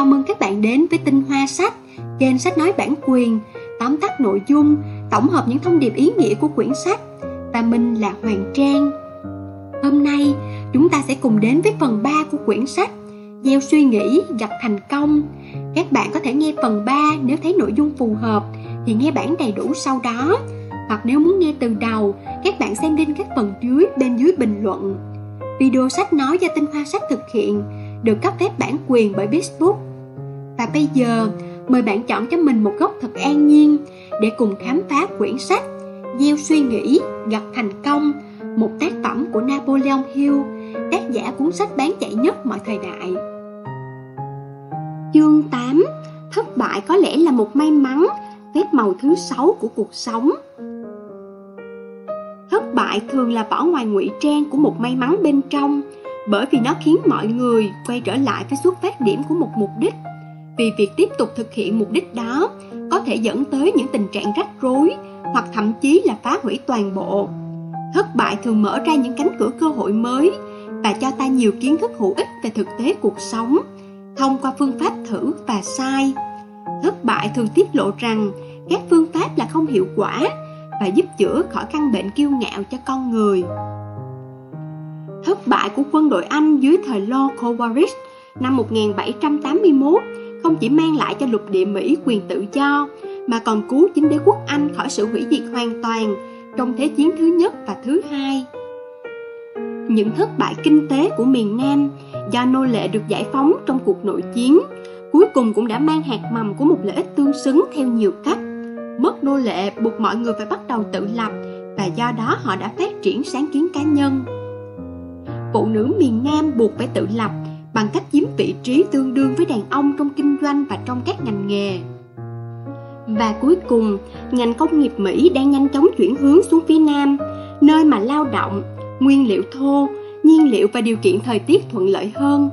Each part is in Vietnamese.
Chào mừng các bạn đến với tinh hoa sách kênh sách nói bản quyền, tóm tắt nội dung, tổng hợp những thông điệp ý nghĩa của quyển sách. Và mình là Hoàng Trang. Hôm nay, chúng ta sẽ cùng đến với phần 3 của quyển sách Gieo suy nghĩ gặp thành công. Các bạn có thể nghe phần 3 nếu thấy nội dung phù hợp thì nghe bản đầy đủ sau đó. Hoặc nếu muốn nghe từ đầu, các bạn xem link các phần dưới bên dưới bình luận. Video sách nói do tinh hoa sách thực hiện được cấp phép bản quyền bởi Facebook. Và bây giờ, mời bạn chọn cho mình một góc thật an nhiên để cùng khám phá quyển sách Gieo suy nghĩ, gặp thành công, một tác phẩm của Napoleon Hill, tác giả cuốn sách bán chạy nhất mọi thời đại. Chương 8 Thất bại có lẽ là một may mắn, phép màu thứ sáu của cuộc sống. Thất bại thường là vỏ ngoài ngụy trang của một may mắn bên trong, bởi vì nó khiến mọi người quay trở lại với xuất phát điểm của một mục đích. Vì việc tiếp tục thực hiện mục đích đó có thể dẫn tới những tình trạng rắc rối hoặc thậm chí là phá hủy toàn bộ. Thất bại thường mở ra những cánh cửa cơ hội mới và cho ta nhiều kiến thức hữu ích về thực tế cuộc sống thông qua phương pháp thử và sai. Thất bại thường tiết lộ rằng các phương pháp là không hiệu quả và giúp chữa khỏi căn bệnh kiêu ngạo cho con người. Thất bại của quân đội Anh dưới thời Lord Cornwallis năm 1781 không chỉ mang lại cho lục địa Mỹ quyền tự do, mà còn cứu chính đế quốc Anh khỏi sự hủy diệt hoàn toàn trong Thế chiến thứ nhất và thứ hai. Những thất bại kinh tế của miền Nam do nô lệ được giải phóng trong cuộc nội chiến cuối cùng cũng đã mang hạt mầm của một lợi ích tương xứng theo nhiều cách. Mất nô lệ buộc mọi người phải bắt đầu tự lập và do đó họ đã phát triển sáng kiến cá nhân phụ nữ miền Nam buộc phải tự lập bằng cách chiếm vị trí tương đương với đàn ông trong kinh doanh và trong các ngành nghề. Và cuối cùng, ngành công nghiệp Mỹ đang nhanh chóng chuyển hướng xuống phía Nam, nơi mà lao động, nguyên liệu thô, nhiên liệu và điều kiện thời tiết thuận lợi hơn.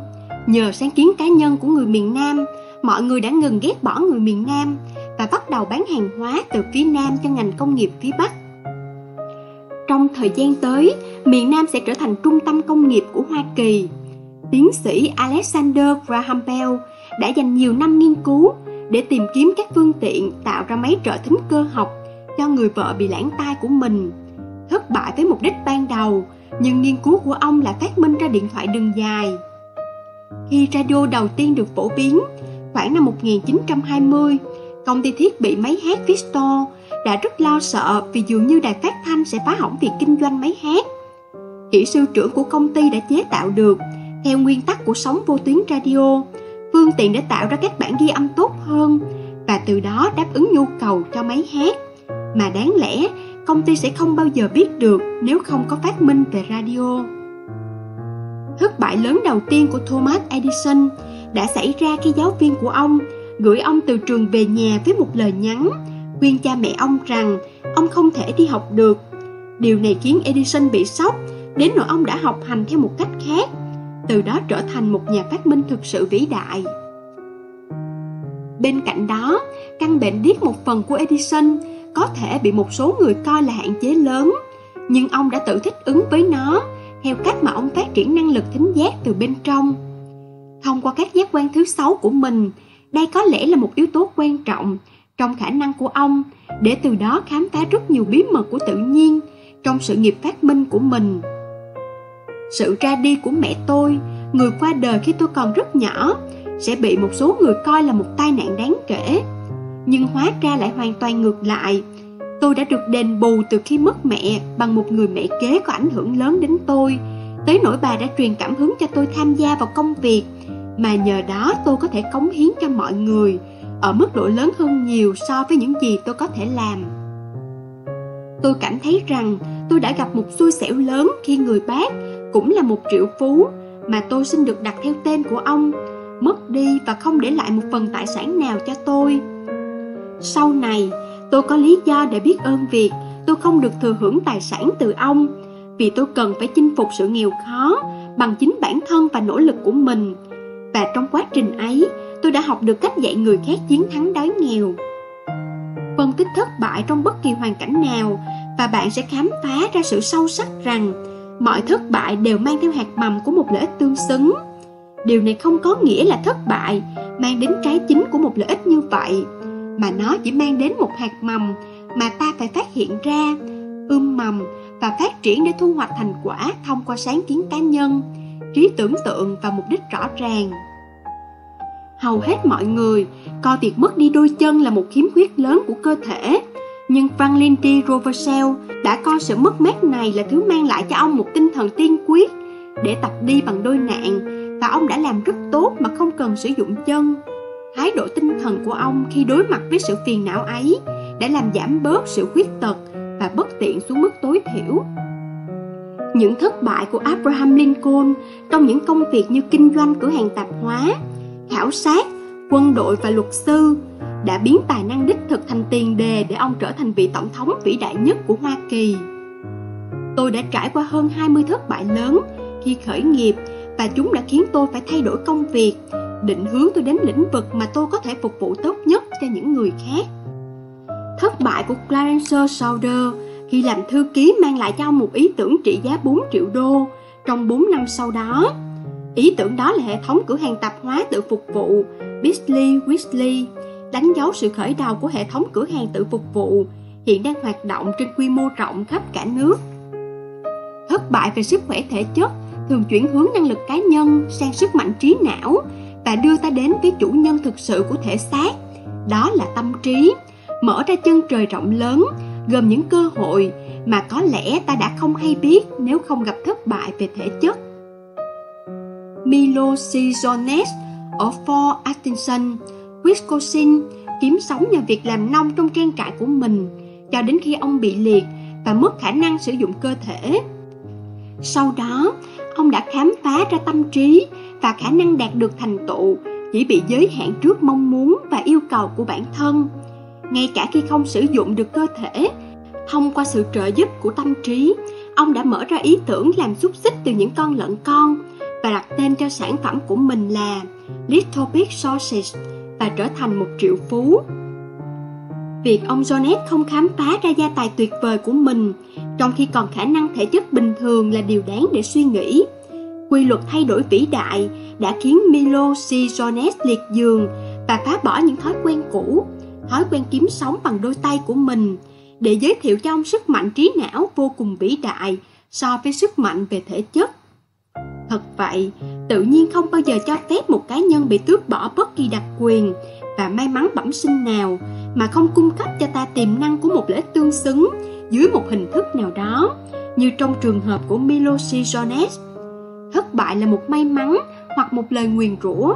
Nhờ sáng kiến cá nhân của người miền Nam, mọi người đã ngừng ghét bỏ người miền Nam và bắt đầu bán hàng hóa từ phía Nam cho ngành công nghiệp phía Bắc. Trong thời gian tới, miền Nam sẽ trở thành trung tâm công nghiệp của Hoa Kỳ. Tiến sĩ Alexander Graham Bell đã dành nhiều năm nghiên cứu để tìm kiếm các phương tiện tạo ra máy trợ thính cơ học cho người vợ bị lãng tai của mình. Thất bại với mục đích ban đầu, nhưng nghiên cứu của ông là phát minh ra điện thoại đường dài. Khi radio đầu tiên được phổ biến, khoảng năm 1920, công ty thiết bị máy hát Victor đã rất lo sợ vì dường như đài phát thanh sẽ phá hỏng việc kinh doanh máy hát. Kỹ sư trưởng của công ty đã chế tạo được, theo nguyên tắc của sóng vô tuyến radio, phương tiện để tạo ra các bản ghi âm tốt hơn và từ đó đáp ứng nhu cầu cho máy hát. Mà đáng lẽ công ty sẽ không bao giờ biết được nếu không có phát minh về radio. Thất bại lớn đầu tiên của Thomas Edison đã xảy ra khi giáo viên của ông gửi ông từ trường về nhà với một lời nhắn khuyên cha mẹ ông rằng ông không thể đi học được. Điều này khiến Edison bị sốc, đến nỗi ông đã học hành theo một cách khác, từ đó trở thành một nhà phát minh thực sự vĩ đại. Bên cạnh đó, căn bệnh điếc một phần của Edison có thể bị một số người coi là hạn chế lớn, nhưng ông đã tự thích ứng với nó theo cách mà ông phát triển năng lực thính giác từ bên trong. Thông qua các giác quan thứ sáu của mình, đây có lẽ là một yếu tố quan trọng trong khả năng của ông để từ đó khám phá rất nhiều bí mật của tự nhiên trong sự nghiệp phát minh của mình. Sự ra đi của mẹ tôi, người qua đời khi tôi còn rất nhỏ, sẽ bị một số người coi là một tai nạn đáng kể. Nhưng hóa ra lại hoàn toàn ngược lại. Tôi đã được đền bù từ khi mất mẹ bằng một người mẹ kế có ảnh hưởng lớn đến tôi, tới nỗi bà đã truyền cảm hứng cho tôi tham gia vào công việc mà nhờ đó tôi có thể cống hiến cho mọi người ở mức độ lớn hơn nhiều so với những gì tôi có thể làm. Tôi cảm thấy rằng tôi đã gặp một xui xẻo lớn khi người bác cũng là một triệu phú mà tôi xin được đặt theo tên của ông mất đi và không để lại một phần tài sản nào cho tôi. Sau này, tôi có lý do để biết ơn việc tôi không được thừa hưởng tài sản từ ông vì tôi cần phải chinh phục sự nghèo khó bằng chính bản thân và nỗ lực của mình. Và trong quá trình ấy, tôi đã học được cách dạy người khác chiến thắng đói nghèo. Phân tích thất bại trong bất kỳ hoàn cảnh nào và bạn sẽ khám phá ra sự sâu sắc rằng mọi thất bại đều mang theo hạt mầm của một lợi ích tương xứng. điều này không có nghĩa là thất bại, mang đến trái chính của một lợi ích như vậy, mà nó chỉ mang đến một hạt mầm mà ta phải phát hiện ra, ươm mầm và phát triển để thu hoạch thành quả thông qua sáng kiến cá nhân, trí tưởng tượng và mục đích rõ ràng hầu hết mọi người, coi việc mất đi đôi chân là một khiếm khuyết lớn của cơ thể nhưng Franklin D. Đã coi sự mất mát này là thứ mang lại cho ông một tinh thần tiên quyết để tập đi bằng đôi nạn và ông đã làm rất tốt mà không cần sử dụng chân. Thái độ tinh thần của ông khi đối mặt với sự phiền não ấy đã làm giảm bớt sự khuyết tật và bất tiện xuống mức tối thiểu. Những thất bại của Abraham Lincoln trong những công việc như kinh doanh cửa hàng tạp hóa, khảo sát, quân đội và luật sư đã biến tài năng đích thực thành tiền đề để ông trở thành vị tổng thống vĩ đại nhất của Hoa Kỳ. Tôi đã trải qua hơn 20 thất bại lớn khi khởi nghiệp và chúng đã khiến tôi phải thay đổi công việc, định hướng tôi đến lĩnh vực mà tôi có thể phục vụ tốt nhất cho những người khác. Thất bại của Clarence Sauder khi làm thư ký mang lại cho ông một ý tưởng trị giá 4 triệu đô trong 4 năm sau đó. Ý tưởng đó là hệ thống cửa hàng tạp hóa tự phục vụ Beasley Weasley đánh dấu sự khởi đầu của hệ thống cửa hàng tự phục vụ hiện đang hoạt động trên quy mô rộng khắp cả nước. Thất bại về sức khỏe thể chất thường chuyển hướng năng lực cá nhân sang sức mạnh trí não và đưa ta đến với chủ nhân thực sự của thể xác, đó là tâm trí, mở ra chân trời rộng lớn, gồm những cơ hội mà có lẽ ta đã không hay biết nếu không gặp thất bại về thể chất. Milo Cizones ở Fort Atkinson Wisconsin kiếm sống nhờ việc làm nông trong trang trại của mình cho đến khi ông bị liệt và mất khả năng sử dụng cơ thể. Sau đó, ông đã khám phá ra tâm trí và khả năng đạt được thành tựu chỉ bị giới hạn trước mong muốn và yêu cầu của bản thân. Ngay cả khi không sử dụng được cơ thể, thông qua sự trợ giúp của tâm trí, ông đã mở ra ý tưởng làm xúc xích từ những con lợn con và đặt tên cho sản phẩm của mình là Little Big Sausage và trở thành một triệu phú. Việc ông Jonet không khám phá ra gia tài tuyệt vời của mình trong khi còn khả năng thể chất bình thường là điều đáng để suy nghĩ. Quy luật thay đổi vĩ đại đã khiến Milo C. Jones liệt giường và phá bỏ những thói quen cũ, thói quen kiếm sống bằng đôi tay của mình, để giới thiệu cho ông sức mạnh trí não vô cùng vĩ đại so với sức mạnh về thể chất. Thật vậy, tự nhiên không bao giờ cho phép một cá nhân bị tước bỏ bất kỳ đặc quyền và may mắn bẩm sinh nào mà không cung cấp cho ta tiềm năng của một lợi ích tương xứng dưới một hình thức nào đó, như trong trường hợp của Milosi Jones. Thất bại là một may mắn hoặc một lời nguyền rủa,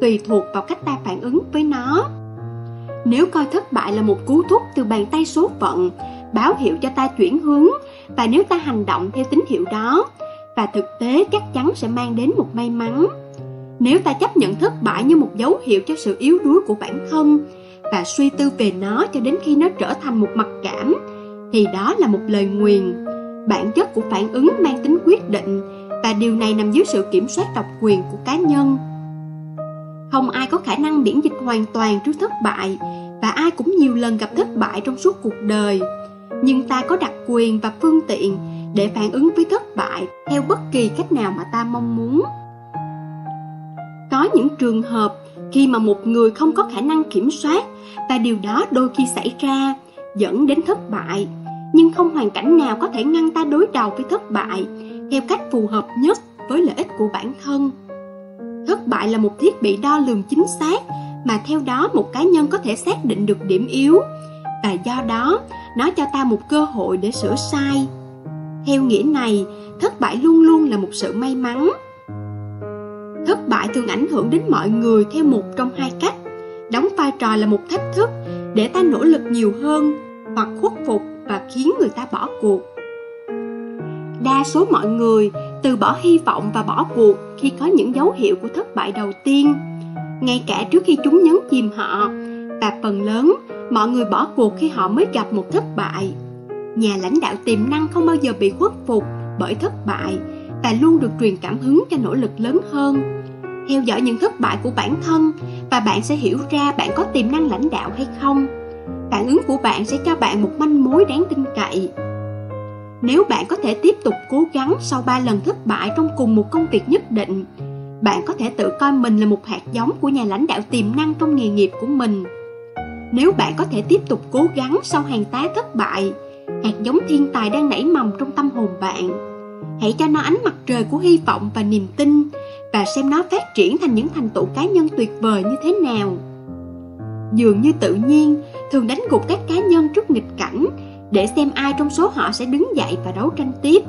tùy thuộc vào cách ta phản ứng với nó. Nếu coi thất bại là một cú thúc từ bàn tay số phận, báo hiệu cho ta chuyển hướng, và nếu ta hành động theo tín hiệu đó, và thực tế chắc chắn sẽ mang đến một may mắn. Nếu ta chấp nhận thất bại như một dấu hiệu cho sự yếu đuối của bản thân và suy tư về nó cho đến khi nó trở thành một mặc cảm, thì đó là một lời nguyền. Bản chất của phản ứng mang tính quyết định và điều này nằm dưới sự kiểm soát độc quyền của cá nhân. Không ai có khả năng miễn dịch hoàn toàn trước thất bại và ai cũng nhiều lần gặp thất bại trong suốt cuộc đời. Nhưng ta có đặc quyền và phương tiện để phản ứng với thất bại theo bất kỳ cách nào mà ta mong muốn. Có những trường hợp, khi mà một người không có khả năng kiểm soát, và điều đó đôi khi xảy ra, dẫn đến thất bại. Nhưng không hoàn cảnh nào có thể ngăn ta đối đầu với thất bại, theo cách phù hợp nhất với lợi ích của bản thân. Thất bại là một thiết bị đo lường chính xác, mà theo đó một cá nhân có thể xác định được điểm yếu, và do đó, nó cho ta một cơ hội để sửa sai theo nghĩa này, thất bại luôn luôn là một sự may mắn. Thất bại thường ảnh hưởng đến mọi người theo một trong hai cách, đóng vai trò là một thách thức để ta nỗ lực nhiều hơn hoặc khuất phục và khiến người ta bỏ cuộc. Đa số mọi người từ bỏ hy vọng và bỏ cuộc khi có những dấu hiệu của thất bại đầu tiên, ngay cả trước khi chúng nhấn chìm họ, và phần lớn mọi người bỏ cuộc khi họ mới gặp một thất bại nhà lãnh đạo tiềm năng không bao giờ bị khuất phục bởi thất bại và luôn được truyền cảm hứng cho nỗ lực lớn hơn. Theo dõi những thất bại của bản thân và bạn sẽ hiểu ra bạn có tiềm năng lãnh đạo hay không. Phản ứng của bạn sẽ cho bạn một manh mối đáng tin cậy. Nếu bạn có thể tiếp tục cố gắng sau 3 lần thất bại trong cùng một công việc nhất định bạn có thể tự coi mình là một hạt giống của nhà lãnh đạo tiềm năng trong nghề nghiệp của mình. Nếu bạn có thể tiếp tục cố gắng sau hàng tá thất bại, hạt giống thiên tài đang nảy mầm trong tâm hồn bạn. Hãy cho nó ánh mặt trời của hy vọng và niềm tin và xem nó phát triển thành những thành tựu cá nhân tuyệt vời như thế nào. Dường như tự nhiên, thường đánh gục các cá nhân trước nghịch cảnh để xem ai trong số họ sẽ đứng dậy và đấu tranh tiếp.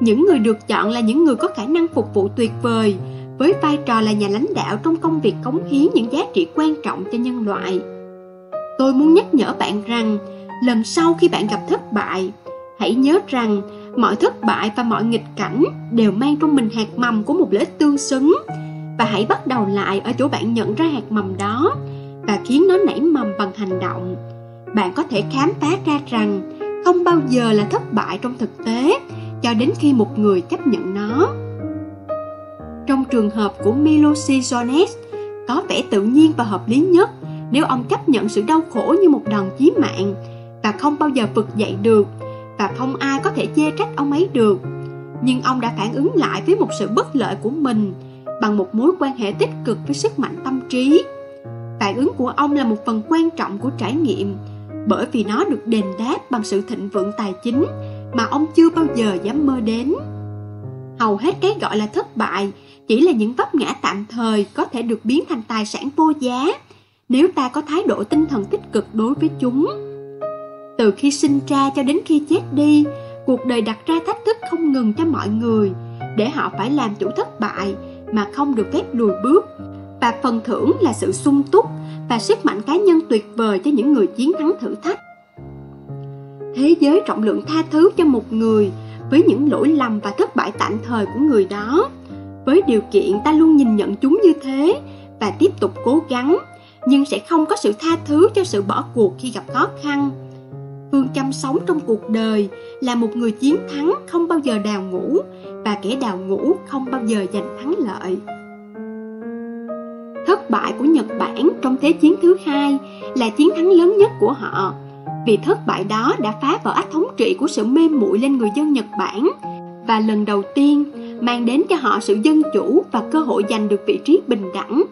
Những người được chọn là những người có khả năng phục vụ tuyệt vời với vai trò là nhà lãnh đạo trong công việc cống hiến những giá trị quan trọng cho nhân loại. Tôi muốn nhắc nhở bạn rằng, lần sau khi bạn gặp thất bại, hãy nhớ rằng mọi thất bại và mọi nghịch cảnh đều mang trong mình hạt mầm của một lợi ích tương xứng và hãy bắt đầu lại ở chỗ bạn nhận ra hạt mầm đó và khiến nó nảy mầm bằng hành động. Bạn có thể khám phá ra rằng không bao giờ là thất bại trong thực tế cho đến khi một người chấp nhận nó. Trong trường hợp của Milosi Jones, có vẻ tự nhiên và hợp lý nhất nếu ông chấp nhận sự đau khổ như một đòn chí mạng và không bao giờ vực dậy được và không ai có thể chê trách ông ấy được. Nhưng ông đã phản ứng lại với một sự bất lợi của mình bằng một mối quan hệ tích cực với sức mạnh tâm trí. Phản ứng của ông là một phần quan trọng của trải nghiệm, bởi vì nó được đền đáp bằng sự thịnh vượng tài chính mà ông chưa bao giờ dám mơ đến. Hầu hết cái gọi là thất bại chỉ là những vấp ngã tạm thời có thể được biến thành tài sản vô giá nếu ta có thái độ tinh thần tích cực đối với chúng. Từ khi sinh ra cho đến khi chết đi, cuộc đời đặt ra thách thức không ngừng cho mọi người. Để họ phải làm chủ thất bại mà không được phép lùi bước. Và phần thưởng là sự sung túc và sức mạnh cá nhân tuyệt vời cho những người chiến thắng thử thách. Thế giới trọng lượng tha thứ cho một người với những lỗi lầm và thất bại tạm thời của người đó. Với điều kiện ta luôn nhìn nhận chúng như thế và tiếp tục cố gắng nhưng sẽ không có sự tha thứ cho sự bỏ cuộc khi gặp khó khăn phương chăm sống trong cuộc đời là một người chiến thắng không bao giờ đào ngũ và kẻ đào ngũ không bao giờ giành thắng lợi thất bại của nhật bản trong thế chiến thứ hai là chiến thắng lớn nhất của họ vì thất bại đó đã phá vỡ ách thống trị của sự mê muội lên người dân nhật bản và lần đầu tiên mang đến cho họ sự dân chủ và cơ hội giành được vị trí bình đẳng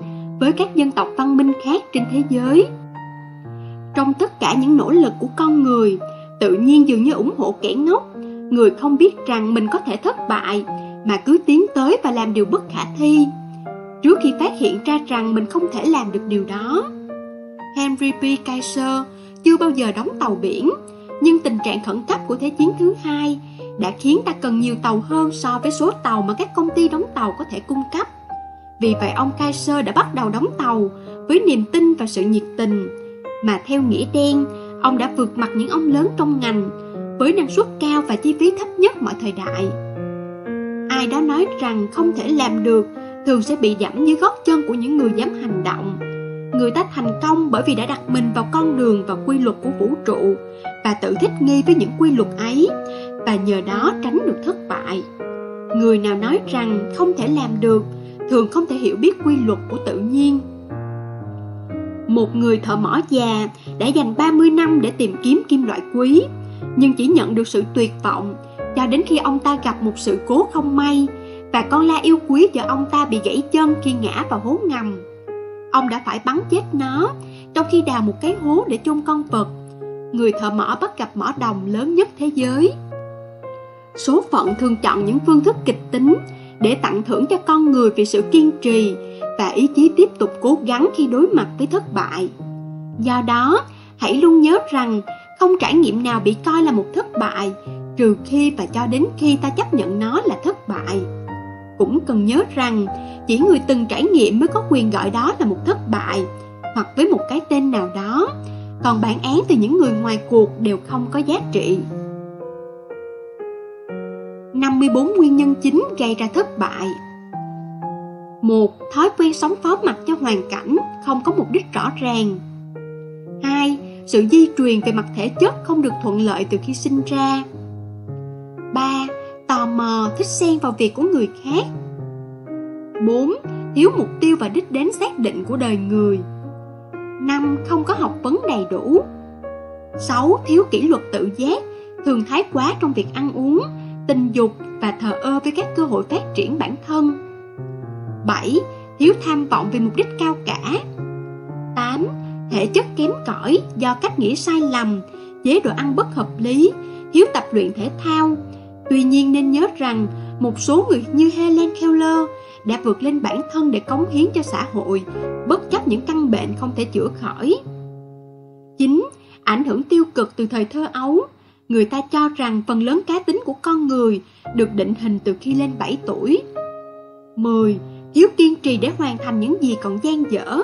với các dân tộc văn minh khác trên thế giới. Trong tất cả những nỗ lực của con người, tự nhiên dường như ủng hộ kẻ ngốc, người không biết rằng mình có thể thất bại mà cứ tiến tới và làm điều bất khả thi. Trước khi phát hiện ra rằng mình không thể làm được điều đó. Henry P. Kaiser chưa bao giờ đóng tàu biển, nhưng tình trạng khẩn cấp của Thế chiến thứ hai đã khiến ta cần nhiều tàu hơn so với số tàu mà các công ty đóng tàu có thể cung cấp. Vì vậy ông Kaiser đã bắt đầu đóng tàu với niềm tin và sự nhiệt tình, mà theo nghĩa đen, ông đã vượt mặt những ông lớn trong ngành với năng suất cao và chi phí thấp nhất mọi thời đại. Ai đó nói rằng không thể làm được thường sẽ bị giảm dưới gót chân của những người dám hành động. Người ta thành công bởi vì đã đặt mình vào con đường và quy luật của vũ trụ và tự thích nghi với những quy luật ấy và nhờ đó tránh được thất bại. Người nào nói rằng không thể làm được thường không thể hiểu biết quy luật của tự nhiên. Một người thợ mỏ già đã dành 30 năm để tìm kiếm kim loại quý, nhưng chỉ nhận được sự tuyệt vọng cho đến khi ông ta gặp một sự cố không may và con la yêu quý vợ ông ta bị gãy chân khi ngã vào hố ngầm. Ông đã phải bắn chết nó trong khi đào một cái hố để chôn con vật. Người thợ mỏ bắt gặp mỏ đồng lớn nhất thế giới. Số phận thường chọn những phương thức kịch tính để tặng thưởng cho con người vì sự kiên trì và ý chí tiếp tục cố gắng khi đối mặt với thất bại. Do đó, hãy luôn nhớ rằng không trải nghiệm nào bị coi là một thất bại trừ khi và cho đến khi ta chấp nhận nó là thất bại. Cũng cần nhớ rằng chỉ người từng trải nghiệm mới có quyền gọi đó là một thất bại hoặc với một cái tên nào đó, còn bản án từ những người ngoài cuộc đều không có giá trị. 54 nguyên nhân chính gây ra thất bại một Thói quen sống phó mặt cho hoàn cảnh, không có mục đích rõ ràng. 2. Sự di truyền về mặt thể chất không được thuận lợi từ khi sinh ra. 3. Tò mò, thích xen vào việc của người khác. 4. Thiếu mục tiêu và đích đến xác định của đời người. 5. Không có học vấn đầy đủ. 6. Thiếu kỷ luật tự giác, thường thái quá trong việc ăn uống, tình dục và thờ ơ với các cơ hội phát triển bản thân. 7. Thiếu tham vọng vì mục đích cao cả 8. Thể chất kém cỏi do cách nghĩ sai lầm, chế độ ăn bất hợp lý, thiếu tập luyện thể thao. Tuy nhiên nên nhớ rằng một số người như Helen Keller đã vượt lên bản thân để cống hiến cho xã hội, bất chấp những căn bệnh không thể chữa khỏi. 9. Ảnh hưởng tiêu cực từ thời thơ ấu Người ta cho rằng phần lớn cá tính của con người được định hình từ khi lên 7 tuổi. 10. Hiếu kiên trì để hoàn thành những gì còn gian dở.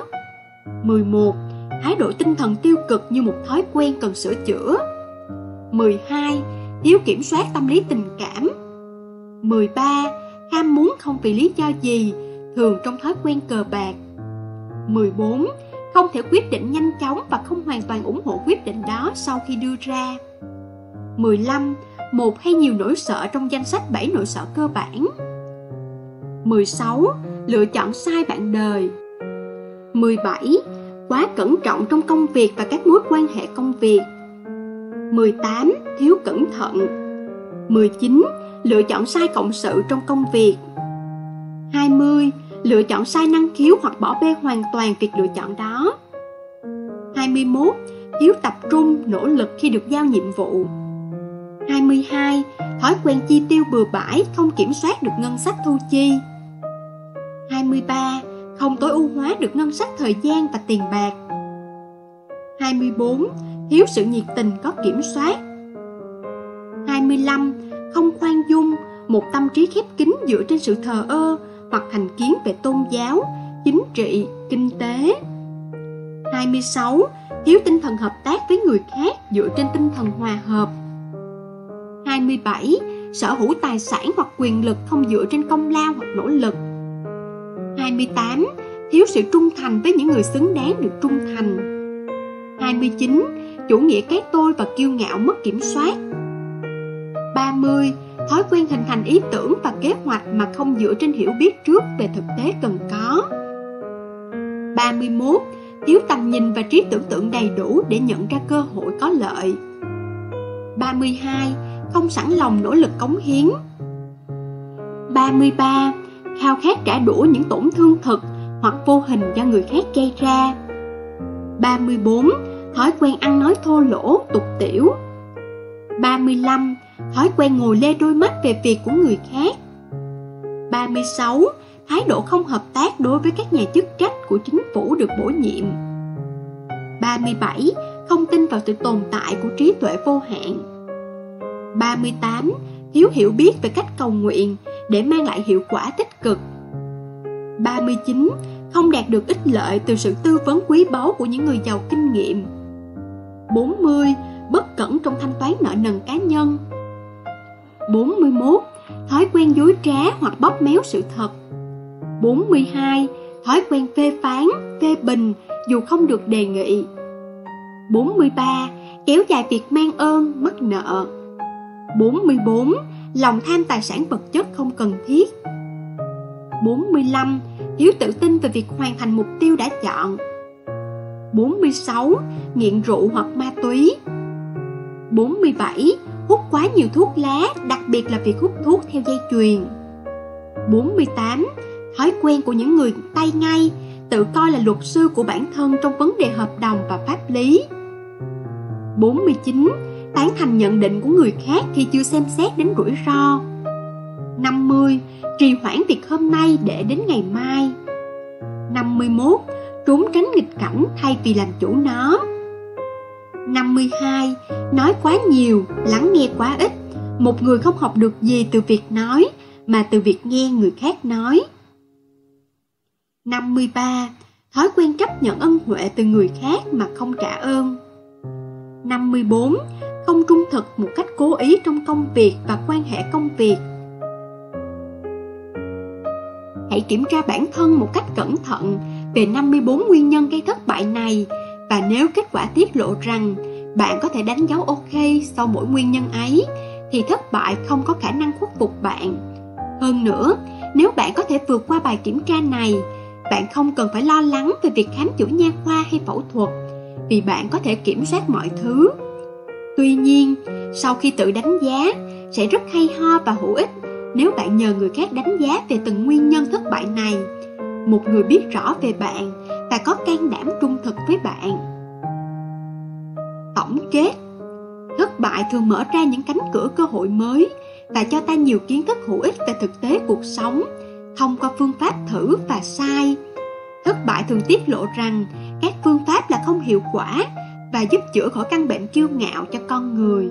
11. Thái độ tinh thần tiêu cực như một thói quen cần sửa chữa. 12. Thiếu kiểm soát tâm lý tình cảm. 13. Ham muốn không vì lý do gì, thường trong thói quen cờ bạc. 14. Không thể quyết định nhanh chóng và không hoàn toàn ủng hộ quyết định đó sau khi đưa ra. 15. Một hay nhiều nỗi sợ trong danh sách 7 nỗi sợ cơ bản 16. Lựa chọn sai bạn đời 17. Quá cẩn trọng trong công việc và các mối quan hệ công việc 18. Thiếu cẩn thận 19. Lựa chọn sai cộng sự trong công việc 20. Lựa chọn sai năng khiếu hoặc bỏ bê hoàn toàn việc lựa chọn đó 21. Thiếu tập trung, nỗ lực khi được giao nhiệm vụ 22. Thói quen chi tiêu bừa bãi không kiểm soát được ngân sách thu chi 23. Không tối ưu hóa được ngân sách thời gian và tiền bạc 24. Thiếu sự nhiệt tình có kiểm soát 25. Không khoan dung, một tâm trí khép kín dựa trên sự thờ ơ hoặc thành kiến về tôn giáo, chính trị, kinh tế 26. Thiếu tinh thần hợp tác với người khác dựa trên tinh thần hòa hợp 27. Sở hữu tài sản hoặc quyền lực không dựa trên công lao hoặc nỗ lực 28. Thiếu sự trung thành với những người xứng đáng được trung thành 29. Chủ nghĩa cái tôi và kiêu ngạo mất kiểm soát 30. Thói quen hình thành ý tưởng và kế hoạch mà không dựa trên hiểu biết trước về thực tế cần có 31. Thiếu tầm nhìn và trí tưởng tượng đầy đủ để nhận ra cơ hội có lợi 32 không sẵn lòng nỗ lực cống hiến 33. Khao khát trả đũa những tổn thương thực hoặc vô hình do người khác gây ra 34. Thói quen ăn nói thô lỗ, tục tiểu 35. Thói quen ngồi lê đôi mắt về việc của người khác 36. Thái độ không hợp tác đối với các nhà chức trách của chính phủ được bổ nhiệm 37. Không tin vào sự tồn tại của trí tuệ vô hạn 38. Thiếu hiểu biết về cách cầu nguyện để mang lại hiệu quả tích cực 39. Không đạt được ích lợi từ sự tư vấn quý báu của những người giàu kinh nghiệm 40. Bất cẩn trong thanh toán nợ nần cá nhân 41. Thói quen dối trá hoặc bóp méo sự thật 42. Thói quen phê phán, phê bình dù không được đề nghị 43. Kéo dài việc mang ơn, mắc nợ 44. Lòng tham tài sản vật chất không cần thiết 45. Thiếu tự tin về việc hoàn thành mục tiêu đã chọn 46. Nghiện rượu hoặc ma túy 47. Hút quá nhiều thuốc lá, đặc biệt là việc hút thuốc theo dây chuyền 48. Thói quen của những người tay ngay Tự coi là luật sư của bản thân trong vấn đề hợp đồng và pháp lý 49 tán thành nhận định của người khác khi chưa xem xét đến rủi ro 50. Trì hoãn việc hôm nay để đến ngày mai 51. Trốn tránh nghịch cảnh thay vì làm chủ nó 52. Nói quá nhiều, lắng nghe quá ít Một người không học được gì từ việc nói Mà từ việc nghe người khác nói 53. Thói quen chấp nhận ân huệ từ người khác mà không trả ơn 54 không trung thực một cách cố ý trong công việc và quan hệ công việc. Hãy kiểm tra bản thân một cách cẩn thận về 54 nguyên nhân gây thất bại này và nếu kết quả tiết lộ rằng bạn có thể đánh dấu ok sau mỗi nguyên nhân ấy thì thất bại không có khả năng khuất phục bạn. Hơn nữa, nếu bạn có thể vượt qua bài kiểm tra này, bạn không cần phải lo lắng về việc khám chữa nha khoa hay phẫu thuật vì bạn có thể kiểm soát mọi thứ Tuy nhiên, sau khi tự đánh giá, sẽ rất hay ho và hữu ích nếu bạn nhờ người khác đánh giá về từng nguyên nhân thất bại này. Một người biết rõ về bạn và có can đảm trung thực với bạn. Tổng kết. Thất bại thường mở ra những cánh cửa cơ hội mới và cho ta nhiều kiến thức hữu ích về thực tế cuộc sống thông qua phương pháp thử và sai. Thất bại thường tiết lộ rằng các phương pháp là không hiệu quả và giúp chữa khỏi căn bệnh kiêu ngạo cho con người.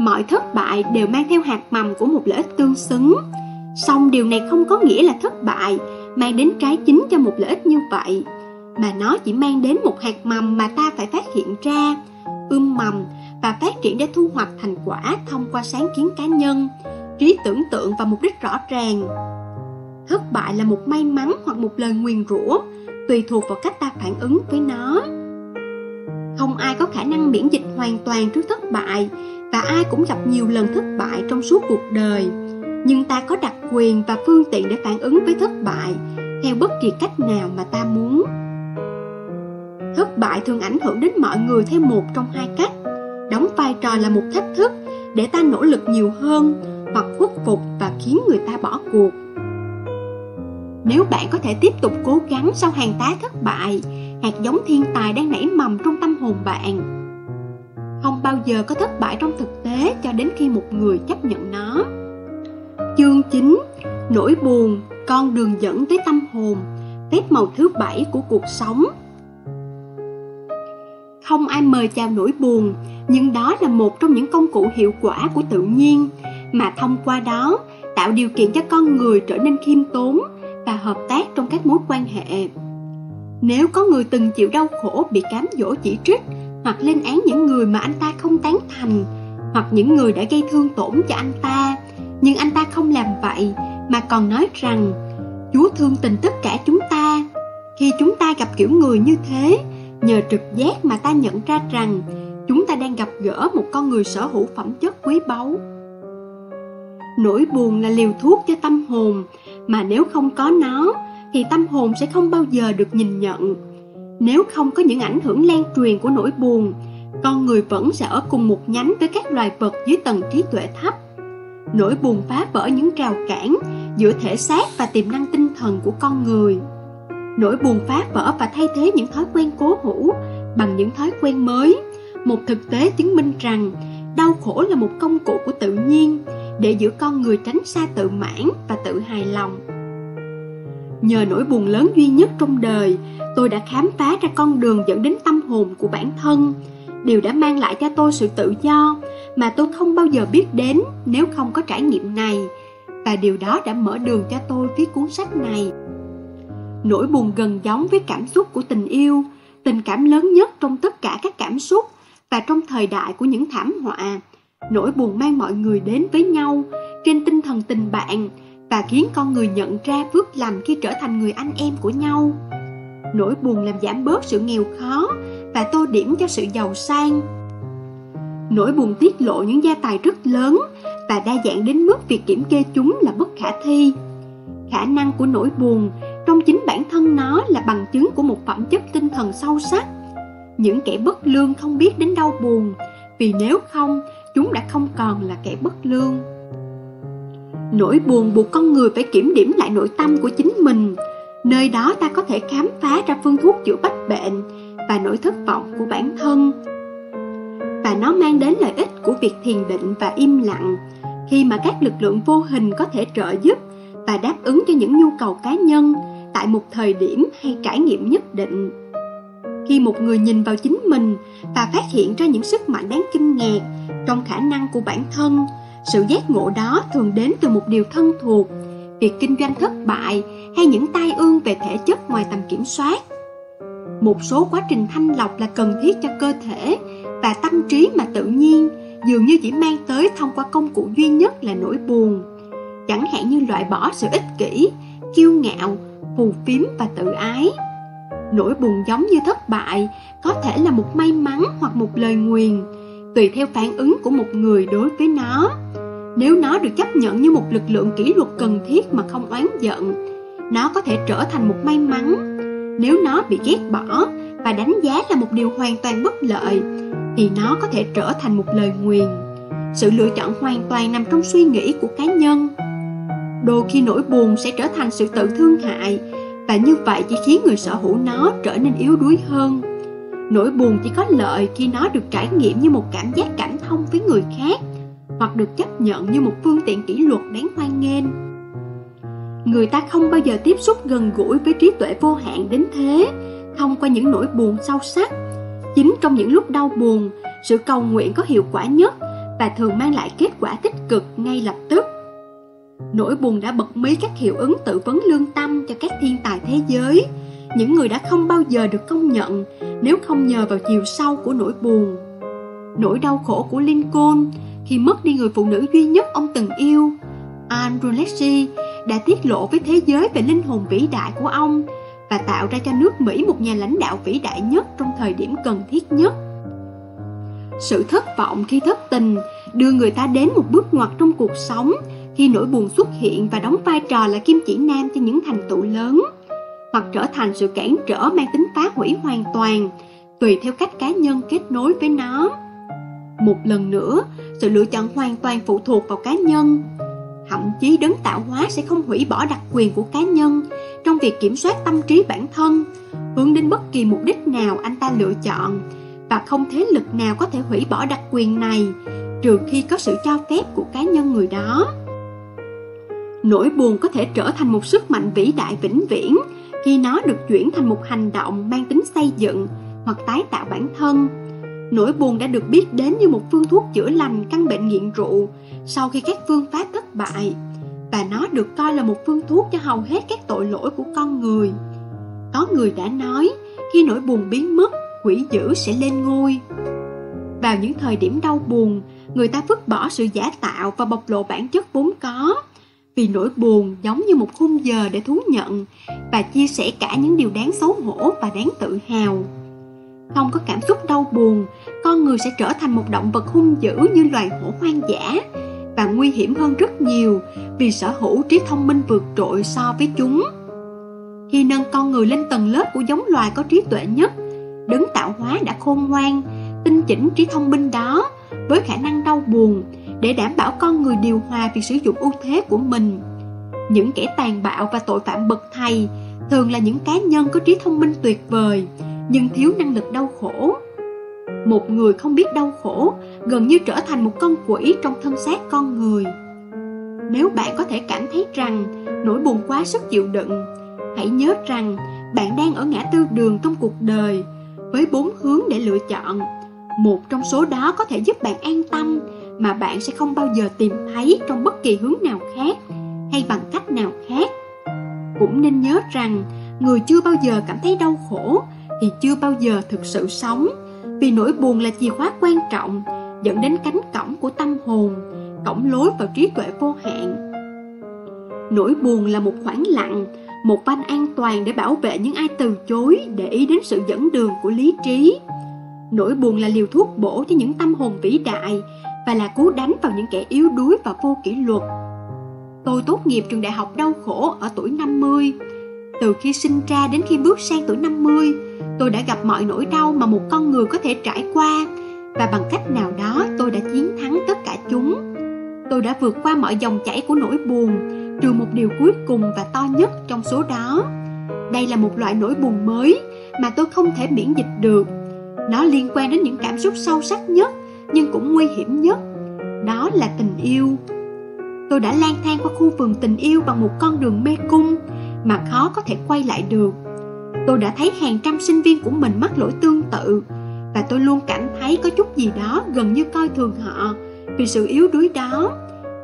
Mọi thất bại đều mang theo hạt mầm của một lợi ích tương xứng. Song điều này không có nghĩa là thất bại, mang đến trái chính cho một lợi ích như vậy, mà nó chỉ mang đến một hạt mầm mà ta phải phát hiện ra, ươm mầm và phát triển để thu hoạch thành quả thông qua sáng kiến cá nhân, trí tưởng tượng và mục đích rõ ràng. Thất bại là một may mắn hoặc một lời nguyền rủa, tùy thuộc vào cách ta phản ứng với nó không ai có khả năng miễn dịch hoàn toàn trước thất bại, và ai cũng gặp nhiều lần thất bại trong suốt cuộc đời. Nhưng ta có đặc quyền và phương tiện để phản ứng với thất bại, theo bất kỳ cách nào mà ta muốn. Thất bại thường ảnh hưởng đến mọi người theo một trong hai cách. Đóng vai trò là một thách thức để ta nỗ lực nhiều hơn, hoặc khuất phục và khiến người ta bỏ cuộc. Nếu bạn có thể tiếp tục cố gắng sau hàng tá thất bại hạt giống thiên tài đang nảy mầm trong tâm hồn bạn. Không bao giờ có thất bại trong thực tế cho đến khi một người chấp nhận nó. Chương 9 nỗi buồn, con đường dẫn tới tâm hồn, phép màu thứ bảy của cuộc sống. Không ai mời chào nỗi buồn, nhưng đó là một trong những công cụ hiệu quả của tự nhiên mà thông qua đó tạo điều kiện cho con người trở nên khiêm tốn và hợp tác trong các mối quan hệ nếu có người từng chịu đau khổ bị cám dỗ chỉ trích, hoặc lên án những người mà anh ta không tán thành, hoặc những người đã gây thương tổn cho anh ta, nhưng anh ta không làm vậy mà còn nói rằng, chúa thương tình tất cả chúng ta. Khi chúng ta gặp kiểu người như thế, nhờ trực giác mà ta nhận ra rằng, chúng ta đang gặp gỡ một con người sở hữu phẩm chất quý báu. Nỗi buồn là liều thuốc cho tâm hồn, mà nếu không có nó thì tâm hồn sẽ không bao giờ được nhìn nhận. Nếu không có những ảnh hưởng lan truyền của nỗi buồn, con người vẫn sẽ ở cùng một nhánh với các loài vật dưới tầng trí tuệ thấp. Nỗi buồn phá vỡ những rào cản giữa thể xác và tiềm năng tinh thần của con người. Nỗi buồn phá vỡ và thay thế những thói quen cố hữu bằng những thói quen mới. Một thực tế chứng minh rằng đau khổ là một công cụ của tự nhiên để giữ con người tránh xa tự mãn và tự hài lòng nhờ nỗi buồn lớn duy nhất trong đời, tôi đã khám phá ra con đường dẫn đến tâm hồn của bản thân. Điều đã mang lại cho tôi sự tự do mà tôi không bao giờ biết đến nếu không có trải nghiệm này. Và điều đó đã mở đường cho tôi viết cuốn sách này. Nỗi buồn gần giống với cảm xúc của tình yêu, tình cảm lớn nhất trong tất cả các cảm xúc và trong thời đại của những thảm họa. Nỗi buồn mang mọi người đến với nhau, trên tinh thần tình bạn và khiến con người nhận ra phước lành khi trở thành người anh em của nhau. Nỗi buồn làm giảm bớt sự nghèo khó và tô điểm cho sự giàu sang. Nỗi buồn tiết lộ những gia tài rất lớn và đa dạng đến mức việc kiểm kê chúng là bất khả thi. Khả năng của nỗi buồn trong chính bản thân nó là bằng chứng của một phẩm chất tinh thần sâu sắc. Những kẻ bất lương không biết đến đau buồn, vì nếu không, chúng đã không còn là kẻ bất lương nỗi buồn buộc con người phải kiểm điểm lại nội tâm của chính mình. Nơi đó ta có thể khám phá ra phương thuốc chữa bách bệnh và nỗi thất vọng của bản thân. Và nó mang đến lợi ích của việc thiền định và im lặng. Khi mà các lực lượng vô hình có thể trợ giúp và đáp ứng cho những nhu cầu cá nhân tại một thời điểm hay trải nghiệm nhất định. Khi một người nhìn vào chính mình và phát hiện ra những sức mạnh đáng kinh ngạc trong khả năng của bản thân sự giác ngộ đó thường đến từ một điều thân thuộc, việc kinh doanh thất bại hay những tai ương về thể chất ngoài tầm kiểm soát. Một số quá trình thanh lọc là cần thiết cho cơ thể và tâm trí mà tự nhiên, dường như chỉ mang tới thông qua công cụ duy nhất là nỗi buồn. Chẳng hạn như loại bỏ sự ích kỷ, kiêu ngạo, phù phiếm và tự ái. Nỗi buồn giống như thất bại có thể là một may mắn hoặc một lời nguyền tùy theo phản ứng của một người đối với nó. Nếu nó được chấp nhận như một lực lượng kỷ luật cần thiết mà không oán giận, nó có thể trở thành một may mắn. Nếu nó bị ghét bỏ và đánh giá là một điều hoàn toàn bất lợi, thì nó có thể trở thành một lời nguyền. Sự lựa chọn hoàn toàn nằm trong suy nghĩ của cá nhân. Đôi khi nỗi buồn sẽ trở thành sự tự thương hại, và như vậy chỉ khiến người sở hữu nó trở nên yếu đuối hơn. Nỗi buồn chỉ có lợi khi nó được trải nghiệm như một cảm giác cảm thông với người khác hoặc được chấp nhận như một phương tiện kỷ luật đáng hoan nghênh. Người ta không bao giờ tiếp xúc gần gũi với trí tuệ vô hạn đến thế, thông qua những nỗi buồn sâu sắc. Chính trong những lúc đau buồn, sự cầu nguyện có hiệu quả nhất và thường mang lại kết quả tích cực ngay lập tức. Nỗi buồn đã bật mí các hiệu ứng tự vấn lương tâm cho các thiên tài thế giới, những người đã không bao giờ được công nhận nếu không nhờ vào chiều sâu của nỗi buồn. Nỗi đau khổ của Lincoln khi mất đi người phụ nữ duy nhất ông từng yêu, Andrew Leslie đã tiết lộ với thế giới về linh hồn vĩ đại của ông và tạo ra cho nước Mỹ một nhà lãnh đạo vĩ đại nhất trong thời điểm cần thiết nhất. Sự thất vọng khi thất tình đưa người ta đến một bước ngoặt trong cuộc sống khi nỗi buồn xuất hiện và đóng vai trò là kim chỉ nam cho những thành tựu lớn hoặc trở thành sự cản trở mang tính phá hủy hoàn toàn tùy theo cách cá nhân kết nối với nó. Một lần nữa, sự lựa chọn hoàn toàn phụ thuộc vào cá nhân. Thậm chí đấng tạo hóa sẽ không hủy bỏ đặc quyền của cá nhân trong việc kiểm soát tâm trí bản thân, hướng đến bất kỳ mục đích nào anh ta lựa chọn và không thế lực nào có thể hủy bỏ đặc quyền này trừ khi có sự cho phép của cá nhân người đó. Nỗi buồn có thể trở thành một sức mạnh vĩ đại vĩnh viễn khi nó được chuyển thành một hành động mang tính xây dựng hoặc tái tạo bản thân. Nỗi buồn đã được biết đến như một phương thuốc chữa lành căn bệnh nghiện rượu sau khi các phương pháp thất bại và nó được coi là một phương thuốc cho hầu hết các tội lỗi của con người. Có người đã nói, khi nỗi buồn biến mất, quỷ dữ sẽ lên ngôi. Vào những thời điểm đau buồn, người ta vứt bỏ sự giả tạo và bộc lộ bản chất vốn có, vì nỗi buồn giống như một khung giờ để thú nhận và chia sẻ cả những điều đáng xấu hổ và đáng tự hào. Không có cảm xúc đau buồn, con người sẽ trở thành một động vật hung dữ như loài hổ hoang dã và nguy hiểm hơn rất nhiều vì sở hữu trí thông minh vượt trội so với chúng. Khi nâng con người lên tầng lớp của giống loài có trí tuệ nhất, đấng tạo hóa đã khôn ngoan, tinh chỉnh trí thông minh đó với khả năng đau buồn để đảm bảo con người điều hòa việc sử dụng ưu thế của mình. Những kẻ tàn bạo và tội phạm bậc thầy thường là những cá nhân có trí thông minh tuyệt vời nhưng thiếu năng lực đau khổ. Một người không biết đau khổ gần như trở thành một con quỷ trong thân xác con người. Nếu bạn có thể cảm thấy rằng nỗi buồn quá sức chịu đựng, hãy nhớ rằng bạn đang ở ngã tư đường trong cuộc đời với bốn hướng để lựa chọn. Một trong số đó có thể giúp bạn an tâm mà bạn sẽ không bao giờ tìm thấy trong bất kỳ hướng nào khác hay bằng cách nào khác. Cũng nên nhớ rằng, người chưa bao giờ cảm thấy đau khổ thì chưa bao giờ thực sự sống, vì nỗi buồn là chìa khóa quan trọng dẫn đến cánh cổng của tâm hồn, cổng lối vào trí tuệ vô hạn nỗi buồn là một khoảng lặng, một van an toàn để bảo vệ những ai từ chối để ý đến sự dẫn đường của lý trí nỗi buồn là liều thuốc bổ cho những tâm hồn vĩ đại và là cú đánh vào những kẻ yếu đuối và vô kỷ luật. Tôi tốt nghiệp trường đại học đau khổ ở tuổi 50 từ khi sinh ra đến khi bước sang tuổi 50 tôi đã gặp mọi nỗi đau mà một con người có thể trải qua, và bằng cách nào đó tôi đã chiến thắng tất cả chúng. Tôi đã vượt qua mọi dòng chảy của nỗi buồn, trừ một điều cuối cùng và to nhất trong số đó. Đây là một loại nỗi buồn mới mà tôi không thể miễn dịch được. Nó liên quan đến những cảm xúc sâu sắc nhất nhưng cũng nguy hiểm nhất, đó là tình yêu. Tôi đã lang thang qua khu vườn tình yêu bằng một con đường mê cung mà khó có thể quay lại được. Tôi đã thấy hàng trăm sinh viên của mình mắc lỗi tương tự và tôi luôn cảm thấy có chút gì đó gần như coi thường họ vì sự yếu đuối đó.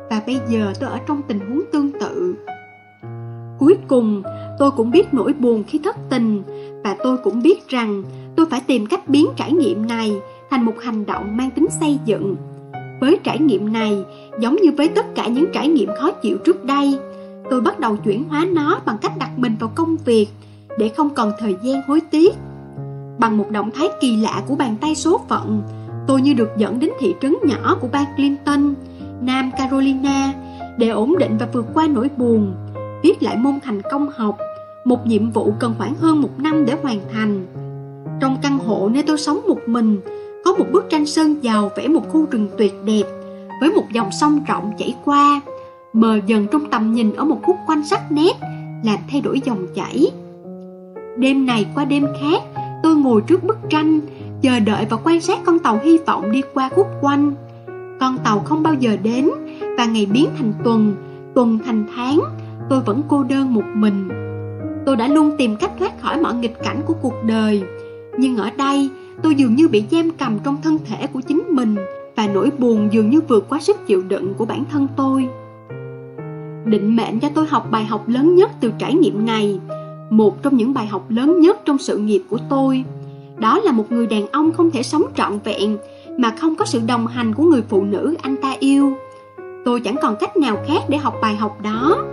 Và bây giờ tôi ở trong tình huống tương tự. Cuối cùng, tôi cũng biết nỗi buồn khi thất tình và tôi cũng biết rằng tôi phải tìm cách biến trải nghiệm này thành một hành động mang tính xây dựng với trải nghiệm này giống như với tất cả những trải nghiệm khó chịu trước đây tôi bắt đầu chuyển hóa nó bằng cách đặt mình vào công việc để không còn thời gian hối tiếc. Bằng một động thái kỳ lạ của bàn tay số phận, tôi như được dẫn đến thị trấn nhỏ của bang Clinton, Nam Carolina, để ổn định và vượt qua nỗi buồn, viết lại môn thành công học, một nhiệm vụ cần khoảng hơn một năm để hoàn thành. Trong căn hộ nơi tôi sống một mình, có một bức tranh sơn dầu vẽ một khu rừng tuyệt đẹp, với một dòng sông rộng chảy qua, mờ dần trong tầm nhìn ở một khúc quanh sắc nét, làm thay đổi dòng chảy. Đêm này qua đêm khác, tôi ngồi trước bức tranh, chờ đợi và quan sát con tàu hy vọng đi qua khúc quanh. Con tàu không bao giờ đến, và ngày biến thành tuần, tuần thành tháng, tôi vẫn cô đơn một mình. Tôi đã luôn tìm cách thoát khỏi mọi nghịch cảnh của cuộc đời, nhưng ở đây tôi dường như bị giam cầm trong thân thể của chính mình và nỗi buồn dường như vượt quá sức chịu đựng của bản thân tôi. Định mệnh cho tôi học bài học lớn nhất từ trải nghiệm này, một trong những bài học lớn nhất trong sự nghiệp của tôi. Đó là một người đàn ông không thể sống trọn vẹn mà không có sự đồng hành của người phụ nữ anh ta yêu. Tôi chẳng còn cách nào khác để học bài học đó.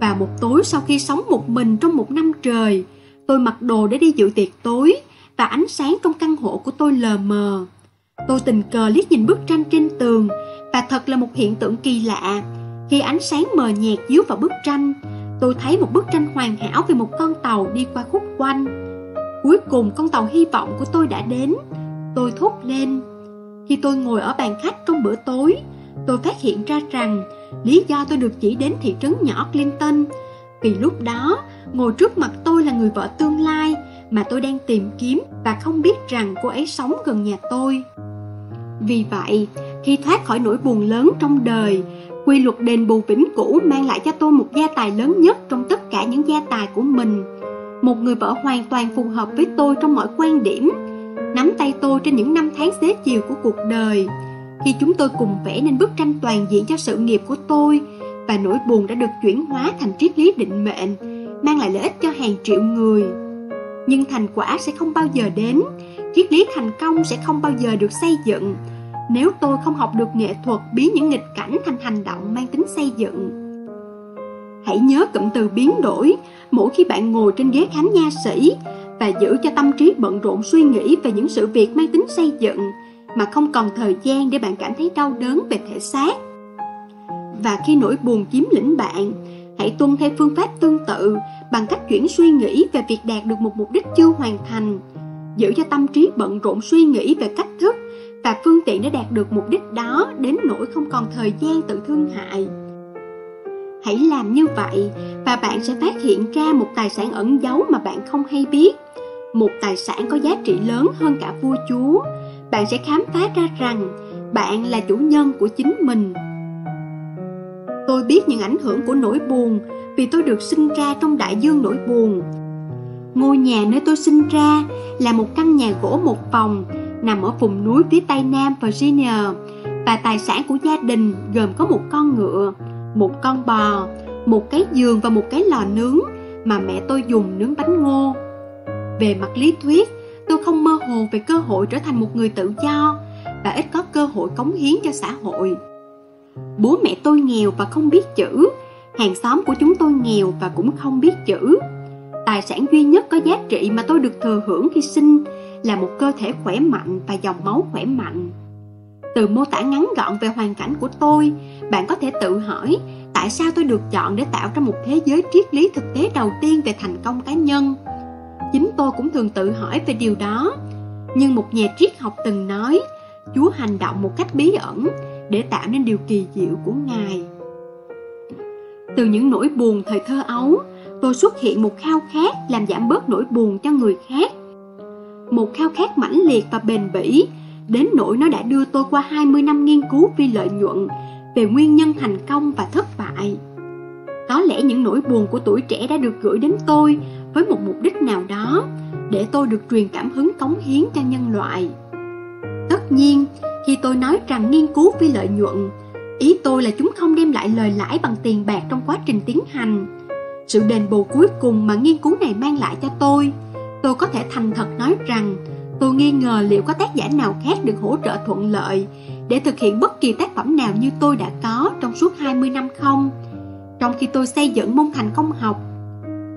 Và một tối sau khi sống một mình trong một năm trời, tôi mặc đồ để đi dự tiệc tối và ánh sáng trong căn hộ của tôi lờ mờ. Tôi tình cờ liếc nhìn bức tranh trên tường và thật là một hiện tượng kỳ lạ. Khi ánh sáng mờ nhạt chiếu vào bức tranh, tôi thấy một bức tranh hoàn hảo về một con tàu đi qua khúc quanh. Cuối cùng con tàu hy vọng của tôi đã đến. Tôi thốt lên. Khi tôi ngồi ở bàn khách trong bữa tối, tôi phát hiện ra rằng lý do tôi được chỉ đến thị trấn nhỏ Clinton vì lúc đó ngồi trước mặt tôi là người vợ tương lai mà tôi đang tìm kiếm và không biết rằng cô ấy sống gần nhà tôi. Vì vậy, khi thoát khỏi nỗi buồn lớn trong đời, quy luật đền bù vĩnh cửu mang lại cho tôi một gia tài lớn nhất trong tất cả những gia tài của mình. Một người vợ hoàn toàn phù hợp với tôi trong mọi quan điểm, nắm tay tôi trên những năm tháng xế chiều của cuộc đời. Khi chúng tôi cùng vẽ nên bức tranh toàn diện cho sự nghiệp của tôi và nỗi buồn đã được chuyển hóa thành triết lý định mệnh, mang lại lợi ích cho hàng triệu người. Nhưng thành quả sẽ không bao giờ đến, triết lý thành công sẽ không bao giờ được xây dựng nếu tôi không học được nghệ thuật biến những nghịch cảnh thành hành động mang tính xây dựng. Hãy nhớ cụm từ biến đổi mỗi khi bạn ngồi trên ghế khám nha sĩ và giữ cho tâm trí bận rộn suy nghĩ về những sự việc mang tính xây dựng mà không còn thời gian để bạn cảm thấy đau đớn về thể xác. Và khi nỗi buồn chiếm lĩnh bạn, hãy tuân theo phương pháp tương tự bằng cách chuyển suy nghĩ về việc đạt được một mục đích chưa hoàn thành, giữ cho tâm trí bận rộn suy nghĩ về cách thức và phương tiện để đạt được mục đích đó đến nỗi không còn thời gian tự thương hại. Hãy làm như vậy và bạn sẽ phát hiện ra một tài sản ẩn giấu mà bạn không hay biết. Một tài sản có giá trị lớn hơn cả vua chúa. Bạn sẽ khám phá ra rằng bạn là chủ nhân của chính mình. Tôi biết những ảnh hưởng của nỗi buồn vì tôi được sinh ra trong đại dương nỗi buồn. Ngôi nhà nơi tôi sinh ra là một căn nhà gỗ một phòng nằm ở vùng núi phía tây nam Virginia và tài sản của gia đình gồm có một con ngựa, một con bò, một cái giường và một cái lò nướng mà mẹ tôi dùng nướng bánh ngô. Về mặt lý thuyết, tôi không mơ hồ về cơ hội trở thành một người tự do và ít có cơ hội cống hiến cho xã hội. Bố mẹ tôi nghèo và không biết chữ, hàng xóm của chúng tôi nghèo và cũng không biết chữ. Tài sản duy nhất có giá trị mà tôi được thừa hưởng khi sinh là một cơ thể khỏe mạnh và dòng máu khỏe mạnh. Từ mô tả ngắn gọn về hoàn cảnh của tôi, bạn có thể tự hỏi tại sao tôi được chọn để tạo ra một thế giới triết lý thực tế đầu tiên về thành công cá nhân. Chính tôi cũng thường tự hỏi về điều đó. Nhưng một nhà triết học từng nói, Chúa hành động một cách bí ẩn để tạo nên điều kỳ diệu của Ngài. Từ những nỗi buồn thời thơ ấu, tôi xuất hiện một khao khát làm giảm bớt nỗi buồn cho người khác một khao khát mãnh liệt và bền bỉ, đến nỗi nó đã đưa tôi qua 20 năm nghiên cứu vì lợi nhuận về nguyên nhân thành công và thất bại. Có lẽ những nỗi buồn của tuổi trẻ đã được gửi đến tôi với một mục đích nào đó để tôi được truyền cảm hứng cống hiến cho nhân loại. Tất nhiên, khi tôi nói rằng nghiên cứu vì lợi nhuận, ý tôi là chúng không đem lại lời lãi bằng tiền bạc trong quá trình tiến hành. Sự đền bù cuối cùng mà nghiên cứu này mang lại cho tôi tôi có thể thành thật nói rằng tôi nghi ngờ liệu có tác giả nào khác được hỗ trợ thuận lợi để thực hiện bất kỳ tác phẩm nào như tôi đã có trong suốt 20 năm không, trong khi tôi xây dựng môn thành công học.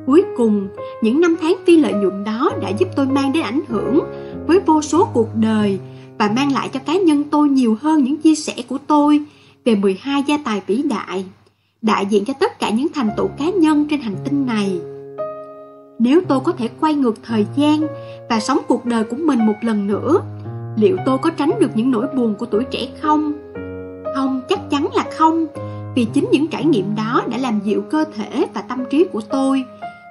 Cuối cùng, những năm tháng phi lợi nhuận đó đã giúp tôi mang đến ảnh hưởng với vô số cuộc đời và mang lại cho cá nhân tôi nhiều hơn những chia sẻ của tôi về 12 gia tài vĩ đại, đại diện cho tất cả những thành tựu cá nhân trên hành tinh này. Nếu tôi có thể quay ngược thời gian và sống cuộc đời của mình một lần nữa, liệu tôi có tránh được những nỗi buồn của tuổi trẻ không? Không, chắc chắn là không, vì chính những trải nghiệm đó đã làm dịu cơ thể và tâm trí của tôi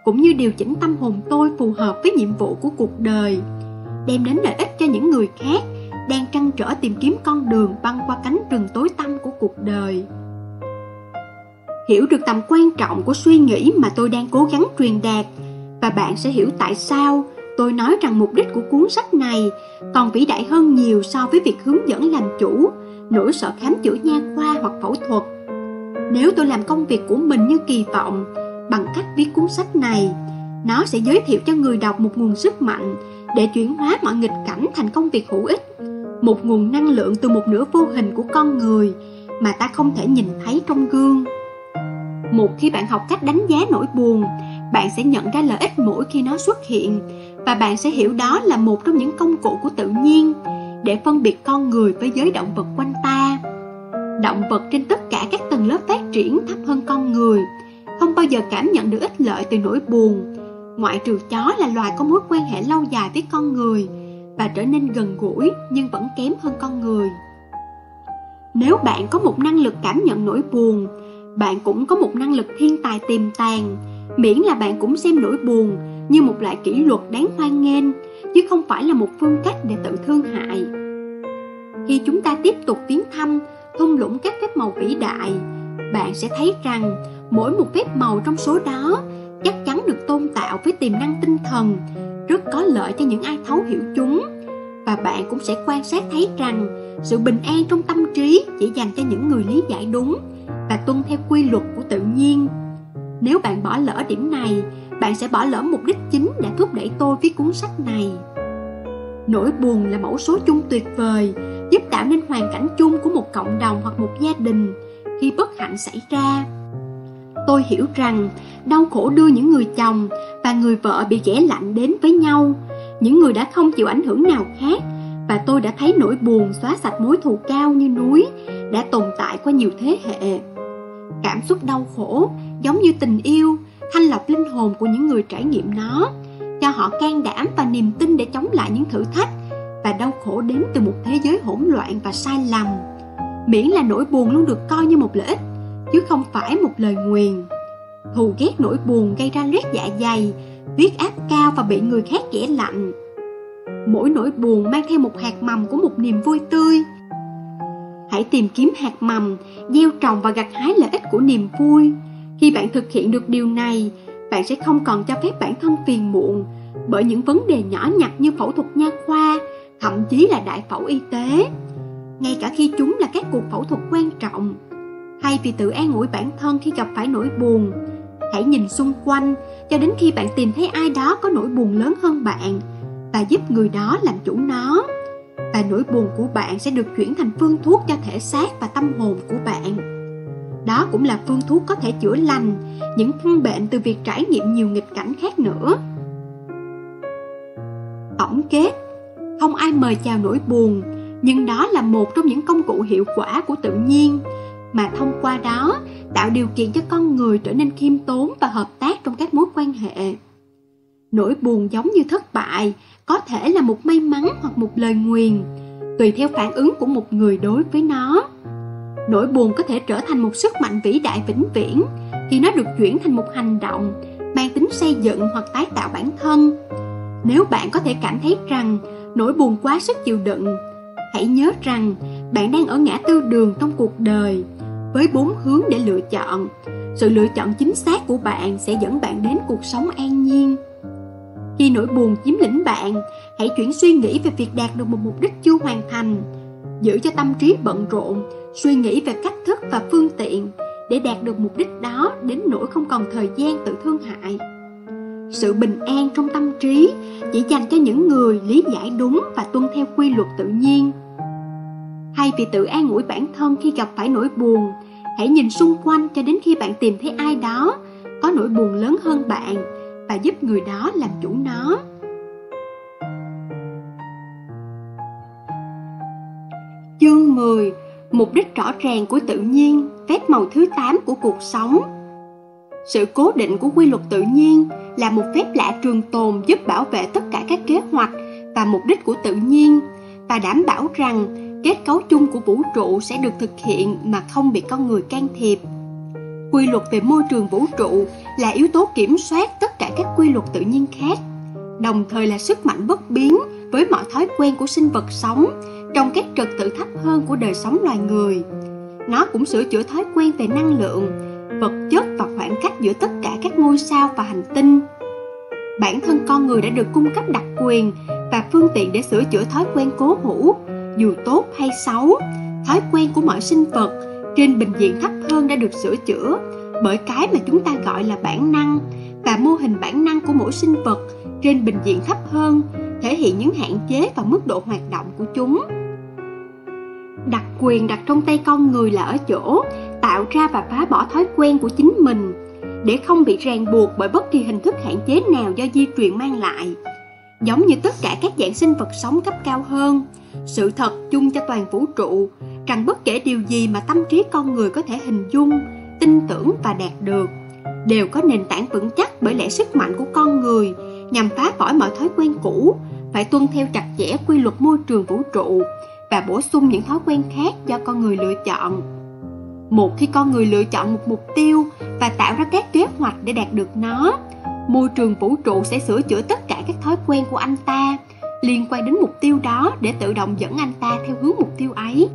cũng như điều chỉnh tâm hồn tôi phù hợp với nhiệm vụ của cuộc đời, đem đến lợi ích cho những người khác đang trăn trở tìm kiếm con đường băng qua cánh rừng tối tăm của cuộc đời. Hiểu được tầm quan trọng của suy nghĩ mà tôi đang cố gắng truyền đạt và bạn sẽ hiểu tại sao tôi nói rằng mục đích của cuốn sách này còn vĩ đại hơn nhiều so với việc hướng dẫn làm chủ, nỗi sợ khám chữa nha khoa hoặc phẫu thuật. Nếu tôi làm công việc của mình như kỳ vọng bằng cách viết cuốn sách này, nó sẽ giới thiệu cho người đọc một nguồn sức mạnh để chuyển hóa mọi nghịch cảnh thành công việc hữu ích, một nguồn năng lượng từ một nửa vô hình của con người mà ta không thể nhìn thấy trong gương. Một khi bạn học cách đánh giá nỗi buồn, bạn sẽ nhận ra lợi ích mỗi khi nó xuất hiện và bạn sẽ hiểu đó là một trong những công cụ của tự nhiên để phân biệt con người với giới động vật quanh ta. Động vật trên tất cả các tầng lớp phát triển thấp hơn con người, không bao giờ cảm nhận được ích lợi từ nỗi buồn. Ngoại trừ chó là loài có mối quan hệ lâu dài với con người và trở nên gần gũi nhưng vẫn kém hơn con người. Nếu bạn có một năng lực cảm nhận nỗi buồn, bạn cũng có một năng lực thiên tài tiềm tàng, miễn là bạn cũng xem nỗi buồn như một loại kỷ luật đáng hoan nghênh, chứ không phải là một phương cách để tự thương hại. Khi chúng ta tiếp tục tiến thăm, thung lũng các phép màu vĩ đại, bạn sẽ thấy rằng mỗi một phép màu trong số đó chắc chắn được tôn tạo với tiềm năng tinh thần, rất có lợi cho những ai thấu hiểu chúng. Và bạn cũng sẽ quan sát thấy rằng sự bình an trong tâm trí chỉ dành cho những người lý giải đúng và tuân theo quy luật của tự nhiên. Nếu bạn bỏ lỡ điểm này, bạn sẽ bỏ lỡ mục đích chính đã thúc đẩy tôi viết cuốn sách này. Nỗi buồn là mẫu số chung tuyệt vời, giúp tạo nên hoàn cảnh chung của một cộng đồng hoặc một gia đình khi bất hạnh xảy ra. Tôi hiểu rằng đau khổ đưa những người chồng và người vợ bị ghẻ lạnh đến với nhau, những người đã không chịu ảnh hưởng nào khác và tôi đã thấy nỗi buồn xóa sạch mối thù cao như núi đã tồn tại qua nhiều thế hệ. Cảm xúc đau khổ giống như tình yêu, thanh lọc linh hồn của những người trải nghiệm nó, cho họ can đảm và niềm tin để chống lại những thử thách và đau khổ đến từ một thế giới hỗn loạn và sai lầm. Miễn là nỗi buồn luôn được coi như một lợi ích, chứ không phải một lời nguyền. Thù ghét nỗi buồn gây ra loét dạ dày, huyết áp cao và bị người khác ghẻ lạnh. Mỗi nỗi buồn mang theo một hạt mầm của một niềm vui tươi. Hãy tìm kiếm hạt mầm, gieo trồng và gặt hái lợi ích của niềm vui. Khi bạn thực hiện được điều này, bạn sẽ không còn cho phép bản thân phiền muộn bởi những vấn đề nhỏ nhặt như phẫu thuật nha khoa, thậm chí là đại phẫu y tế. Ngay cả khi chúng là các cuộc phẫu thuật quan trọng, hay vì tự an ủi bản thân khi gặp phải nỗi buồn, hãy nhìn xung quanh cho đến khi bạn tìm thấy ai đó có nỗi buồn lớn hơn bạn và giúp người đó làm chủ nó. Và nỗi buồn của bạn sẽ được chuyển thành phương thuốc cho thể xác và tâm hồn của bạn. Đó cũng là phương thuốc có thể chữa lành những căn bệnh từ việc trải nghiệm nhiều nghịch cảnh khác nữa. Tổng kết, không ai mời chào nỗi buồn, nhưng đó là một trong những công cụ hiệu quả của tự nhiên mà thông qua đó tạo điều kiện cho con người trở nên khiêm tốn và hợp tác trong các mối quan hệ. Nỗi buồn giống như thất bại, có thể là một may mắn hoặc một lời nguyền, tùy theo phản ứng của một người đối với nó. Nỗi buồn có thể trở thành một sức mạnh vĩ đại vĩnh viễn khi nó được chuyển thành một hành động mang tính xây dựng hoặc tái tạo bản thân. Nếu bạn có thể cảm thấy rằng nỗi buồn quá sức chịu đựng, hãy nhớ rằng bạn đang ở ngã tư đường trong cuộc đời với bốn hướng để lựa chọn. Sự lựa chọn chính xác của bạn sẽ dẫn bạn đến cuộc sống an nhiên. Khi nỗi buồn chiếm lĩnh bạn, hãy chuyển suy nghĩ về việc đạt được một mục đích chưa hoàn thành. Giữ cho tâm trí bận rộn, suy nghĩ về cách thức và phương tiện để đạt được mục đích đó đến nỗi không còn thời gian tự thương hại. Sự bình an trong tâm trí chỉ dành cho những người lý giải đúng và tuân theo quy luật tự nhiên. Hay vì tự an ủi bản thân khi gặp phải nỗi buồn, hãy nhìn xung quanh cho đến khi bạn tìm thấy ai đó có nỗi buồn lớn hơn bạn và giúp người đó làm chủ nó. Chương 10 Mục đích rõ ràng của tự nhiên, phép màu thứ 8 của cuộc sống Sự cố định của quy luật tự nhiên là một phép lạ trường tồn giúp bảo vệ tất cả các kế hoạch và mục đích của tự nhiên và đảm bảo rằng kết cấu chung của vũ trụ sẽ được thực hiện mà không bị con người can thiệp. quy luật về môi trường vũ trụ là yếu tố kiểm soát tất cả các quy luật tự nhiên khác, đồng thời là sức mạnh bất biến với mọi thói quen của sinh vật sống trong các trật tự thấp hơn của đời sống loài người nó cũng sửa chữa thói quen về năng lượng, vật chất và khoảng cách giữa tất cả các ngôi sao và hành tinh bản thân con người đã được cung cấp đặc quyền và phương tiện để sửa chữa thói quen cố hữu dù tốt hay xấu, thói quen của mọi sinh vật trên bình diện thấp hơn đã được sửa chữa. Bởi cái mà chúng ta gọi là bản năng và mô hình bản năng của mỗi sinh vật trên bình diện thấp hơn thể hiện những hạn chế và mức độ hoạt động của chúng. Đặc quyền đặt trong tay con người là ở chỗ tạo ra và phá bỏ thói quen của chính mình, để không bị ràng buộc bởi bất kỳ hình thức hạn chế nào do di truyền mang lại, giống như tất cả các dạng sinh vật sống cấp cao hơn sự thật chung cho toàn vũ trụ, rằng bất kể điều gì mà tâm trí con người có thể hình dung, tin tưởng và đạt được, đều có nền tảng vững chắc bởi lẽ sức mạnh của con người nhằm phá bỏ mọi thói quen cũ, phải tuân theo chặt chẽ quy luật môi trường vũ trụ và bổ sung những thói quen khác do con người lựa chọn. Một khi con người lựa chọn một mục tiêu và tạo ra các kế hoạch để đạt được nó, môi trường vũ trụ sẽ sửa chữa tất cả các thói quen của anh ta liên quan đến mục tiêu đó để tự động dẫn anh ta theo hướng mục tiêu ấy.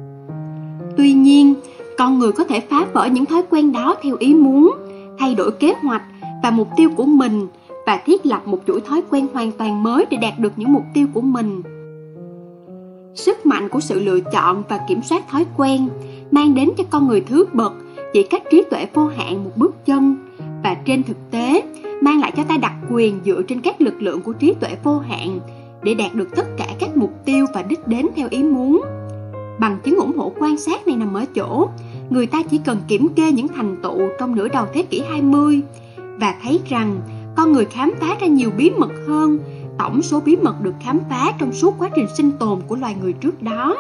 Tuy nhiên, con người có thể phá vỡ những thói quen đó theo ý muốn, thay đổi kế hoạch và mục tiêu của mình và thiết lập một chuỗi thói quen hoàn toàn mới để đạt được những mục tiêu của mình. Sức mạnh của sự lựa chọn và kiểm soát thói quen mang đến cho con người thứ bậc chỉ cách trí tuệ vô hạn một bước chân và trên thực tế mang lại cho ta đặc quyền dựa trên các lực lượng của trí tuệ vô hạn để đạt được tất cả các mục tiêu và đích đến theo ý muốn. Bằng chứng ủng hộ quan sát này nằm ở chỗ, người ta chỉ cần kiểm kê những thành tựu trong nửa đầu thế kỷ 20 và thấy rằng con người khám phá ra nhiều bí mật hơn tổng số bí mật được khám phá trong suốt quá trình sinh tồn của loài người trước đó.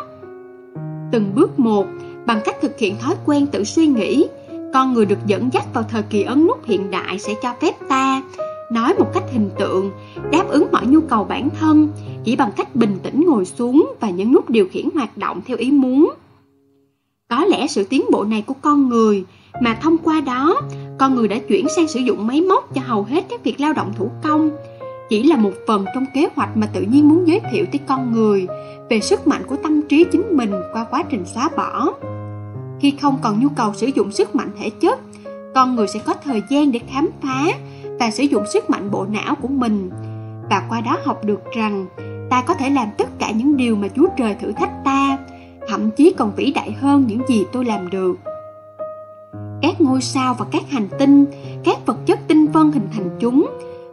Từng bước một, bằng cách thực hiện thói quen tự suy nghĩ, con người được dẫn dắt vào thời kỳ ấn nút hiện đại sẽ cho phép ta nói một cách hình tượng, đáp ứng mọi nhu cầu bản thân chỉ bằng cách bình tĩnh ngồi xuống và nhấn nút điều khiển hoạt động theo ý muốn. Có lẽ sự tiến bộ này của con người mà thông qua đó, con người đã chuyển sang sử dụng máy móc cho hầu hết các việc lao động thủ công, chỉ là một phần trong kế hoạch mà tự nhiên muốn giới thiệu tới con người về sức mạnh của tâm trí chính mình qua quá trình xóa bỏ. Khi không còn nhu cầu sử dụng sức mạnh thể chất, con người sẽ có thời gian để khám phá và sử dụng sức mạnh bộ não của mình và qua đó học được rằng ta có thể làm tất cả những điều mà Chúa Trời thử thách ta, thậm chí còn vĩ đại hơn những gì tôi làm được. Các ngôi sao và các hành tinh, các vật chất tinh vân hình thành chúng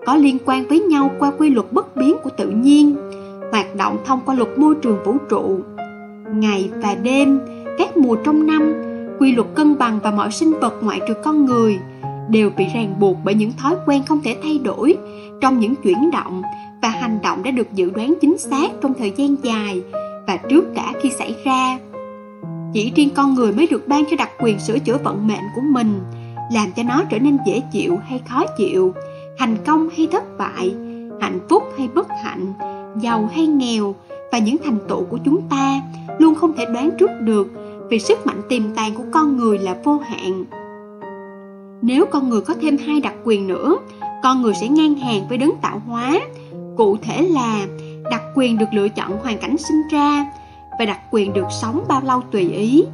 có liên quan với nhau qua quy luật bất biến của tự nhiên, hoạt động thông qua luật môi trường vũ trụ. Ngày và đêm, các mùa trong năm, quy luật cân bằng và mọi sinh vật ngoại trừ con người đều bị ràng buộc bởi những thói quen không thể thay đổi trong những chuyển động và hành động đã được dự đoán chính xác trong thời gian dài và trước cả khi xảy ra. Chỉ riêng con người mới được ban cho đặc quyền sửa chữa vận mệnh của mình, làm cho nó trở nên dễ chịu hay khó chịu, thành công hay thất bại, hạnh phúc hay bất hạnh, giàu hay nghèo và những thành tựu của chúng ta luôn không thể đoán trước được vì sức mạnh tiềm tàng của con người là vô hạn. Nếu con người có thêm hai đặc quyền nữa, con người sẽ ngang hàng với đấng tạo hóa. Cụ thể là đặc quyền được lựa chọn hoàn cảnh sinh ra và đặc quyền được sống bao lâu tùy ý.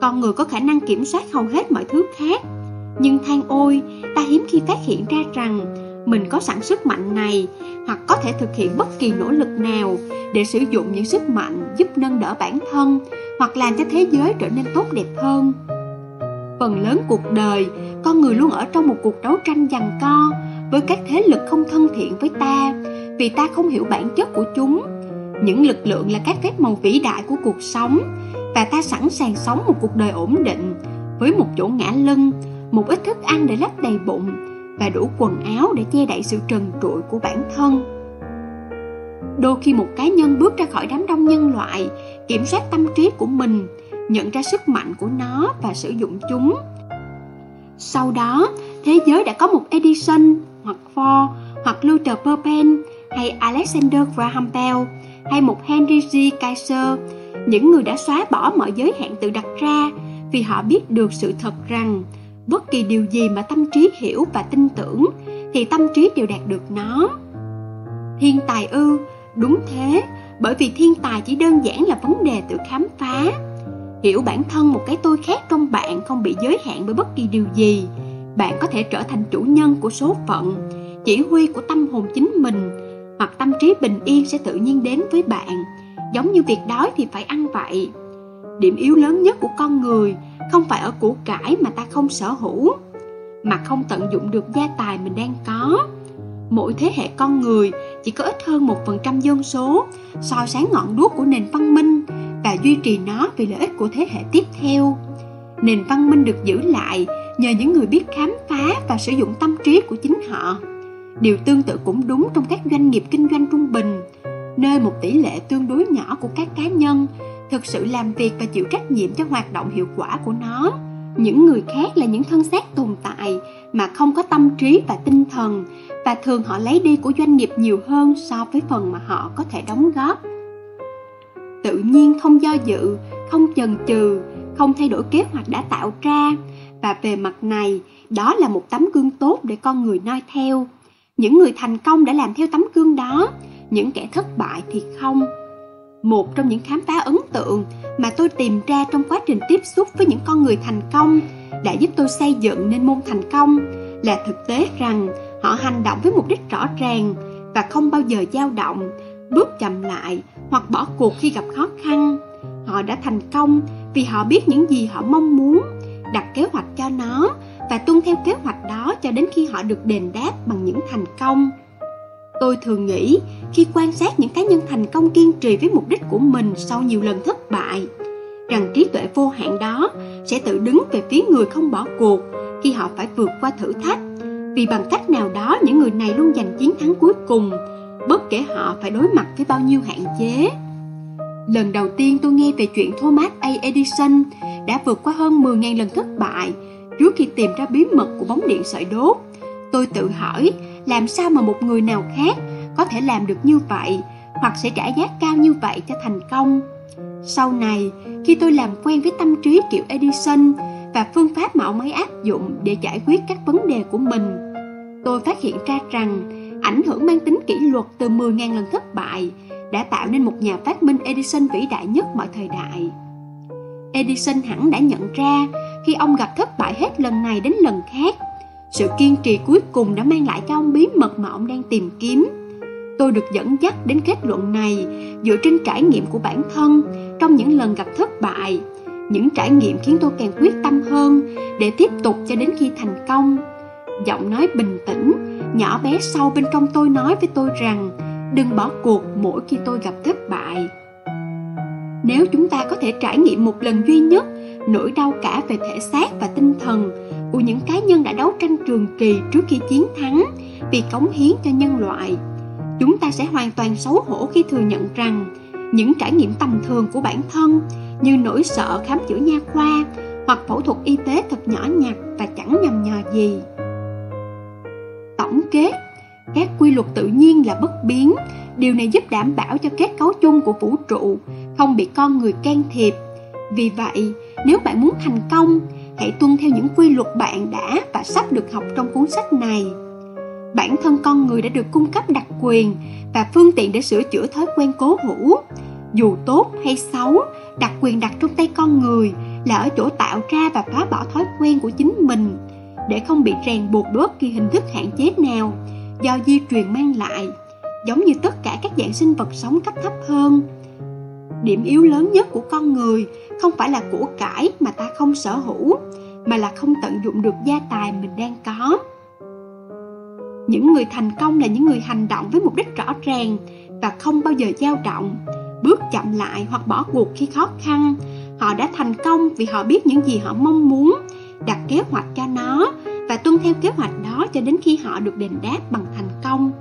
Con người có khả năng kiểm soát hầu hết mọi thứ khác, nhưng than ôi, ta hiếm khi phát hiện ra rằng mình có sẵn sức mạnh này hoặc có thể thực hiện bất kỳ nỗ lực nào để sử dụng những sức mạnh giúp nâng đỡ bản thân hoặc làm cho thế giới trở nên tốt đẹp hơn. Phần lớn cuộc đời, con người luôn ở trong một cuộc đấu tranh giằng co với các thế lực không thân thiện với ta vì ta không hiểu bản chất của chúng. Những lực lượng là các phép màu vĩ đại của cuộc sống và ta sẵn sàng sống một cuộc đời ổn định với một chỗ ngã lưng, một ít thức ăn để lấp đầy bụng và đủ quần áo để che đậy sự trần trụi của bản thân. Đôi khi một cá nhân bước ra khỏi đám đông nhân loại, kiểm soát tâm trí của mình, nhận ra sức mạnh của nó và sử dụng chúng. Sau đó, thế giới đã có một Edison, hoặc Ford, hoặc Luther Burbank, hay Alexander Graham Bell, hay một Henry G. Kaiser, những người đã xóa bỏ mọi giới hạn tự đặt ra vì họ biết được sự thật rằng bất kỳ điều gì mà tâm trí hiểu và tin tưởng thì tâm trí đều đạt được nó thiên tài ư đúng thế bởi vì thiên tài chỉ đơn giản là vấn đề tự khám phá hiểu bản thân một cái tôi khác trong bạn không bị giới hạn bởi bất kỳ điều gì. Bạn có thể trở thành chủ nhân của số phận, chỉ huy của tâm hồn chính mình, hoặc tâm trí bình yên sẽ tự nhiên đến với bạn. Giống như việc đói thì phải ăn vậy. Điểm yếu lớn nhất của con người không phải ở của cải mà ta không sở hữu, mà không tận dụng được gia tài mình đang có. Mỗi thế hệ con người chỉ có ít hơn một phần trăm dân số, soi sáng ngọn đuốc của nền văn minh và duy trì nó vì lợi ích của thế hệ tiếp theo. Nền văn minh được giữ lại nhờ những người biết khám phá và sử dụng tâm trí của chính họ. Điều tương tự cũng đúng trong các doanh nghiệp kinh doanh trung bình, nơi một tỷ lệ tương đối nhỏ của các cá nhân thực sự làm việc và chịu trách nhiệm cho hoạt động hiệu quả của nó những người khác là những thân xác tồn tại mà không có tâm trí và tinh thần, và thường họ lấy đi của doanh nghiệp nhiều hơn so với phần mà họ có thể đóng góp. Tự nhiên không do dự, không chần chừ, không thay đổi kế hoạch đã tạo ra, và về mặt này, đó là một tấm gương tốt để con người noi theo. Những người thành công đã làm theo tấm gương đó, những kẻ thất bại thì không một trong những khám phá ấn tượng mà tôi tìm ra trong quá trình tiếp xúc với những con người thành công đã giúp tôi xây dựng nên môn thành công là thực tế rằng họ hành động với mục đích rõ ràng và không bao giờ dao động, bước chậm lại hoặc bỏ cuộc khi gặp khó khăn. Họ đã thành công vì họ biết những gì họ mong muốn, đặt kế hoạch cho nó và tuân theo kế hoạch đó cho đến khi họ được đền đáp bằng những thành công tôi thường nghĩ, khi quan sát những cá nhân thành công kiên trì với mục đích của mình sau nhiều lần thất bại, rằng trí tuệ vô hạn đó sẽ tự đứng về phía người không bỏ cuộc khi họ phải vượt qua thử thách vì bằng cách nào đó, những người này luôn giành chiến thắng cuối cùng, bất kể họ phải đối mặt với bao nhiêu hạn chế lần đầu tiên tôi nghe về chuyện Thomas A. Edison đã vượt qua hơn 10.000 lần thất bại trước khi tìm ra bí mật của bóng điện sợi đốt, tôi tự hỏi làm sao mà một người nào khác có thể làm được như vậy hoặc sẽ trả giá cao như vậy cho thành công sau này, khi tôi làm quen với tâm trí kiểu edison và phương pháp mà ông ấy áp dụng để giải quyết các vấn đề của mình, tôi phát hiện ra rằng ảnh hưởng mang tính kỷ luật từ 10.000 lần thất bại đã tạo nên một nhà phát minh Edison vĩ đại nhất mọi thời đại. Edison hẳn đã nhận ra khi ông gặp thất bại hết lần này đến lần khác sự kiên trì cuối cùng đã mang lại cho ông bí mật mà ông đang tìm kiếm. Tôi được dẫn dắt đến kết luận này dựa trên trải nghiệm của bản thân trong những lần gặp thất bại. Những trải nghiệm khiến tôi càng quyết tâm hơn để tiếp tục cho đến khi thành công. Giọng nói bình tĩnh, nhỏ bé sâu bên trong tôi nói với tôi rằng đừng bỏ cuộc mỗi khi tôi gặp thất bại. Nếu chúng ta có thể trải nghiệm một lần duy nhất nỗi đau cả về thể xác và tinh thần của những cá nhân đã đấu tranh trường kỳ trước khi chiến thắng vì cống hiến cho nhân loại. Chúng ta sẽ hoàn toàn xấu hổ khi thừa nhận rằng những trải nghiệm tầm thường của bản thân như nỗi sợ khám chữa nha khoa hoặc phẫu thuật y tế thật nhỏ nhặt và chẳng nhầm nhò gì. Tổng kết các quy luật tự nhiên là bất biến. Điều này giúp đảm bảo cho kết cấu chung của vũ trụ, không bị con người can thiệp. Vì vậy, nếu bạn muốn thành công hãy tuân theo những quy luật bạn đã và sắp được học trong cuốn sách này. Bản thân con người đã được cung cấp đặc quyền và phương tiện để sửa chữa thói quen cố hữu. Dù tốt hay xấu, đặc quyền đặt trong tay con người là ở chỗ tạo ra và phá bỏ thói quen của chính mình, để không bị ràng buộc bởi bất kỳ hình thức hạn chế nào do di truyền mang lại, giống như tất cả các dạng sinh vật sống cấp thấp hơn điểm yếu lớn nhất của con người không phải là của cải mà ta không sở hữu, mà là không tận dụng được gia tài mình đang có. Những người thành công là những người hành động với mục đích rõ ràng và không bao giờ dao động, bước chậm lại hoặc bỏ cuộc khi khó khăn. Họ đã thành công vì họ biết những gì họ mong muốn, đặt kế hoạch cho nó và tuân theo kế hoạch đó cho đến khi họ được đền đáp bằng thành công.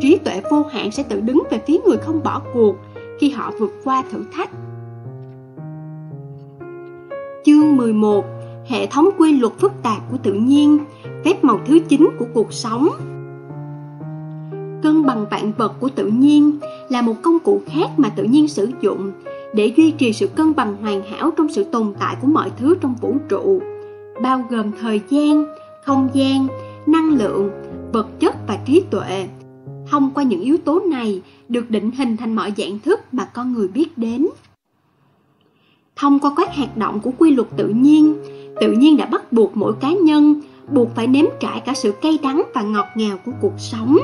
Trí tuệ vô hạn sẽ tự đứng về phía người không bỏ cuộc khi họ vượt qua thử thách Chương 11 Hệ thống quy luật phức tạp của tự nhiên Phép màu thứ 9 của cuộc sống Cân bằng vạn vật của tự nhiên là một công cụ khác mà tự nhiên sử dụng để duy trì sự cân bằng hoàn hảo trong sự tồn tại của mọi thứ trong vũ trụ. bao gồm thời gian, không gian, năng lượng, vật chất và trí tuệ. Thông qua những yếu tố này được định hình thành mọi dạng thức mà con người biết đến. Thông qua các hoạt động của quy luật tự nhiên, tự nhiên đã bắt buộc mỗi cá nhân buộc phải nếm trải cả sự cay đắng và ngọt ngào của cuộc sống.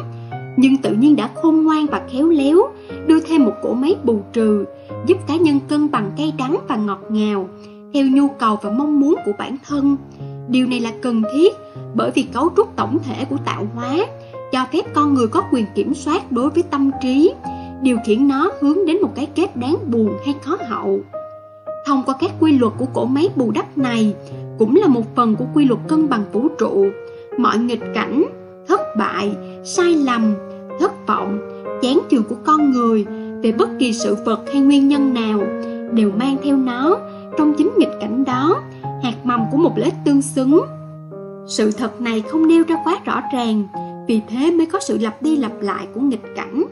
Nhưng tự nhiên đã khôn ngoan và khéo léo, đưa thêm một cỗ máy bù trừ, giúp cá nhân cân bằng cay đắng và ngọt ngào, theo nhu cầu và mong muốn của bản thân. Điều này là cần thiết bởi vì cấu trúc tổng thể của tạo hóa cho phép con người có quyền kiểm soát đối với tâm trí, điều khiển nó hướng đến một cái kết đáng buồn hay khó hậu. Thông qua các quy luật của cỗ máy bù đắp này, cũng là một phần của quy luật cân bằng vũ trụ. Mọi nghịch cảnh, thất bại, sai lầm, thất vọng, chán chường của con người về bất kỳ sự vật hay nguyên nhân nào đều mang theo nó trong chính nghịch cảnh đó hạt mầm của một lợi ích tương xứng. Sự thật này không nêu ra quá rõ ràng, vì thế mới có sự lặp đi lặp lại của nghịch cảnh.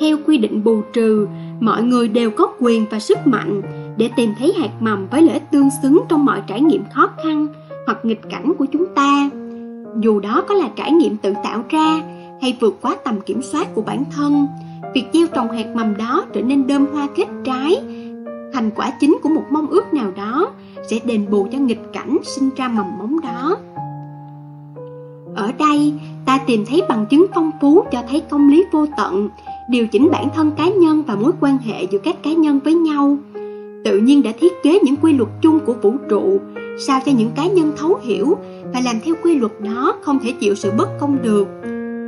Theo quy định bù trừ, mọi người đều có quyền và sức mạnh để tìm thấy hạt mầm với lợi ích tương xứng trong mọi trải nghiệm khó khăn hoặc nghịch cảnh của chúng ta. Dù đó có là trải nghiệm tự tạo ra hay vượt quá tầm kiểm soát của bản thân, việc gieo trồng hạt mầm đó trở nên đơm hoa kết trái, thành quả chính của một mong ước nào đó sẽ đền bù cho nghịch cảnh sinh ra mầm mống đó. Ở đây, ta tìm thấy bằng chứng phong phú cho thấy công lý vô tận, điều chỉnh bản thân cá nhân và mối quan hệ giữa các cá nhân với nhau. Tự nhiên đã thiết kế những quy luật chung của vũ trụ, sao cho những cá nhân thấu hiểu và làm theo quy luật đó không thể chịu sự bất công được.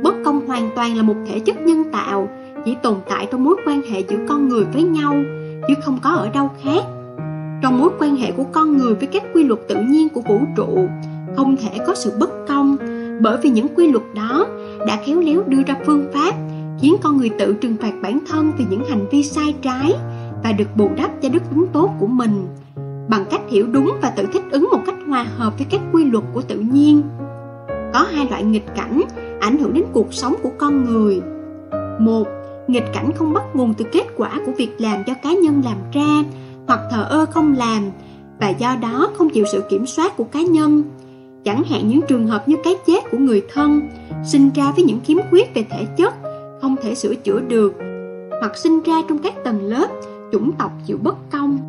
Bất công hoàn toàn là một thể chất nhân tạo, chỉ tồn tại trong mối quan hệ giữa con người với nhau, chứ không có ở đâu khác. Trong mối quan hệ của con người với các quy luật tự nhiên của vũ trụ, không thể có sự bất công, bởi vì những quy luật đó đã khéo léo đưa ra phương pháp khiến con người tự trừng phạt bản thân vì những hành vi sai trái và được bù đắp cho đức tính tốt của mình bằng cách hiểu đúng và tự thích ứng một cách hòa hợp với các quy luật của tự nhiên. Có hai loại nghịch cảnh ảnh hưởng đến cuộc sống của con người. Một, nghịch cảnh không bắt nguồn từ kết quả của việc làm do cá nhân làm ra hoặc thờ ơ không làm và do đó không chịu sự kiểm soát của cá nhân Chẳng hạn những trường hợp như cái chết của người thân, sinh ra với những khiếm khuyết về thể chất, không thể sửa chữa được, hoặc sinh ra trong các tầng lớp, chủng tộc chịu bất công.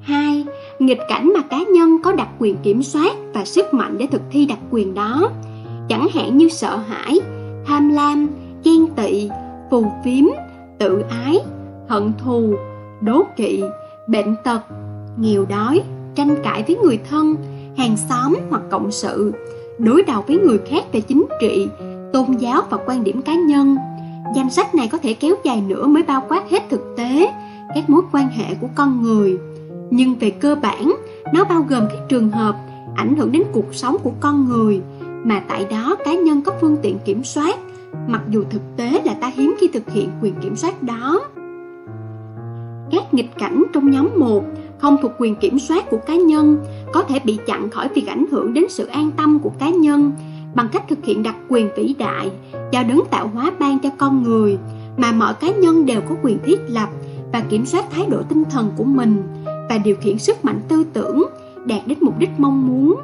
2. Nghịch cảnh mà cá nhân có đặc quyền kiểm soát và sức mạnh để thực thi đặc quyền đó, chẳng hạn như sợ hãi, tham lam, ghen tị, phù phiếm, tự ái, hận thù, đố kỵ, bệnh tật, nghèo đói, tranh cãi với người thân, hàng xóm hoặc cộng sự, đối đầu với người khác về chính trị, tôn giáo và quan điểm cá nhân. Danh sách này có thể kéo dài nữa mới bao quát hết thực tế, các mối quan hệ của con người. Nhưng về cơ bản, nó bao gồm các trường hợp ảnh hưởng đến cuộc sống của con người mà tại đó cá nhân có phương tiện kiểm soát, mặc dù thực tế là ta hiếm khi thực hiện quyền kiểm soát đó. Các nghịch cảnh trong nhóm 1 không thuộc quyền kiểm soát của cá nhân có thể bị chặn khỏi việc ảnh hưởng đến sự an tâm của cá nhân bằng cách thực hiện đặc quyền vĩ đại, do đấng tạo hóa ban cho con người, mà mọi cá nhân đều có quyền thiết lập và kiểm soát thái độ tinh thần của mình và điều khiển sức mạnh tư tưởng đạt đến mục đích mong muốn,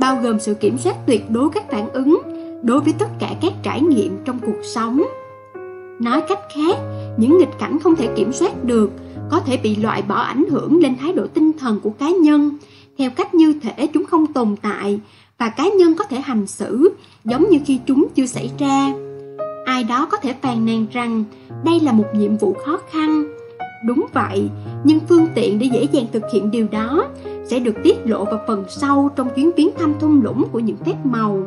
bao gồm sự kiểm soát tuyệt đối các phản ứng đối với tất cả các trải nghiệm trong cuộc sống. Nói cách khác, những nghịch cảnh không thể kiểm soát được có thể bị loại bỏ ảnh hưởng lên thái độ tinh thần của cá nhân theo cách như thể chúng không tồn tại và cá nhân có thể hành xử giống như khi chúng chưa xảy ra. Ai đó có thể phàn nàn rằng đây là một nhiệm vụ khó khăn. Đúng vậy, nhưng phương tiện để dễ dàng thực hiện điều đó sẽ được tiết lộ vào phần sau trong chuyến viếng thăm thung lũng của những phép màu.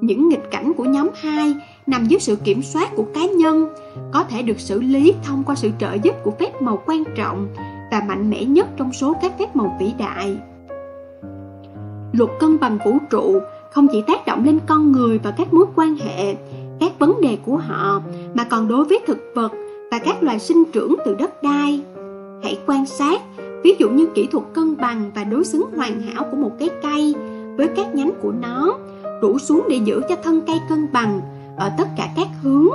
Những nghịch cảnh của nhóm 2 nằm dưới sự kiểm soát của cá nhân, có thể được xử lý thông qua sự trợ giúp của phép màu quan trọng và mạnh mẽ nhất trong số các phép màu vĩ đại. Luật cân bằng vũ trụ không chỉ tác động lên con người và các mối quan hệ, các vấn đề của họ, mà còn đối với thực vật và các loài sinh trưởng từ đất đai. Hãy quan sát, ví dụ như kỹ thuật cân bằng và đối xứng hoàn hảo của một cái cây với các nhánh của nó, rủ xuống để giữ cho thân cây cân bằng ở tất cả các hướng,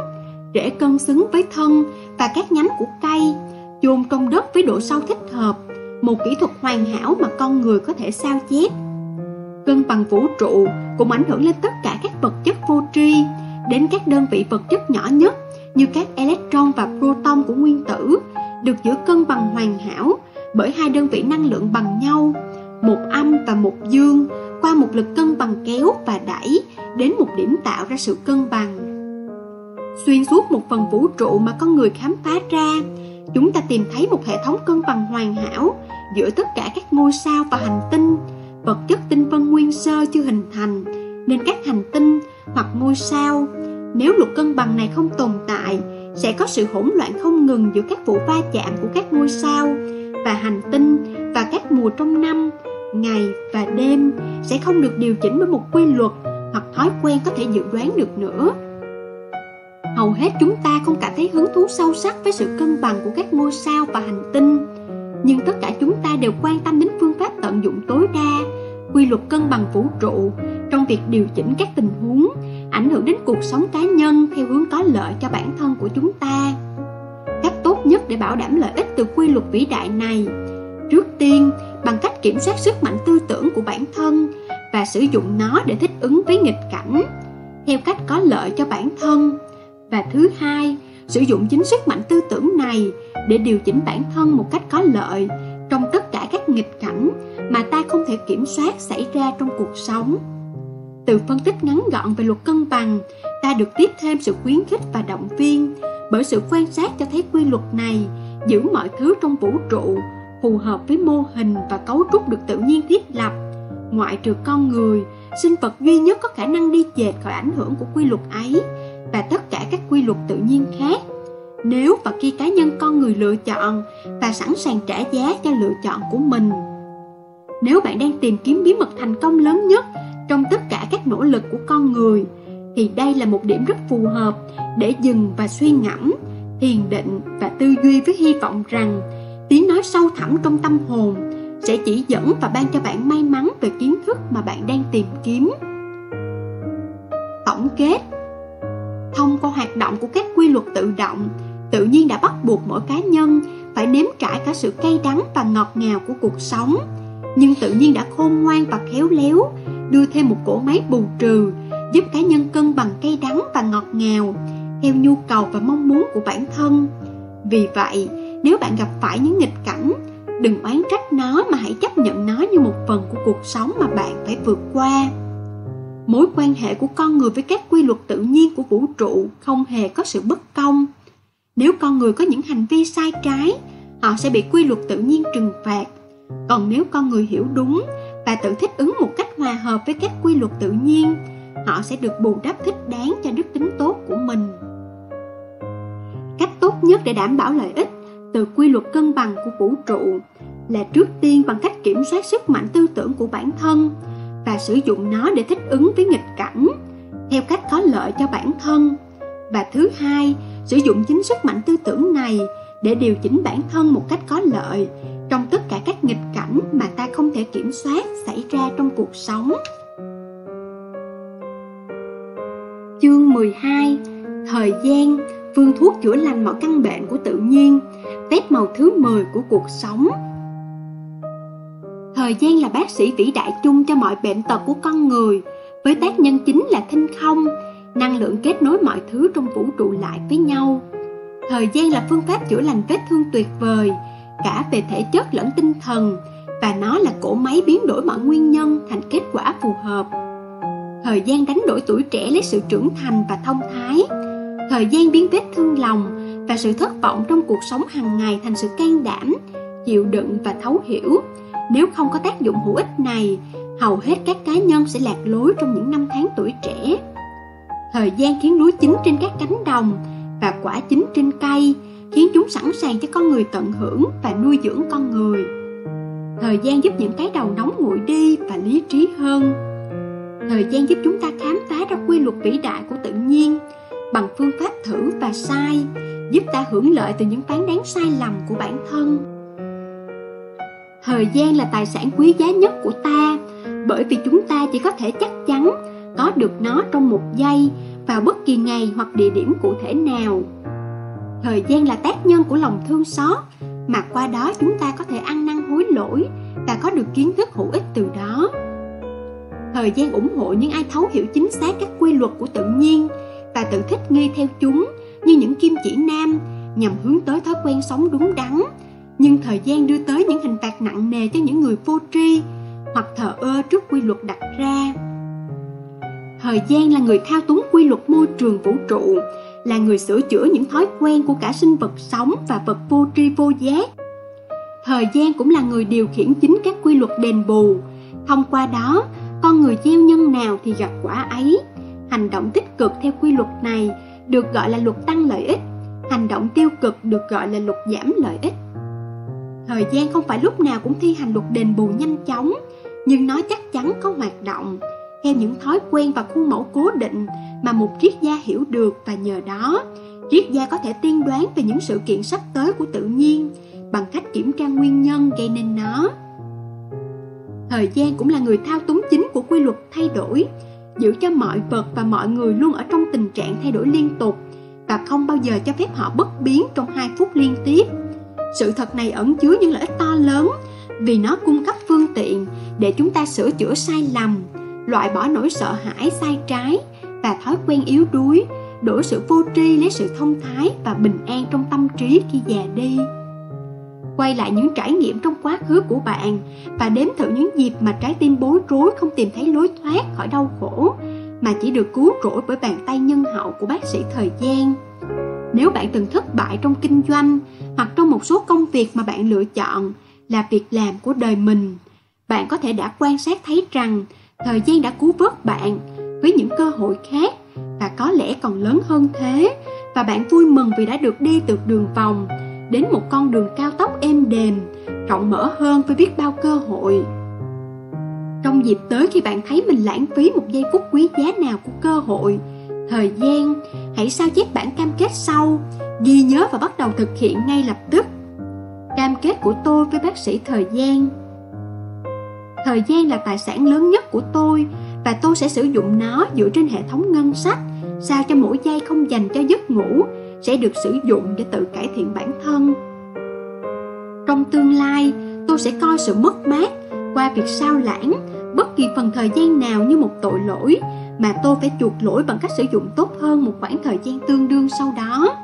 rễ cân xứng với thân và các nhánh của cây, chôn trong đất với độ sâu thích hợp, một kỹ thuật hoàn hảo mà con người có thể sao chép. Cân bằng vũ trụ cũng ảnh hưởng lên tất cả các vật chất vô tri, đến các đơn vị vật chất nhỏ nhất như các electron và proton của nguyên tử được giữ cân bằng hoàn hảo bởi hai đơn vị năng lượng bằng nhau, một âm và một dương qua một lực cân bằng kéo và đẩy đến một điểm tạo ra sự cân bằng. Xuyên suốt một phần vũ trụ mà con người khám phá ra, chúng ta tìm thấy một hệ thống cân bằng hoàn hảo giữa tất cả các ngôi sao và hành tinh, vật chất tinh vân nguyên sơ chưa hình thành, nên các hành tinh hoặc ngôi sao, nếu luật cân bằng này không tồn tại, sẽ có sự hỗn loạn không ngừng giữa các vụ va chạm của các ngôi sao và hành tinh và các mùa trong năm, ngày và đêm sẽ không được điều chỉnh bởi một quy luật hoặc thói quen có thể dự đoán được nữa. Hầu hết chúng ta không cảm thấy hứng thú sâu sắc với sự cân bằng của các ngôi sao và hành tinh, nhưng tất cả chúng ta đều quan tâm đến phương pháp tận dụng tối đa quy luật cân bằng vũ trụ trong việc điều chỉnh các tình huống ảnh hưởng đến cuộc sống cá nhân theo hướng có lợi cho bản thân của chúng ta. Cách tốt nhất để bảo đảm lợi ích từ quy luật vĩ đại này, trước tiên bằng cách kiểm soát sức mạnh tư tưởng của bản thân và sử dụng nó để thích ứng với nghịch cảnh theo cách có lợi cho bản thân. Và thứ hai, sử dụng chính sức mạnh tư tưởng này để điều chỉnh bản thân một cách có lợi trong tất cả các nghịch cảnh mà ta không thể kiểm soát xảy ra trong cuộc sống. Từ phân tích ngắn gọn về luật cân bằng, ta được tiếp thêm sự khuyến khích và động viên bởi sự quan sát cho thấy quy luật này giữ mọi thứ trong vũ trụ phù hợp với mô hình và cấu trúc được tự nhiên thiết lập. Ngoại trừ con người, sinh vật duy nhất có khả năng đi chệch khỏi ảnh hưởng của quy luật ấy và tất cả các quy luật tự nhiên khác. Nếu và khi cá nhân con người lựa chọn và sẵn sàng trả giá cho lựa chọn của mình. Nếu bạn đang tìm kiếm bí mật thành công lớn nhất trong tất cả các nỗ lực của con người, thì đây là một điểm rất phù hợp để dừng và suy ngẫm, thiền định và tư duy với hy vọng rằng tiếng nói sâu thẳm trong tâm hồn sẽ chỉ dẫn và ban cho bạn may mắn về kiến thức mà bạn đang tìm kiếm tổng kết thông qua hoạt động của các quy luật tự động tự nhiên đã bắt buộc mỗi cá nhân phải nếm trải cả sự cay đắng và ngọt ngào của cuộc sống nhưng tự nhiên đã khôn ngoan và khéo léo đưa thêm một cỗ máy bù trừ giúp cá nhân cân bằng cay đắng và ngọt ngào theo nhu cầu và mong muốn của bản thân. Vì vậy, nếu bạn gặp phải những nghịch cảnh, đừng oán trách nó mà hãy chấp nhận nó như một phần của cuộc sống mà bạn phải vượt qua. Mối quan hệ của con người với các quy luật tự nhiên của vũ trụ không hề có sự bất công. Nếu con người có những hành vi sai trái, họ sẽ bị quy luật tự nhiên trừng phạt. Còn nếu con người hiểu đúng và tự thích ứng một cách hòa hợp với các quy luật tự nhiên, họ sẽ được bù đắp thích đáng cho đức tính tốt của mình. Cách tốt nhất để đảm bảo lợi ích từ quy luật cân bằng của vũ trụ là trước tiên bằng cách kiểm soát sức mạnh tư tưởng của bản thân và sử dụng nó để thích ứng với nghịch cảnh theo cách có lợi cho bản thân. Và thứ hai, sử dụng chính sức mạnh tư tưởng này để điều chỉnh bản thân một cách có lợi trong tất cả các nghịch cảnh mà ta không thể kiểm soát xảy ra trong cuộc sống. Chương 12 Thời gian, phương thuốc chữa lành mọi căn bệnh của tự nhiên Phép màu thứ 10 của cuộc sống Thời gian là bác sĩ vĩ đại chung cho mọi bệnh tật của con người. Với tác nhân chính là thinh không Năng lượng kết nối mọi thứ trong vũ trụ lại với nhau. Thời gian là phương pháp chữa lành vết thương tuyệt vời Cả về thể chất lẫn tinh thần Và nó là cỗ máy biến đổi mọi nguyên nhân thành kết quả phù hợp. Thời gian đánh đổi tuổi trẻ lấy sự trưởng thành và thông thái. Thời gian biến vết thương lòng và sự thất vọng trong cuộc sống hàng ngày thành sự can đảm, chịu đựng và thấu hiểu. Nếu không có tác dụng hữu ích này, hầu hết các cá nhân sẽ lạc lối trong những năm tháng tuổi trẻ. Thời gian khiến lúa chín trên các cánh đồng và quả chín trên cây, khiến chúng sẵn sàng cho con người tận hưởng và nuôi dưỡng con người. Thời gian giúp những cái đầu nóng nguội đi và lý trí hơn. Thời gian giúp chúng ta khám phá ra quy luật vĩ đại của tự nhiên bằng phương pháp thử và sai, giúp ta hưởng lợi từ những phán đoán sai lầm của bản thân. Thời gian là tài sản quý giá nhất của ta, bởi vì chúng ta chỉ có thể chắc chắn có được nó trong một giây vào bất kỳ ngày hoặc địa điểm cụ thể nào. Thời gian là tác nhân của lòng thương xót mà qua đó chúng ta có thể ăn năn hối lỗi và có được kiến thức hữu ích từ đó. Thời gian ủng hộ những ai thấu hiểu chính xác các quy luật của tự nhiên và tự thích nghi theo chúng như những kim chỉ nam nhằm hướng tới thói quen sống đúng đắn. Nhưng thời gian đưa tới những hình phạt nặng nề cho những người vô tri hoặc thờ ơ trước quy luật đặt ra. Thời gian là người thao túng quy luật môi trường vũ trụ, là người sửa chữa những thói quen của cả sinh vật sống và vật vô tri vô giác. Thời gian cũng là người điều khiển chính các quy luật đền bù. Thông qua đó, con người gieo nhân nào thì gặt quả ấy. Hành động tích cực theo quy luật này được gọi là luật tăng lợi ích, hành động tiêu cực được gọi là luật giảm lợi ích. Thời gian không phải lúc nào cũng thi hành luật đền bù nhanh chóng, nhưng nó chắc chắn có hoạt động. Theo những thói quen và khuôn mẫu cố định mà một triết gia hiểu được và nhờ đó triết gia có thể tiên đoán về những sự kiện sắp tới của tự nhiên bằng cách kiểm tra nguyên nhân gây nên nó. Thời gian cũng là người thao túng chính của quy luật thay đổi giữ cho mọi vật và mọi người luôn ở trong tình trạng thay đổi liên tục và không bao giờ cho phép họ bất biến trong hai phút liên tiếp sự thật này ẩn chứa những lợi ích to lớn vì nó cung cấp phương tiện để chúng ta sửa chữa sai lầm, loại bỏ nỗi sợ hãi, sai trái và thói quen yếu đuối đổi sự vô tri lấy sự thông thái và bình an trong tâm trí khi già đi. Quay lại những trải nghiệm trong quá khứ của bạn và đếm thử những dịp mà trái tim bối rối không tìm thấy lối thoát khỏi đau khổ mà chỉ được cứu rỗi bởi bàn tay nhân hậu của bác sĩ thời gian. Nếu bạn từng thất bại trong kinh doanh hoặc trong một số công việc mà bạn lựa chọn là việc làm của đời mình, bạn có thể đã quan sát thấy rằng thời gian đã cứu vớt bạn với những cơ hội khác và có lẽ còn lớn hơn thế. Và bạn vui mừng vì đã được đi từ đường vòng đến một con đường cao tốc êm đềm, rộng mở hơn với biết bao cơ hội. Trong dịp tới khi bạn thấy mình lãng phí một giây phút quý giá nào của cơ hội, thời gian, hãy sao chép bản cam kết sau ghi nhớ và bắt đầu thực hiện ngay lập tức. Cam kết của tôi với bác sĩ thời gian. Thời gian là tài sản lớn nhất của tôi và tôi sẽ sử dụng nó dựa trên hệ thống ngân sách, sao cho mỗi giây không dành cho giấc ngủ sẽ được sử dụng để tự cải thiện bản thân. Trong tương lai, tôi sẽ coi sự mất mát qua việc sao lãng bất kỳ phần thời gian nào như một tội lỗi mà tôi phải chuộc lỗi bằng cách sử dụng tốt hơn một khoảng thời gian tương đương sau đó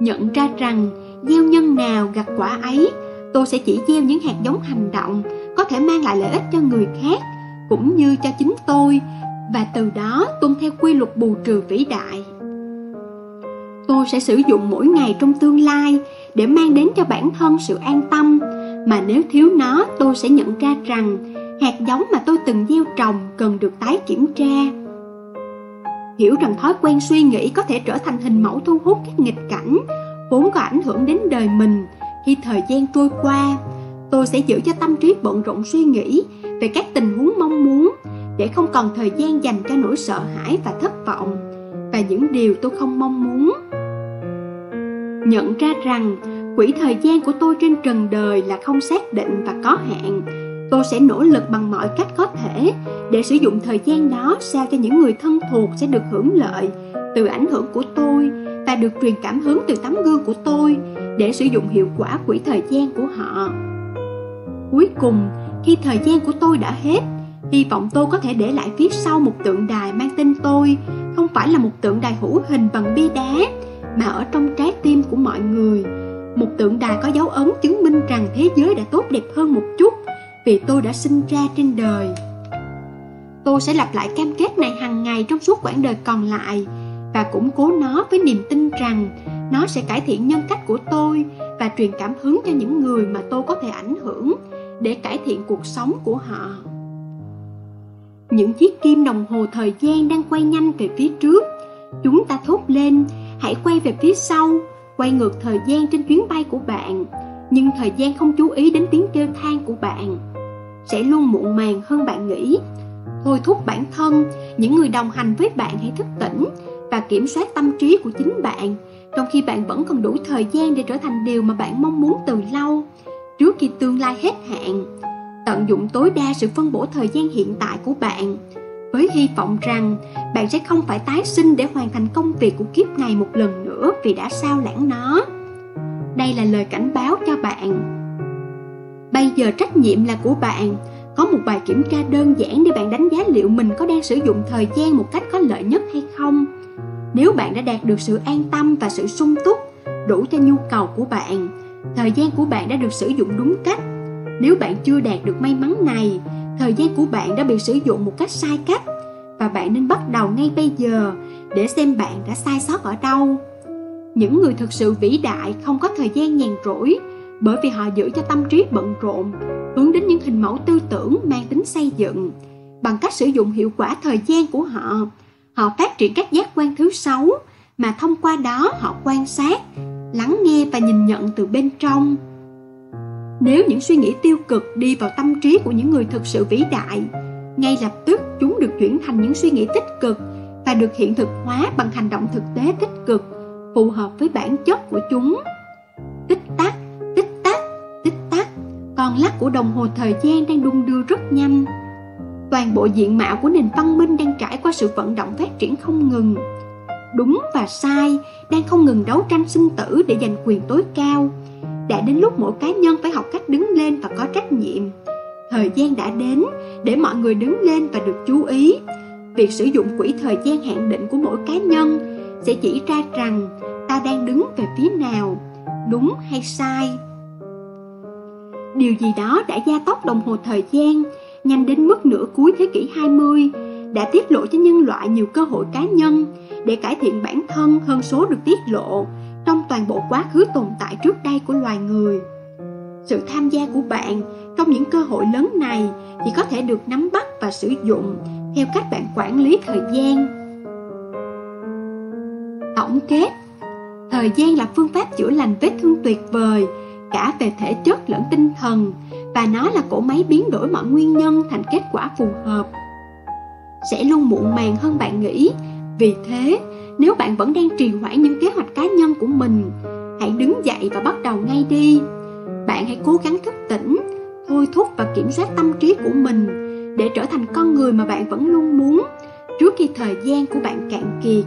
nhận ra rằng, gieo nhân nào gặt quả ấy, tôi sẽ chỉ gieo những hạt giống hành động, có thể mang lại lợi ích cho người khác, cũng như cho chính tôi, và từ đó tuân theo quy luật bù trừ vĩ đại. Tôi sẽ sử dụng mỗi ngày trong tương lai để mang đến cho bản thân sự an tâm, mà nếu thiếu nó, tôi sẽ nhận ra rằng hạt giống mà tôi từng gieo trồng cần được tái kiểm tra hiểu rằng thói quen suy nghĩ có thể trở thành hình mẫu thu hút các nghịch cảnh, vốn có ảnh hưởng đến đời mình. Khi thời gian trôi qua, tôi sẽ giữ cho tâm trí bận rộn suy nghĩ về các tình huống mong muốn để không còn thời gian dành cho nỗi sợ hãi và thất vọng và những điều tôi không mong muốn. Nhận ra rằng quỹ thời gian của tôi trên trần đời là không xác định và có hạn tôi sẽ nỗ lực bằng mọi cách có thể để sử dụng thời gian đó sao cho những người thân thuộc sẽ được hưởng lợi từ ảnh hưởng của tôi và được truyền cảm hứng từ tấm gương của tôi để sử dụng hiệu quả quỹ thời gian của họ. Cuối cùng, khi thời gian của tôi đã hết, hy vọng tôi có thể để lại phía sau một tượng đài mang tên tôi, không phải là một tượng đài hữu hình bằng bia đá, mà ở trong trái tim của mọi người. Một tượng đài có dấu ấn chứng minh rằng thế giới đã tốt đẹp hơn một chút vì tôi đã sinh ra trên đời. Tôi sẽ lặp lại cam kết này hàng ngày trong suốt quãng đời còn lại và củng cố nó với niềm tin rằng nó sẽ cải thiện nhân cách của tôi và truyền cảm hứng cho những người mà tôi có thể ảnh hưởng để cải thiện cuộc sống của họ. Những chiếc kim đồng hồ thời gian đang quay nhanh về phía trước. Chúng ta thốt lên, hãy quay về phía sau, quay ngược thời gian trên chuyến bay của bạn. Nhưng thời gian không chú ý đến tiếng kêu than của bạn sẽ luôn muộn màng hơn bạn nghĩ. Thôi thúc bản thân, những người đồng hành với bạn hãy thức tỉnh và kiểm soát tâm trí của chính bạn. Trong khi bạn vẫn còn đủ thời gian để trở thành điều mà bạn mong muốn từ lâu, trước khi tương lai hết hạn, tận dụng tối đa sự phân bổ thời gian hiện tại của bạn. Với hy vọng rằng bạn sẽ không phải tái sinh để hoàn thành công việc của kiếp này một lần nữa vì đã sao lãng nó. Đây là lời cảnh báo cho bạn. Bây giờ trách nhiệm là của bạn. Có một bài kiểm tra đơn giản để bạn đánh giá liệu mình có đang sử dụng thời gian một cách có lợi nhất hay không. Nếu bạn đã đạt được sự an tâm và sự sung túc đủ cho nhu cầu của bạn, thời gian của bạn đã được sử dụng đúng cách. Nếu bạn chưa đạt được may mắn này, thời gian của bạn đã bị sử dụng một cách sai cách và bạn nên bắt đầu ngay bây giờ để xem bạn đã sai sót ở đâu. Những người thực sự vĩ đại không có thời gian nhàn rỗi bởi vì họ giữ cho tâm trí bận rộn, hướng đến những hình mẫu tư tưởng mang tính xây dựng. Bằng cách sử dụng hiệu quả thời gian của họ, họ phát triển các giác quan thứ sáu mà thông qua đó họ quan sát, lắng nghe và nhìn nhận từ bên trong. Nếu những suy nghĩ tiêu cực đi vào tâm trí của những người thực sự vĩ đại, ngay lập tức chúng được chuyển thành những suy nghĩ tích cực và được hiện thực hóa bằng hành động thực tế tích cực phù hợp với bản chất của chúng. Tích tắc, con lắc của đồng hồ thời gian đang đung đưa rất nhanh. Toàn bộ diện mạo của nền văn minh đang trải qua sự vận động phát triển không ngừng. Đúng và sai đang không ngừng đấu tranh sinh tử để giành quyền tối cao. Đã đến lúc mỗi cá nhân phải học cách đứng lên và có trách nhiệm. Thời gian đã đến để mọi người đứng lên và được chú ý. Việc sử dụng quỹ thời gian hạn định của mỗi cá nhân sẽ chỉ ra rằng ta đang đứng về phía nào, đúng hay sai. Điều gì đó đã gia tốc đồng hồ thời gian, nhanh đến mức nửa cuối thế kỷ 20 đã tiết lộ cho nhân loại nhiều cơ hội cá nhân để cải thiện bản thân hơn số được tiết lộ trong toàn bộ quá khứ tồn tại trước đây của loài người. Sự tham gia của bạn trong những cơ hội lớn này chỉ có thể được nắm bắt và sử dụng theo cách bạn quản lý thời gian. Tổng kết, Thời gian là phương pháp chữa lành vết thương tuyệt vời cả về thể chất lẫn tinh thần và nó là cỗ máy biến đổi mọi nguyên nhân thành kết quả phù hợp. Sẽ luôn muộn màng hơn bạn nghĩ, vì thế nếu bạn vẫn đang trì hoãn những kế hoạch cá nhân của mình, hãy đứng dậy và bắt đầu ngay đi. Bạn hãy cố gắng thức tỉnh, thôi thúc và kiểm soát tâm trí của mình để trở thành con người mà bạn vẫn luôn muốn trước khi thời gian của bạn cạn kiệt.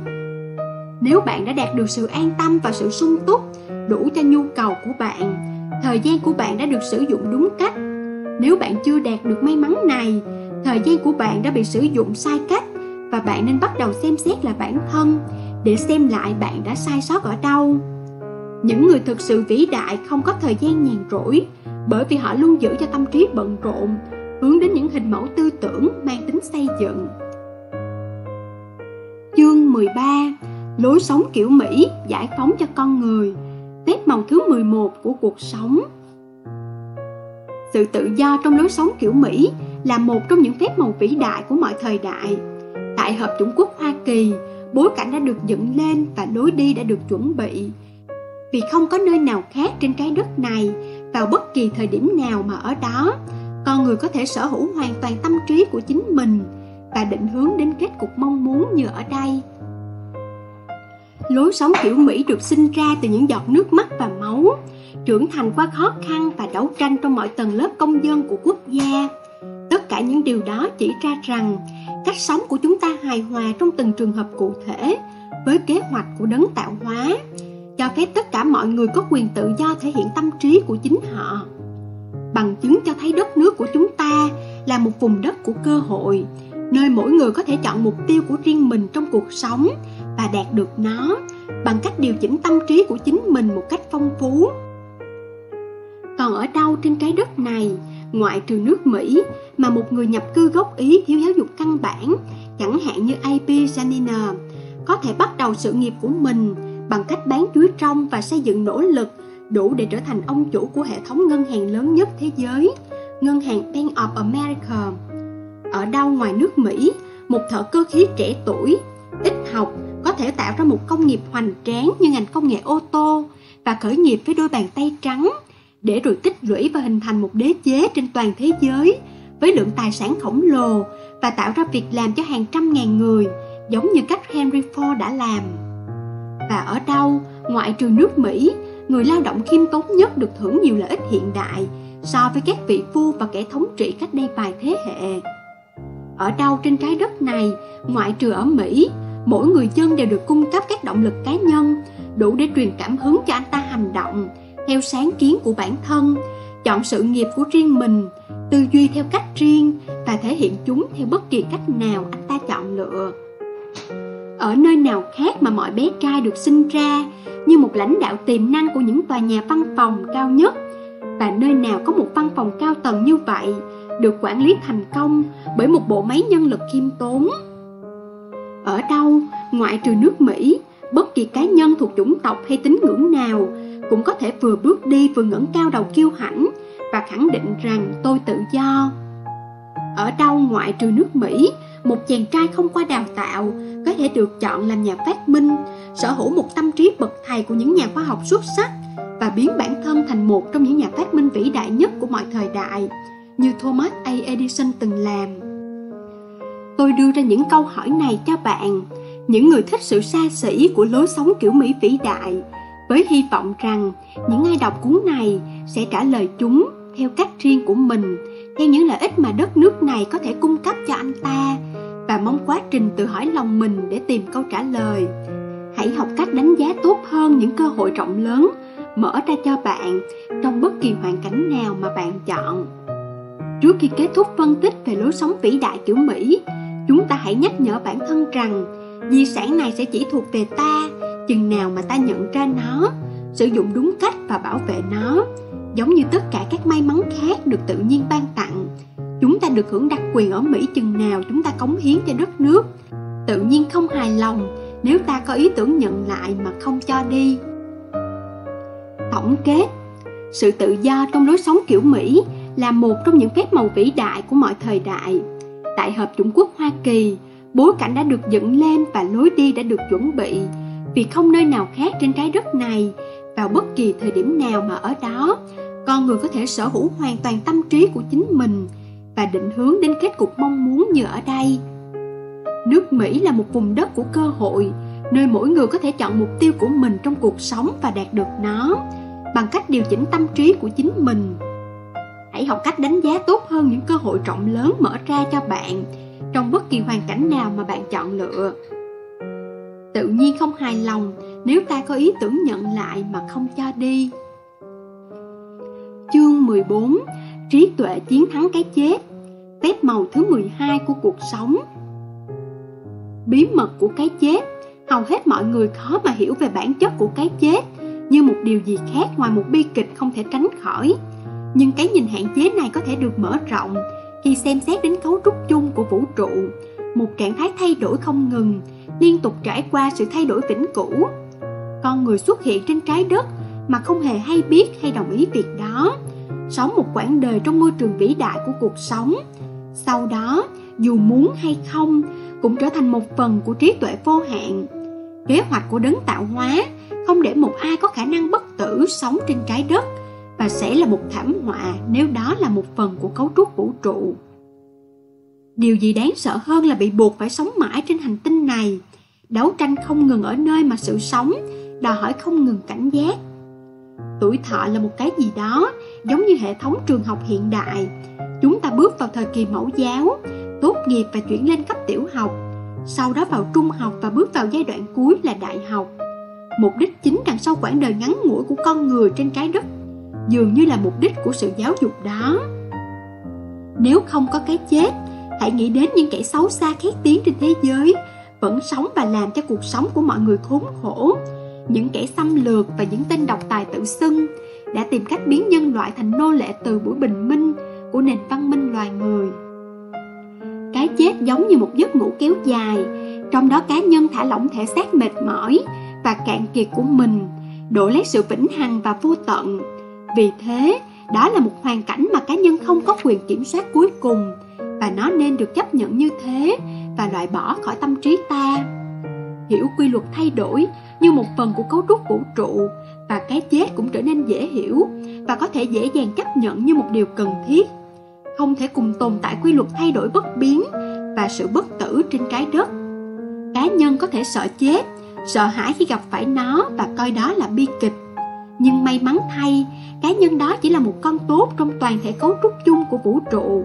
Nếu bạn đã đạt được sự an tâm và sự sung túc đủ cho nhu cầu của bạn, thời gian của bạn đã được sử dụng đúng cách. Nếu bạn chưa đạt được may mắn này, thời gian của bạn đã bị sử dụng sai cách và bạn nên bắt đầu xem xét là bản thân để xem lại bạn đã sai sót ở đâu. Những người thực sự vĩ đại không có thời gian nhàn rỗi bởi vì họ luôn giữ cho tâm trí bận rộn, hướng đến những hình mẫu tư tưởng mang tính xây dựng. Chương 13 Lối sống kiểu Mỹ giải phóng cho con người Phép màu thứ 11 của cuộc sống. Sự tự do trong lối sống kiểu Mỹ là một trong những phép màu vĩ đại của mọi thời đại. Tại Hợp chủng quốc Hoa Kỳ, bối cảnh đã được dựng lên và lối đi đã được chuẩn bị. Vì không có nơi nào khác trên trái đất này vào bất kỳ thời điểm nào mà ở đó con người có thể sở hữu hoàn toàn tâm trí của chính mình và định hướng đến kết cục mong muốn như ở đây. Lối sống kiểu Mỹ được sinh ra từ những giọt nước mắt và máu, trưởng thành qua khó khăn và đấu tranh trong mọi tầng lớp công dân của quốc gia. Tất cả những điều đó chỉ ra rằng cách sống của chúng ta hài hòa trong từng trường hợp cụ thể với kế hoạch của đấng tạo hóa, cho phép tất cả mọi người có quyền tự do thể hiện tâm trí của chính họ. Bằng chứng cho thấy đất nước của chúng ta là một vùng đất của cơ hội, nơi mỗi người có thể chọn mục tiêu của riêng mình trong cuộc sống và đạt được nó bằng cách điều chỉnh tâm trí của chính mình một cách phong phú. Còn ở đâu trên trái đất này, ngoại trừ nước Mỹ, mà một người nhập cư gốc Ý thiếu giáo dục căn bản, chẳng hạn như A.P. Janina, có thể bắt đầu sự nghiệp của mình bằng cách bán chuối trong và xây dựng nỗ lực đủ để trở thành ông chủ của hệ thống ngân hàng lớn nhất thế giới, ngân hàng Bank of America. Ở đâu ngoài nước Mỹ, một thợ cơ khí trẻ tuổi, ít học có thể tạo ra một công nghiệp hoành tráng như ngành công nghệ ô tô và khởi nghiệp với đôi bàn tay trắng để rồi tích lũy và hình thành một đế chế trên toàn thế giới với lượng tài sản khổng lồ và tạo ra việc làm cho hàng trăm ngàn người giống như cách Henry Ford đã làm. Và ở đâu, ngoại trừ nước Mỹ, người lao động khiêm tốn nhất được hưởng nhiều lợi ích hiện đại so với các vị vua và kẻ thống trị cách đây vài thế hệ. Ở đâu trên trái đất này, ngoại trừ ở Mỹ, mỗi người dân đều được cung cấp các động lực cá nhân đủ để truyền cảm hứng cho anh ta hành động theo sáng kiến của bản thân, chọn sự nghiệp của riêng mình, tư duy theo cách riêng và thể hiện chúng theo bất kỳ cách nào anh ta chọn lựa. Ở nơi nào khác mà mọi bé trai được sinh ra như một lãnh đạo tiềm năng của những tòa nhà văn phòng cao nhất và nơi nào có một văn phòng cao tầng như vậy được quản lý thành công bởi một bộ máy nhân lực khiêm tốn. Ở đâu, ngoại trừ nước Mỹ, bất kỳ cá nhân thuộc chủng tộc hay tín ngưỡng nào cũng có thể vừa bước đi vừa ngẩng cao đầu kiêu hãnh và khẳng định rằng tôi tự do. Ở đâu ngoại trừ nước Mỹ, một chàng trai không qua đào tạo có thể được chọn làm nhà phát minh, sở hữu một tâm trí bậc thầy của những nhà khoa học xuất sắc và biến bản thân thành một trong những nhà phát minh vĩ đại nhất của mọi thời đại, như Thomas A. Edison từng làm. Tôi đưa ra những câu hỏi này cho bạn, những người thích sự xa xỉ của lối sống kiểu Mỹ vĩ đại, với hy vọng rằng những ai đọc cuốn này sẽ trả lời chúng theo cách riêng của mình, theo những lợi ích mà đất nước này có thể cung cấp cho anh ta và mong quá trình tự hỏi lòng mình để tìm câu trả lời. Hãy học cách đánh giá tốt hơn những cơ hội rộng lớn mở ra cho bạn trong bất kỳ hoàn cảnh nào mà bạn chọn. Trước khi kết thúc phân tích về lối sống vĩ đại kiểu Mỹ, chúng ta hãy nhắc nhở bản thân rằng di sản này sẽ chỉ thuộc về ta chừng nào mà ta nhận ra nó, sử dụng đúng cách và bảo vệ nó, giống như tất cả các may mắn khác được tự nhiên ban tặng. Chúng ta được hưởng đặc quyền ở Mỹ chừng nào chúng ta cống hiến cho đất nước. Tự nhiên không hài lòng nếu ta có ý tưởng nhận lại mà không cho đi. Tổng kết Sự tự do trong lối sống kiểu Mỹ là một trong những phép màu vĩ đại của mọi thời đại. Tại Hợp chủng quốc Hoa Kỳ, bối cảnh đã được dựng lên và lối đi đã được chuẩn bị. Vì không nơi nào khác trên trái đất này vào bất kỳ thời điểm nào mà ở đó con người có thể sở hữu hoàn toàn tâm trí của chính mình và định hướng đến kết cục mong muốn như ở đây. Nước mỹ là một vùng đất của cơ hội nơi mỗi người có thể chọn mục tiêu của mình trong cuộc sống và đạt được nó bằng cách điều chỉnh tâm trí của chính mình hãy học cách đánh giá tốt hơn những cơ hội rộng lớn mở ra cho bạn trong bất kỳ hoàn cảnh nào mà bạn chọn lựa. Tự nhiên không hài lòng nếu ta có ý tưởng nhận lại mà không cho đi. Chương 14 Trí tuệ chiến thắng cái chết, Phép màu thứ 12 của cuộc sống. Bí mật của cái chết, Hầu hết mọi người khó mà hiểu về bản chất của cái chết, Như một điều gì khác ngoài một bi kịch không thể tránh khỏi. Nhưng cái nhìn hạn chế này có thể được mở rộng Khi xem xét đến cấu trúc chung của vũ trụ Một trạng thái thay đổi không ngừng liên tục trải qua sự thay đổi vĩnh cửu. Con người xuất hiện trên trái đất mà không hề hay biết hay đồng ý việc đó, sống một quãng đời trong môi trường vĩ đại của cuộc sống. Sau đó, dù muốn hay không, cũng trở thành một phần của trí tuệ vô hạn. Kế hoạch của đấng tạo hóa không để một ai có khả năng bất tử sống trên trái đất và sẽ là một thảm họa nếu đó là một phần của cấu trúc vũ trụ. Điều gì đáng sợ hơn là bị buộc phải sống mãi trên hành tinh này? Đấu tranh không ngừng ở nơi mà sự sống, Đòi hỏi không ngừng cảnh giác. Tuổi thọ là một cái gì đó, Giống như hệ thống trường học hiện đại. Chúng ta bước vào thời kỳ mẫu giáo, Tốt nghiệp và chuyển lên cấp tiểu học, Sau đó vào trung học và bước vào giai đoạn cuối là đại học. Mục đích chính đằng sau quãng đời ngắn ngủi của con người trên trái đất Dường như là mục đích của sự giáo dục đó Nếu không có cái chết Hãy nghĩ đến những kẻ xấu xa khét tiếng trên thế giới vẫn sống và làm cho cuộc sống của mọi người khốn khổ. Những kẻ xâm lược và những tên độc tài tự xưng đã tìm cách biến nhân loại thành nô lệ từ buổi bình minh của nền văn minh loài người. Cái chết giống như một giấc ngủ kéo dài, trong đó cá nhân thả lỏng thể xác mệt mỏi và cạn kiệt của mình, đổi lấy sự vĩnh hằng và vô tận. Vì thế, đó là một hoàn cảnh mà cá nhân không có quyền kiểm soát cuối cùng, và nó nên được chấp nhận như thế và loại bỏ khỏi tâm trí ta. Hiểu quy luật thay đổi như một phần của cấu trúc vũ trụ và cái chết cũng trở nên dễ hiểu và có thể dễ dàng chấp nhận như một điều cần thiết. Không thể cùng tồn tại quy luật thay đổi bất biến và sự bất tử trên trái đất. Cá nhân có thể sợ chết sợ hãi khi gặp phải nó và coi đó là bi kịch nhưng may mắn thay, cá nhân đó chỉ là một con tốt trong toàn thể cấu trúc chung của vũ trụ.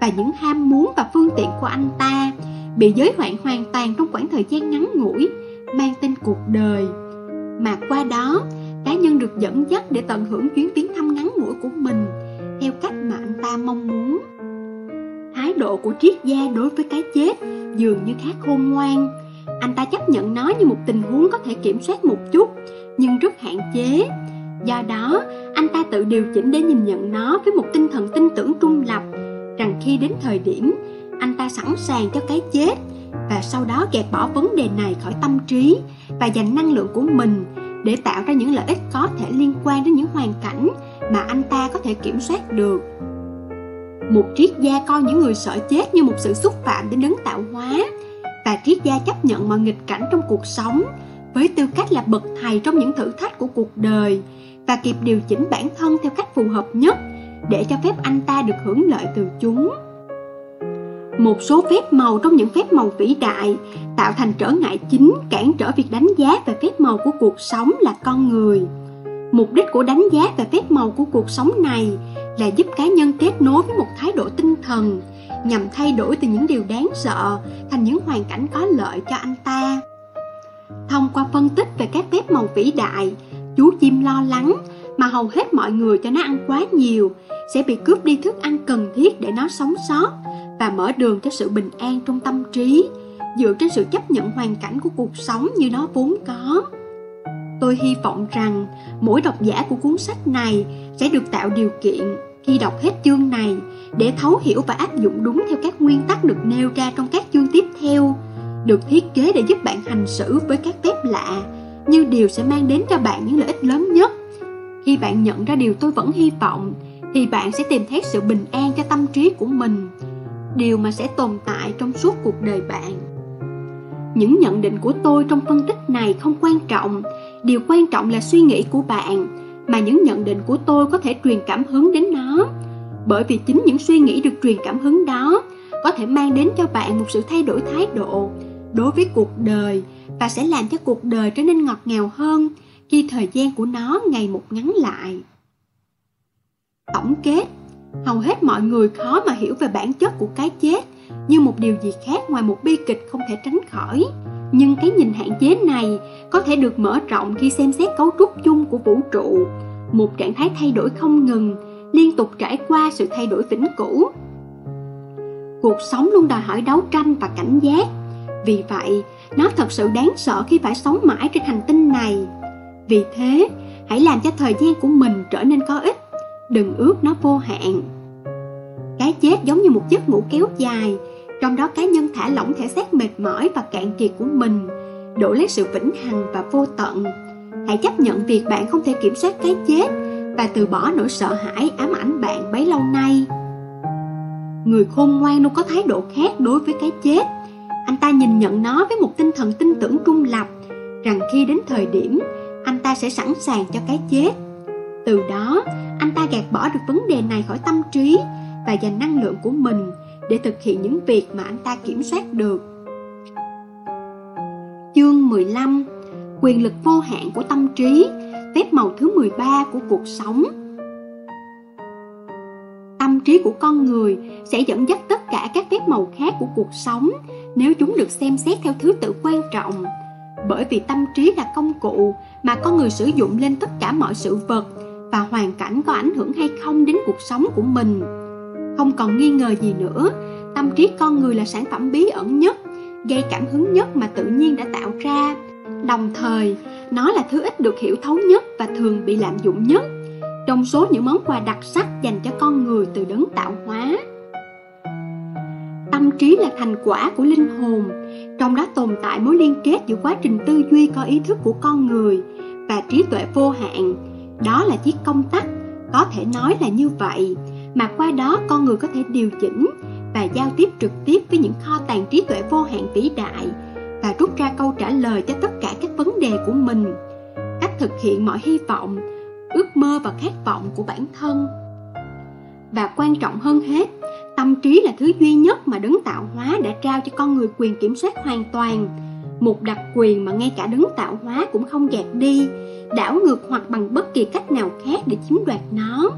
Và những ham muốn và phương tiện của anh ta bị giới hạn hoàn toàn trong khoảng thời gian ngắn ngủi, mang tên cuộc đời. Mà qua đó, cá nhân được dẫn dắt để tận hưởng chuyến viếng thăm ngắn ngủi của mình, theo cách mà anh ta mong muốn. Thái độ của triết gia đối với cái chết dường như khá khôn ngoan. Anh ta chấp nhận nó như một tình huống có thể kiểm soát một chút, nhưng rất hạn chế do đó, anh ta tự điều chỉnh để nhìn nhận nó với một tinh thần tin tưởng trung lập. Rằng khi đến thời điểm, anh ta sẵn sàng cho cái chết và sau đó gạt bỏ vấn đề này khỏi tâm trí và dành năng lượng của mình để tạo ra những lợi ích có thể liên quan đến những hoàn cảnh mà anh ta có thể kiểm soát được. Một triết gia coi những người sợ chết như một sự xúc phạm đến đấng tạo hóa và triết gia chấp nhận mọi nghịch cảnh trong cuộc sống với tư cách là bậc thầy trong những thử thách của cuộc đời và kịp điều chỉnh bản thân theo cách phù hợp nhất để cho phép anh ta được hưởng lợi từ chúng. Một số phép màu trong những phép màu vĩ đại tạo thành trở ngại chính cản trở việc đánh giá về phép màu của cuộc sống là con người. Mục đích của đánh giá về phép màu của cuộc sống này là giúp cá nhân kết nối với một thái độ tinh thần, nhằm thay đổi từ những điều đáng sợ thành những hoàn cảnh có lợi cho anh ta. Thông qua phân tích về các phép màu vĩ đại chú chim lo lắng, mà hầu hết mọi người cho nó ăn quá nhiều, sẽ bị cướp đi thức ăn cần thiết để nó sống sót và mở đường cho sự bình an trong tâm trí, dựa trên sự chấp nhận hoàn cảnh của cuộc sống như nó vốn có. Tôi hy vọng rằng mỗi độc giả của cuốn sách này sẽ được tạo điều kiện khi đọc hết chương này để thấu hiểu và áp dụng đúng theo các nguyên tắc được nêu ra trong các chương tiếp theo, được thiết kế để giúp bạn hành xử với các phép lạ như điều sẽ mang đến cho bạn những lợi ích lớn nhất. Khi bạn nhận ra điều tôi vẫn hy vọng, thì bạn sẽ tìm thấy sự bình an cho tâm trí của mình, điều mà sẽ tồn tại trong suốt cuộc đời bạn. Những nhận định của tôi trong phân tích này không quan trọng. Điều quan trọng là suy nghĩ của bạn, mà những nhận định của tôi có thể truyền cảm hứng đến nó. Bởi vì chính những suy nghĩ được truyền cảm hứng đó có thể mang đến cho bạn một sự thay đổi thái độ đối với cuộc đời và sẽ làm cho cuộc đời trở nên ngọt ngào hơn khi thời gian của nó ngày một ngắn lại. Tổng kết, hầu hết mọi người khó mà hiểu về bản chất của cái chết như một điều gì khác ngoài một bi kịch không thể tránh khỏi. Nhưng cái nhìn hạn chế này có thể được mở rộng khi xem xét cấu trúc chung của vũ trụ. Một trạng thái thay đổi không ngừng, liên tục trải qua sự thay đổi vĩnh cửu. Cuộc sống luôn đòi hỏi đấu tranh và cảnh giác. Vì vậy nó thật sự đáng sợ khi phải sống mãi trên hành tinh này. Vì thế, hãy làm cho thời gian của mình trở nên có ích. Đừng ước nó vô hạn. Cái chết giống như một giấc ngủ kéo dài, trong đó cá nhân thả lỏng thể xác mệt mỏi và cạn kiệt của mình đổi lấy sự vĩnh hằng và vô tận. Hãy chấp nhận việc bạn không thể kiểm soát cái chết và từ bỏ nỗi sợ hãi ám ảnh bạn bấy lâu nay. Người khôn ngoan luôn có thái độ khác đối với cái chết anh ta nhìn nhận nó với một tinh thần tin tưởng trung lập, rằng khi đến thời điểm, anh ta sẽ sẵn sàng cho cái chết từ đó, anh ta gạt bỏ được vấn đề này khỏi tâm trí và dành năng lượng của mình để thực hiện những việc mà anh ta kiểm soát được. Chương 15 Quyền lực vô hạn của tâm trí, Phép màu thứ 13 của cuộc sống Tâm trí của con người sẽ dẫn dắt tất cả các phép màu khác của cuộc sống nếu chúng được xem xét theo thứ tự quan trọng. Bởi vì tâm trí là công cụ mà con người sử dụng lên tất cả mọi sự vật và hoàn cảnh có ảnh hưởng hay không đến cuộc sống của mình. Không còn nghi ngờ gì nữa, tâm trí con người là sản phẩm bí ẩn nhất, gây cảm hứng nhất mà tự nhiên đã tạo ra. Đồng thời, nó là thứ ít được hiểu thấu nhất và thường bị lạm dụng nhất trong số những món quà đặc sắc dành cho con người từ đấng tạo hóa. Tâm trí là thành quả của linh hồn, trong đó tồn tại mối liên kết giữa quá trình tư duy có ý thức của con người và trí tuệ vô hạn. Đó là chiếc công tắc, có thể nói là như vậy, mà qua đó con người có thể điều chỉnh và giao tiếp trực tiếp với những kho tàng trí tuệ vô hạn vĩ đại và rút ra câu trả lời cho tất cả các vấn đề của mình cách thực hiện mọi hy vọng ước mơ và khát vọng của bản thân và quan trọng hơn hết tâm trí là thứ duy nhất mà đấng tạo hóa đã trao cho con người quyền kiểm soát hoàn toàn một đặc quyền mà ngay cả đấng tạo hóa cũng không gạt đi, đảo ngược hoặc bằng bất kỳ cách nào khác để chiếm đoạt nó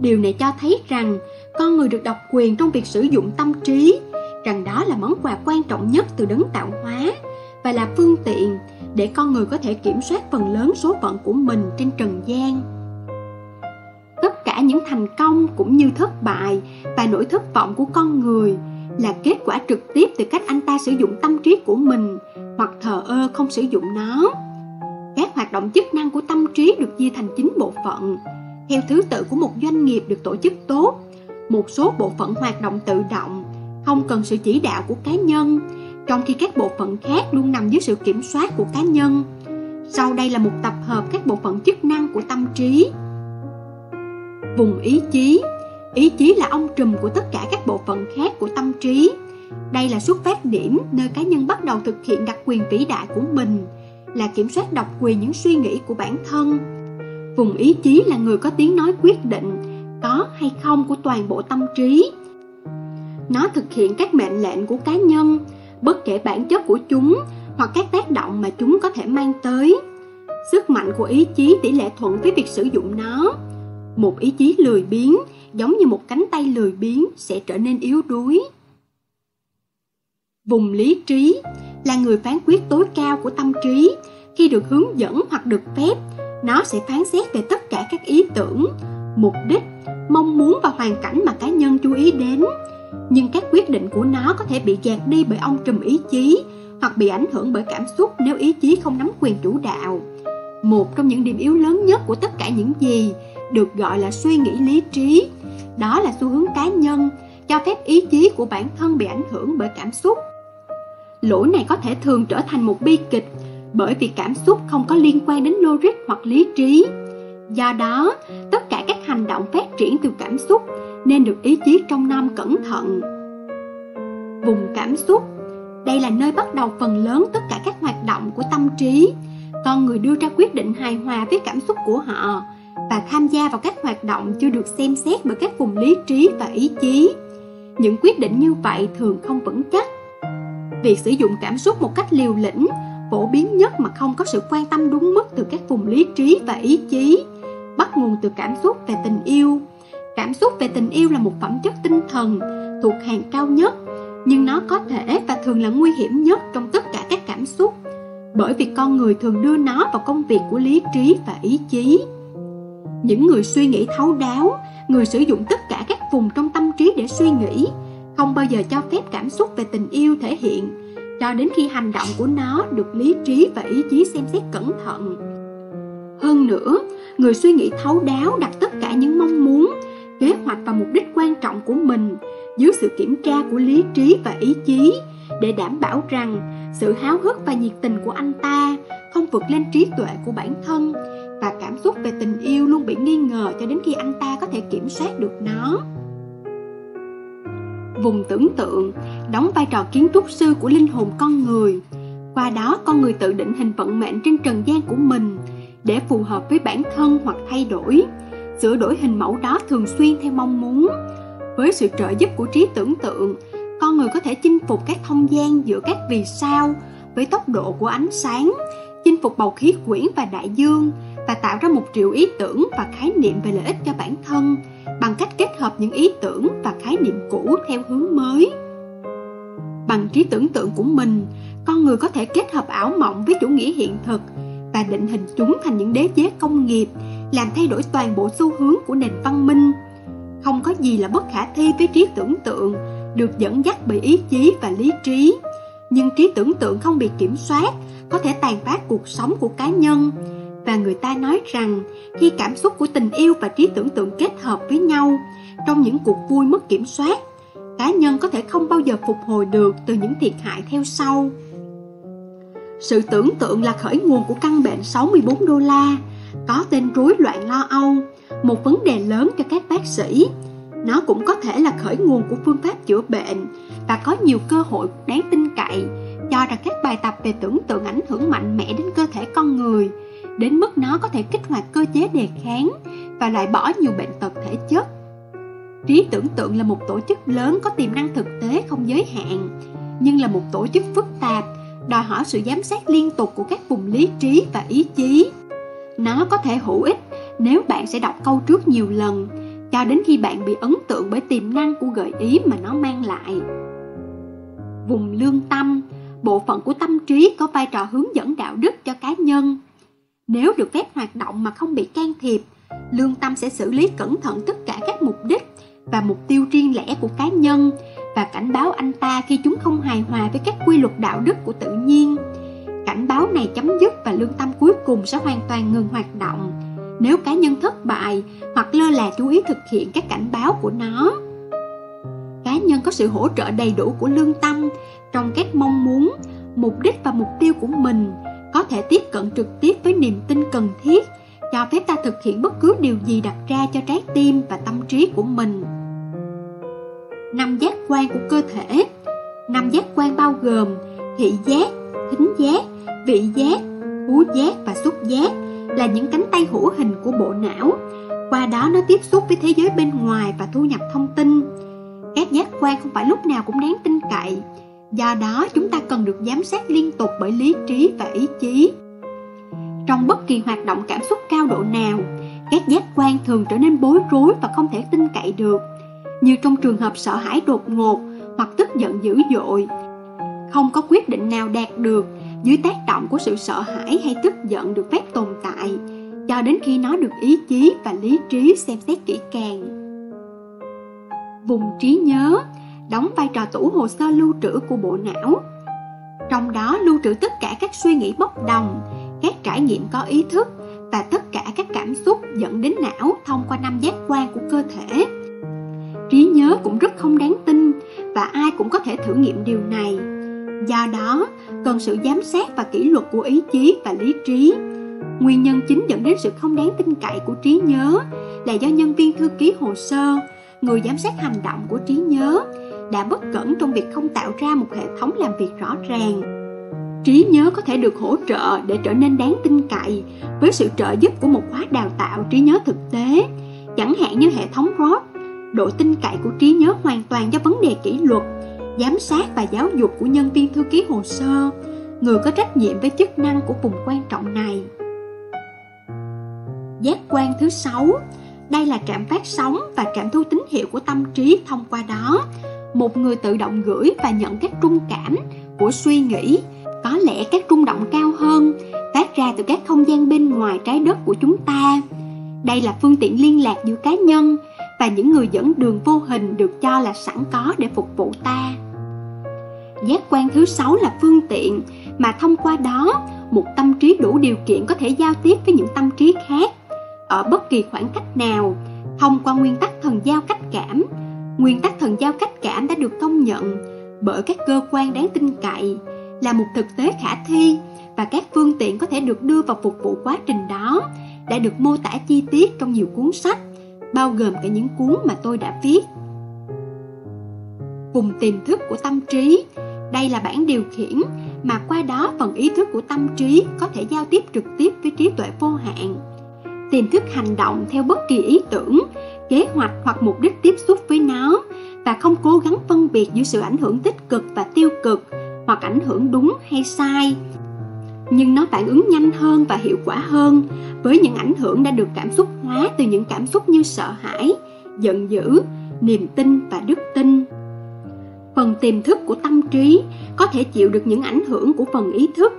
điều này cho thấy rằng con người được độc quyền trong việc sử dụng tâm trí, rằng đó là món quà quan trọng nhất từ đấng tạo hóa và là phương tiện để con người có thể kiểm soát phần lớn số phận của mình trên trần gian. Cả những thành công cũng như thất bại và nỗi thất vọng của con người là kết quả trực tiếp từ cách anh ta sử dụng tâm trí của mình hoặc thờ ơ không sử dụng nó. Các hoạt động chức năng của tâm trí được chia thành 9 bộ phận, theo thứ tự của một doanh nghiệp được tổ chức tốt. Một số bộ phận hoạt động tự động, không cần sự chỉ đạo của cá nhân, trong khi các bộ phận khác luôn nằm dưới sự kiểm soát của cá nhân. Sau đây là một tập hợp các bộ phận chức năng của tâm trí. Vùng ý chí Ý chí là ông trùm của tất cả các bộ phận khác của tâm trí. Đây là xuất phát điểm nơi cá nhân bắt đầu thực hiện đặc quyền vĩ đại của mình, là kiểm soát độc quyền những suy nghĩ của bản thân. Vùng ý chí là người có tiếng nói quyết định, có hay không của toàn bộ tâm trí. Nó thực hiện các mệnh lệnh của cá nhân, bất kể bản chất của chúng hoặc các tác động mà chúng có thể mang tới. Sức mạnh của ý chí tỷ lệ thuận với việc sử dụng nó. Một ý chí lười biếng giống như một cánh tay lười biếng sẽ trở nên yếu đuối. Vùng lý trí là người phán quyết tối cao của tâm trí. Khi được hướng dẫn hoặc được phép, nó sẽ phán xét về tất cả các ý tưởng, mục đích, mong muốn và hoàn cảnh mà cá nhân chú ý đến. Nhưng các quyết định của nó có thể bị gạt đi bởi ông trùm ý chí hoặc bị ảnh hưởng bởi cảm xúc nếu ý chí không nắm quyền chủ đạo. Một trong những điểm yếu lớn nhất của tất cả những gì được gọi là suy nghĩ lý trí. Đó là xu hướng cá nhân, cho phép ý chí của bản thân bị ảnh hưởng bởi cảm xúc. Lỗi này có thể thường trở thành một bi kịch bởi vì cảm xúc không có liên quan đến logic hoặc lý trí. Do đó, tất cả các hành động phát triển từ cảm xúc nên được ý chí trong năm cẩn thận. Vùng cảm xúc, đây là nơi bắt đầu phần lớn tất cả các hoạt động của tâm trí. Con người đưa ra quyết định hài hòa với cảm xúc của họ và tham gia vào các hoạt động chưa được xem xét bởi các vùng lý trí và ý chí. Những quyết định như vậy thường không vững chắc. Việc sử dụng cảm xúc một cách liều lĩnh, phổ biến nhất mà không có sự quan tâm đúng mức từ các vùng lý trí và ý chí, bắt nguồn từ cảm xúc về tình yêu. Cảm xúc về tình yêu là một phẩm chất tinh thần thuộc hàng cao nhất, nhưng nó có thể và thường là nguy hiểm nhất trong tất cả các cảm xúc, bởi vì con người thường đưa nó vào công việc của lý trí và ý chí những người suy nghĩ thấu đáo, người sử dụng tất cả các vùng trong tâm trí để suy nghĩ, không bao giờ cho phép cảm xúc về tình yêu thể hiện. Cho đến khi hành động của nó được lý trí và ý chí xem xét cẩn thận. Hơn nữa, người suy nghĩ thấu đáo đặt tất cả những mong muốn, kế hoạch và mục đích quan trọng của mình dưới sự kiểm tra của lý trí và ý chí để đảm bảo rằng sự háo hức và nhiệt tình của anh ta không vượt lên trí tuệ của bản thân và cảm xúc về tình yêu luôn bị nghi ngờ cho đến khi anh ta có thể kiểm soát được nó. Vùng tưởng tượng, đóng vai trò kiến trúc sư của linh hồn con người. Qua đó, con người tự định hình vận mệnh trên trần gian của mình để phù hợp với bản thân hoặc thay đổi, sửa đổi hình mẫu đó thường xuyên theo mong muốn. Với sự trợ giúp của trí tưởng tượng, con người có thể chinh phục các không gian giữa các vì sao với tốc độ của ánh sáng, chinh phục bầu khí quyển và đại dương và tạo ra một triệu ý tưởng và khái niệm về lợi ích cho bản thân bằng cách kết hợp những ý tưởng và khái niệm cũ theo hướng mới. Bằng trí tưởng tượng của mình, con người có thể kết hợp ảo mộng với chủ nghĩa hiện thực và định hình chúng thành những đế chế công nghiệp, làm thay đổi toàn bộ xu hướng của nền văn minh. Không có gì là bất khả thi với trí tưởng tượng được dẫn dắt bởi ý chí và lý trí. Nhưng trí tưởng tượng không bị kiểm soát, có thể tàn phá cuộc sống của cá nhân và người ta nói rằng, khi cảm xúc của tình yêu và trí tưởng tượng kết hợp với nhau, trong những cuộc vui mất kiểm soát, cá nhân có thể không bao giờ phục hồi được từ những thiệt hại theo sau. Sự tưởng tượng là khởi nguồn của căn bệnh 64 đô la, có tên rối loạn lo âu, một vấn đề lớn cho các bác sĩ. Nó cũng có thể là khởi nguồn của phương pháp chữa bệnh và có nhiều cơ hội đáng tin cậy cho rằng các bài tập về tưởng tượng ảnh hưởng mạnh mẽ đến cơ thể con người đến mức nó có thể kích hoạt cơ chế đề kháng và loại bỏ nhiều bệnh tật thể chất. Trí tưởng tượng là một tổ chức lớn có tiềm năng thực tế không giới hạn, nhưng là một tổ chức phức tạp, đòi hỏi sự giám sát liên tục của các vùng lý trí và ý chí. Nó có thể hữu ích nếu bạn sẽ đọc câu trước nhiều lần, cho đến khi bạn bị ấn tượng bởi tiềm năng của gợi ý mà nó mang lại. Vùng lương tâm bộ phận của tâm trí có vai trò hướng dẫn đạo đức cho cá nhân. Nếu được phép hoạt động mà không bị can thiệp, lương tâm sẽ xử lý cẩn thận tất cả các mục đích và mục tiêu riêng lẻ của cá nhân và cảnh báo anh ta khi chúng không hài hòa với các quy luật đạo đức của tự nhiên. Cảnh báo này chấm dứt và lương tâm cuối cùng sẽ hoàn toàn ngừng hoạt động nếu cá nhân thất bại hoặc lơ là chú ý thực hiện các cảnh báo của nó. Cá nhân có sự hỗ trợ đầy đủ của lương tâm trong các mong muốn, mục đích và mục tiêu của mình, có thể tiếp cận trực tiếp với niềm tin cần thiết cho phép ta thực hiện bất cứ điều gì đặt ra cho trái tim và tâm trí của mình. Năm giác quan của cơ thể Năm giác quan bao gồm thị giác, thính giác, vị giác, hú giác và xúc giác là những cánh tay hữu hình của bộ não. Qua đó nó tiếp xúc với thế giới bên ngoài và thu nhập thông tin. Các giác quan không phải lúc nào cũng đáng tin cậy. Do đó chúng ta cần được giám sát liên tục bởi lý trí và ý chí. Trong bất kỳ hoạt động cảm xúc cao độ nào, các giác quan thường trở nên bối rối và không thể tin cậy được. Như trong trường hợp sợ hãi đột ngột hoặc tức giận dữ dội. Không có quyết định nào đạt được dưới tác động của sự sợ hãi hay tức giận được phép tồn tại cho đến khi nó được ý chí và lý trí xem xét kỹ càng. Vùng trí nhớ đóng vai trò tủ hồ sơ lưu trữ của bộ não. Trong đó lưu trữ tất cả các suy nghĩ bốc đồng, các trải nghiệm có ý thức và tất cả các cảm xúc dẫn đến não thông qua năm giác quan của cơ thể. Trí nhớ cũng rất không đáng tin và ai cũng có thể thử nghiệm điều này. Do đó, cần sự giám sát và kỷ luật của ý chí và lý trí. Nguyên nhân chính dẫn đến sự không đáng tin cậy của trí nhớ là do nhân viên thư ký hồ sơ, người giám sát hành động của trí nhớ, đã bất cẩn trong việc không tạo ra một hệ thống làm việc rõ ràng. Trí nhớ có thể được hỗ trợ để trở nên đáng tin cậy với sự trợ giúp của một khóa đào tạo trí nhớ thực tế, chẳng hạn như hệ thống ROT. Độ tin cậy của trí nhớ hoàn toàn do vấn đề kỷ luật giám sát và giáo dục của nhân viên thư ký hồ sơ, người có trách nhiệm với chức năng của vùng quan trọng này. Giác quan thứ sáu, đây là trạm phát sóng và trạm thu tín hiệu của tâm trí thông qua đó. Một người tự động gửi và nhận các trung cảm của suy nghĩ, có lẽ các rung động cao hơn, phát ra từ các không gian bên ngoài trái đất của chúng ta. Đây là phương tiện liên lạc giữa cá nhân và những người dẫn đường vô hình được cho là sẵn có để phục vụ ta. Giác quan thứ sáu là phương tiện mà thông qua đó một tâm trí đủ điều kiện có thể giao tiếp với những tâm trí khác ở bất kỳ khoảng cách nào thông qua nguyên tắc thần giao cách cảm. Nguyên tắc thần giao cách cảm đã được công nhận bởi các cơ quan đáng tin cậy là một thực tế khả thi và các phương tiện có thể được đưa vào phục vụ quá trình đó đã được mô tả chi tiết trong nhiều cuốn sách bao gồm cả những cuốn mà tôi đã viết. Vùng tiềm thức của tâm trí đây là bản điều khiển mà qua đó phần ý thức của tâm trí có thể giao tiếp trực tiếp với trí tuệ vô hạn. Tiềm thức hành động theo bất kỳ ý tưởng, kế hoạch hoặc mục đích tiếp xúc với nó và không cố gắng phân biệt giữa sự ảnh hưởng tích cực và tiêu cực hoặc ảnh hưởng đúng hay sai. Nhưng nó phản ứng nhanh hơn và hiệu quả hơn với những ảnh hưởng đã được cảm xúc hóa từ những cảm xúc như sợ hãi, giận dữ, niềm tin và đức tin. Phần tiềm thức của tâm trí có thể chịu được những ảnh hưởng của phần ý thức.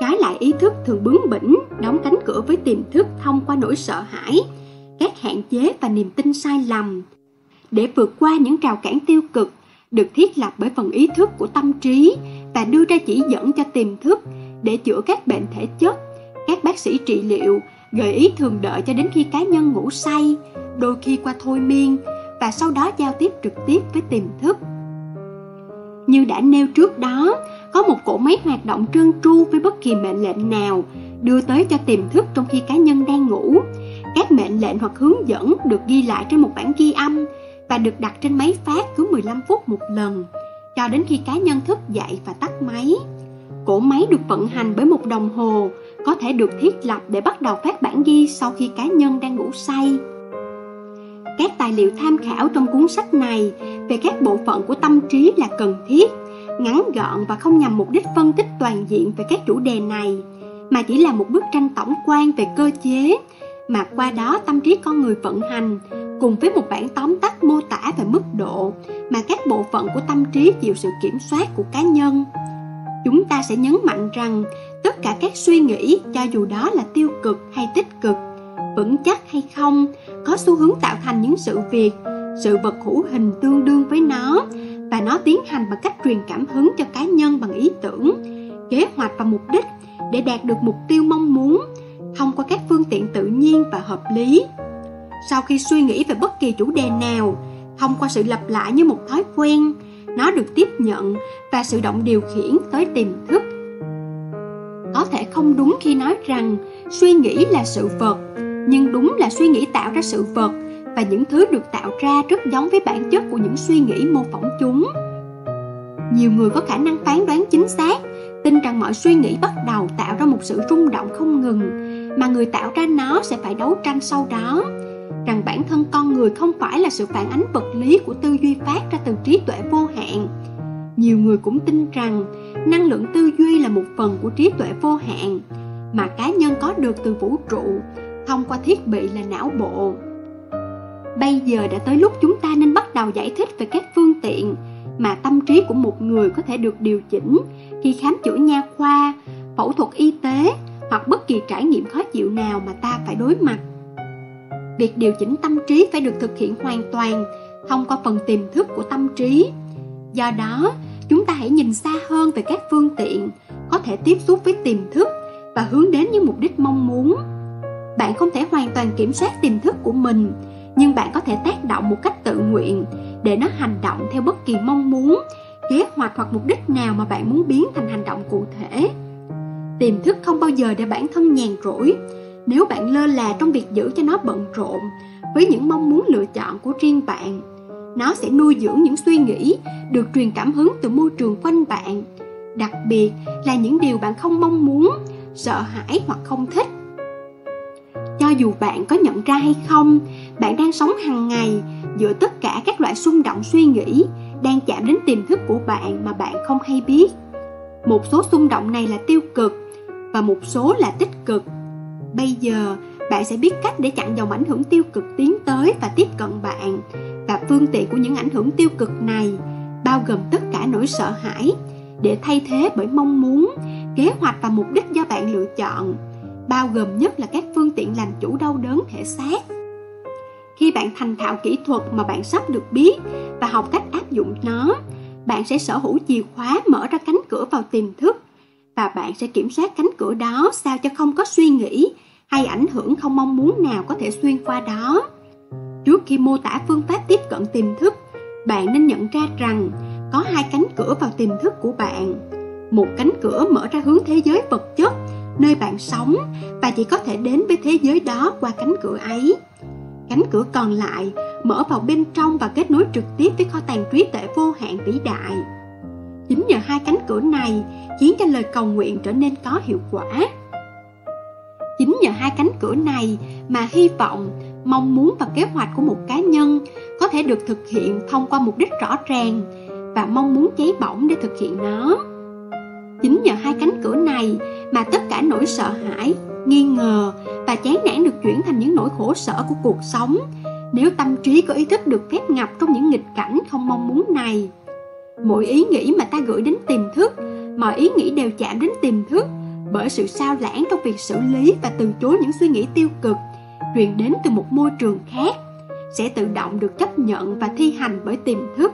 Trái lại ý thức thường bướng bỉnh đóng cánh cửa với tiềm thức thông qua nỗi sợ hãi các hạn chế và niềm tin sai lầm để vượt qua những rào cản tiêu cực được thiết lập bởi phần ý thức của tâm trí và đưa ra chỉ dẫn cho tiềm thức để chữa các bệnh thể chất các bác sĩ trị liệu gợi ý thường đợi cho đến khi cá nhân ngủ say đôi khi qua thôi miên và sau đó giao tiếp trực tiếp với tiềm thức như đã nêu trước đó, có một cỗ máy hoạt động trơn tru với bất kỳ mệnh lệnh nào đưa tới cho tiềm thức trong khi cá nhân đang ngủ. Các mệnh lệnh hoặc hướng dẫn được ghi lại trên một bản ghi âm và được đặt trên máy phát cứ 15 phút một lần, cho đến khi cá nhân thức dậy và tắt máy. Cỗ máy được vận hành bởi một đồng hồ, có thể được thiết lập để bắt đầu phát bản ghi sau khi cá nhân đang ngủ say. Các tài liệu tham khảo trong cuốn sách này về các bộ phận của tâm trí là cần thiết, ngắn gọn và không nhằm mục đích phân tích toàn diện về các chủ đề này, mà chỉ là một bức tranh tổng quan về cơ chế mà qua đó tâm trí con người vận hành, cùng với một bản tóm tắt mô tả về mức độ mà các bộ phận của tâm trí chịu sự kiểm soát của cá nhân. chúng ta sẽ nhấn mạnh rằng, tất cả các suy nghĩ, cho dù đó là tiêu cực hay tích cực, vững chắc hay không, có xu hướng tạo thành những sự việc, sự vật hữu hình tương đương với nó, và nó tiến hành bằng cách truyền cảm hứng cho cá nhân bằng ý tưởng, kế hoạch và mục đích để đạt được mục tiêu mong muốn thông qua các phương tiện tự nhiên và hợp lý. Sau khi suy nghĩ về bất kỳ chủ đề nào, thông qua sự lặp lại như một thói quen, nó được tiếp nhận và sự động điều khiển tới tiềm thức. Có thể không đúng khi nói rằng suy nghĩ là sự vật, nhưng đúng là suy nghĩ tạo ra sự vật và những thứ được tạo ra rất giống với bản chất của những suy nghĩ mô phỏng chúng. Nhiều người có khả năng phán đoán chính xác, tin rằng mọi suy nghĩ bắt đầu tạo ra một sự rung động không ngừng mà người tạo ra nó sẽ phải đấu tranh sau đó. Rằng bản thân con người không phải là sự phản ánh vật lý của tư duy phát ra từ trí tuệ vô hạn. Nhiều người cũng tin rằng, năng lượng tư duy là một phần của trí tuệ vô hạn, mà cá nhân có được từ vũ trụ, thông qua thiết bị là não bộ. Bây giờ đã tới lúc chúng ta nên bắt đầu giải thích về các phương tiện mà tâm trí của một người có thể được điều chỉnh khi khám chữa nha khoa, phẫu thuật y tế hoặc bất kỳ trải nghiệm khó chịu nào mà ta phải đối mặt. Việc điều chỉnh tâm trí phải được thực hiện hoàn toàn, thông qua phần tiềm thức của tâm trí. Do đó, chúng ta hãy nhìn xa hơn về các phương tiện có thể tiếp xúc với tiềm thức và hướng đến những mục đích mong muốn. Bạn không thể hoàn toàn kiểm soát tiềm thức của mình, nhưng bạn có thể tác động một cách tự nguyện để nó hành động theo bất kỳ mong muốn, kế hoạch hoặc mục đích nào mà bạn muốn biến thành hành động cụ thể tiềm thức không bao giờ để bản thân nhàn rỗi. Nếu bạn lơ là trong việc giữ cho nó bận rộn với những mong muốn lựa chọn của riêng bạn, nó sẽ nuôi dưỡng những suy nghĩ được truyền cảm hứng từ môi trường quanh bạn, đặc biệt là những điều bạn không mong muốn, sợ hãi hoặc không thích. Cho dù bạn có nhận ra hay không, bạn đang sống hàng ngày giữa tất cả các loại xung động suy nghĩ đang chạm đến tiềm thức của bạn mà bạn không hay biết. Một số xung động này là tiêu cực và một số là tích cực. Bây giờ, bạn sẽ biết cách để chặn dòng ảnh hưởng tiêu cực tiến tới và tiếp cận bạn. Và phương tiện của những ảnh hưởng tiêu cực này bao gồm tất cả nỗi sợ hãi để thay thế bởi mong muốn, kế hoạch và mục đích do bạn lựa chọn, bao gồm nhất là các phương tiện làm chủ đau đớn thể xác. Khi bạn thành thạo kỹ thuật mà bạn sắp được biết và học cách áp dụng nó, bạn sẽ sở hữu chìa khóa mở ra cánh cửa vào tiềm thức và bạn sẽ kiểm soát cánh cửa đó sao cho không có suy nghĩ hay ảnh hưởng không mong muốn nào có thể xuyên qua đó. Trước khi mô tả phương pháp tiếp cận tiềm thức, bạn nên nhận ra rằng có hai cánh cửa vào tiềm thức của bạn. Một cánh cửa mở ra hướng thế giới vật chất, nơi bạn sống, và chỉ có thể đến với thế giới đó qua cánh cửa ấy. Cánh cửa còn lại mở vào bên trong và kết nối trực tiếp với kho tàng trí tuệ vô hạn vĩ đại chính nhờ hai cánh cửa này khiến cho lời cầu nguyện trở nên có hiệu quả. Chính nhờ hai cánh cửa này mà hy vọng, mong muốn và kế hoạch của một cá nhân có thể được thực hiện thông qua mục đích rõ ràng và mong muốn cháy bỏng để thực hiện nó. Chính nhờ hai cánh cửa này mà tất cả nỗi sợ hãi, nghi ngờ và chán nản được chuyển thành những nỗi khổ sở của cuộc sống nếu tâm trí có ý thức được phép ngập trong những nghịch cảnh không mong muốn này mỗi ý nghĩ mà ta gửi đến tiềm thức, mọi ý nghĩ đều chạm đến tiềm thức bởi sự sao lãng trong việc xử lý và từ chối những suy nghĩ tiêu cực truyền đến từ một môi trường khác, sẽ tự động được chấp nhận và thi hành bởi tiềm thức.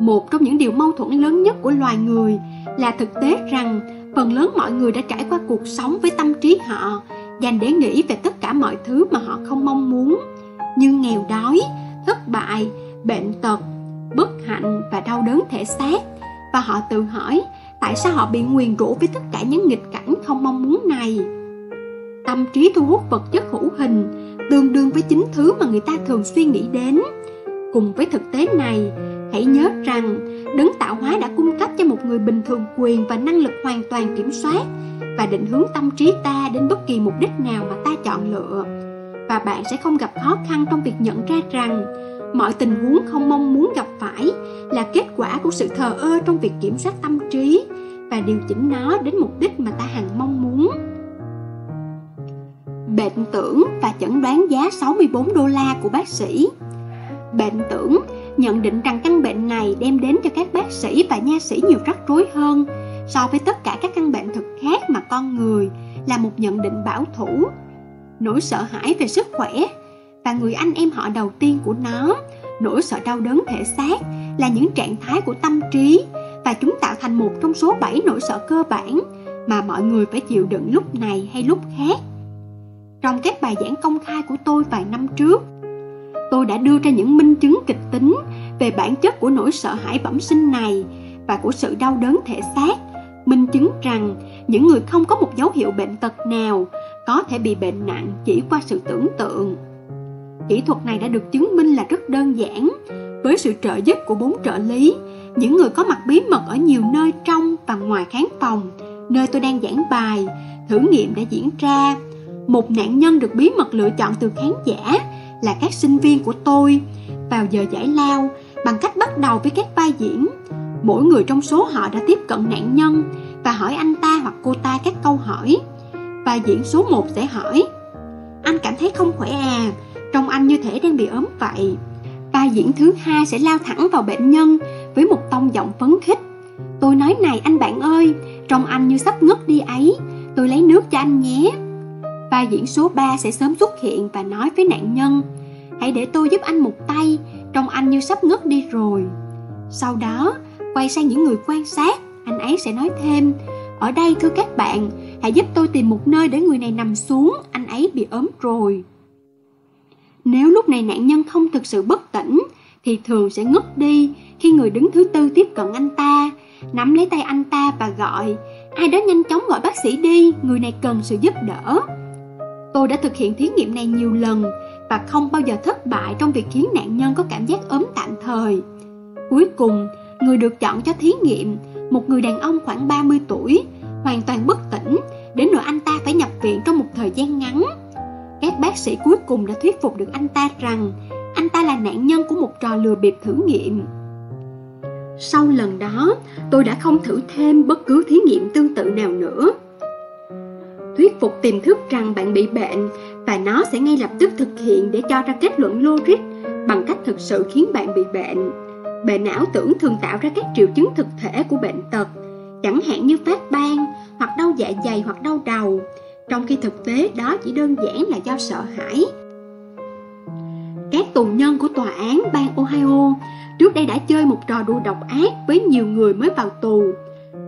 Một trong những điều mâu thuẫn lớn nhất của loài người là thực tế rằng phần lớn mọi người đã trải qua cuộc sống với tâm trí họ, dành để nghĩ về tất cả mọi thứ mà họ không mong muốn. Như nghèo đói, thất bại, bệnh tật bất hạnh và đau đớn thể xác. Và họ tự hỏi, tại sao họ bị nguyền rủa với tất cả những nghịch cảnh không mong muốn này? Tâm trí thu hút vật chất hữu hình, tương đương với chính thứ mà người ta thường suy nghĩ đến. Cùng với thực tế này, hãy nhớ rằng, đấng tạo hóa đã cung cấp cho một người bình thường quyền và năng lực hoàn toàn kiểm soát và định hướng tâm trí ta đến bất kỳ mục đích nào mà ta chọn lựa. Và bạn sẽ không gặp khó khăn trong việc nhận ra rằng mọi tình huống không mong muốn gặp phải là kết quả của sự thờ ơ trong việc kiểm soát tâm trí và điều chỉnh nó đến mục đích mà ta hằng mong muốn. Bệnh tưởng và chẩn đoán giá 64 đô la của bác sĩ Bệnh tưởng nhận định rằng căn bệnh này đem đến cho các bác sĩ và nha sĩ nhiều rắc rối hơn so với tất cả các căn bệnh thực khác mà con người là một nhận định bảo thủ, nỗi sợ hãi về sức khỏe và người anh em họ đầu tiên của nó nỗi sợ đau đớn thể xác là những trạng thái của tâm trí và chúng tạo thành một trong số 7 nỗi sợ cơ bản mà mọi người phải chịu đựng lúc này hay lúc khác. Trong các bài giảng công khai của tôi vài năm trước, tôi đã đưa ra những minh chứng kịch tính về bản chất của nỗi sợ hãi bẩm sinh này và của sự đau đớn thể xác, minh chứng rằng những người không có một dấu hiệu bệnh tật nào có thể bị bệnh nặng chỉ qua sự tưởng tượng. Kỹ thuật này đã được chứng minh là rất đơn giản với sự trợ giúp của bốn trợ lý, những người có mặt bí mật ở nhiều nơi trong và ngoài khán phòng, nơi tôi đang giảng bài, thử nghiệm đã diễn ra. Một nạn nhân được bí mật lựa chọn từ khán giả là các sinh viên của tôi vào giờ giải lao bằng cách bắt đầu với các vai diễn. Mỗi người trong số họ đã tiếp cận nạn nhân và hỏi anh ta hoặc cô ta các câu hỏi. Vai diễn số 1 sẽ hỏi Anh cảm thấy không khỏe à, trông anh như thể đang bị ốm vậy. Vai diễn thứ hai sẽ lao thẳng vào bệnh nhân với một tông giọng phấn khích. Tôi nói này anh bạn ơi, trông anh như sắp ngất đi ấy, tôi lấy nước cho anh nhé. Vai diễn số 3 sẽ sớm xuất hiện và nói với nạn nhân, hãy để tôi giúp anh một tay, trông anh như sắp ngất đi rồi. Sau đó, quay sang những người quan sát, anh ấy sẽ nói thêm, ở đây thưa các bạn, hãy giúp tôi tìm một nơi để người này nằm xuống, anh ấy bị ốm rồi. Nếu lúc này nạn nhân không thực sự bất tỉnh thì thường sẽ ngất đi khi người đứng thứ tư tiếp cận anh ta, nắm lấy tay anh ta và gọi ai đó nhanh chóng gọi bác sĩ đi, người này cần sự giúp đỡ. Tôi đã thực hiện thí nghiệm này nhiều lần và không bao giờ thất bại trong việc khiến nạn nhân có cảm giác ốm tạm thời. Cuối cùng, người được chọn cho thí nghiệm, một người đàn ông khoảng 30 tuổi, hoàn toàn bất tỉnh, đến nỗi anh ta phải nhập viện trong một thời gian ngắn các bác sĩ cuối cùng đã thuyết phục được anh ta rằng anh ta là nạn nhân của một trò lừa bịp thử nghiệm. Sau lần đó, tôi đã không thử thêm bất cứ thí nghiệm tương tự nào nữa. Thuyết phục tiềm thức rằng bạn bị bệnh và nó sẽ ngay lập tức thực hiện để cho ra kết luận logic bằng cách thực sự khiến bạn bị bệnh. Bệnh ảo tưởng thường tạo ra các triệu chứng thực thể của bệnh tật, chẳng hạn như phát ban, hoặc đau dạ dày hoặc đau đầu, trong khi thực tế đó chỉ đơn giản là do sợ hãi. Các tù nhân của tòa án bang Ohio trước đây đã chơi một trò đùa độc ác với nhiều người mới vào tù.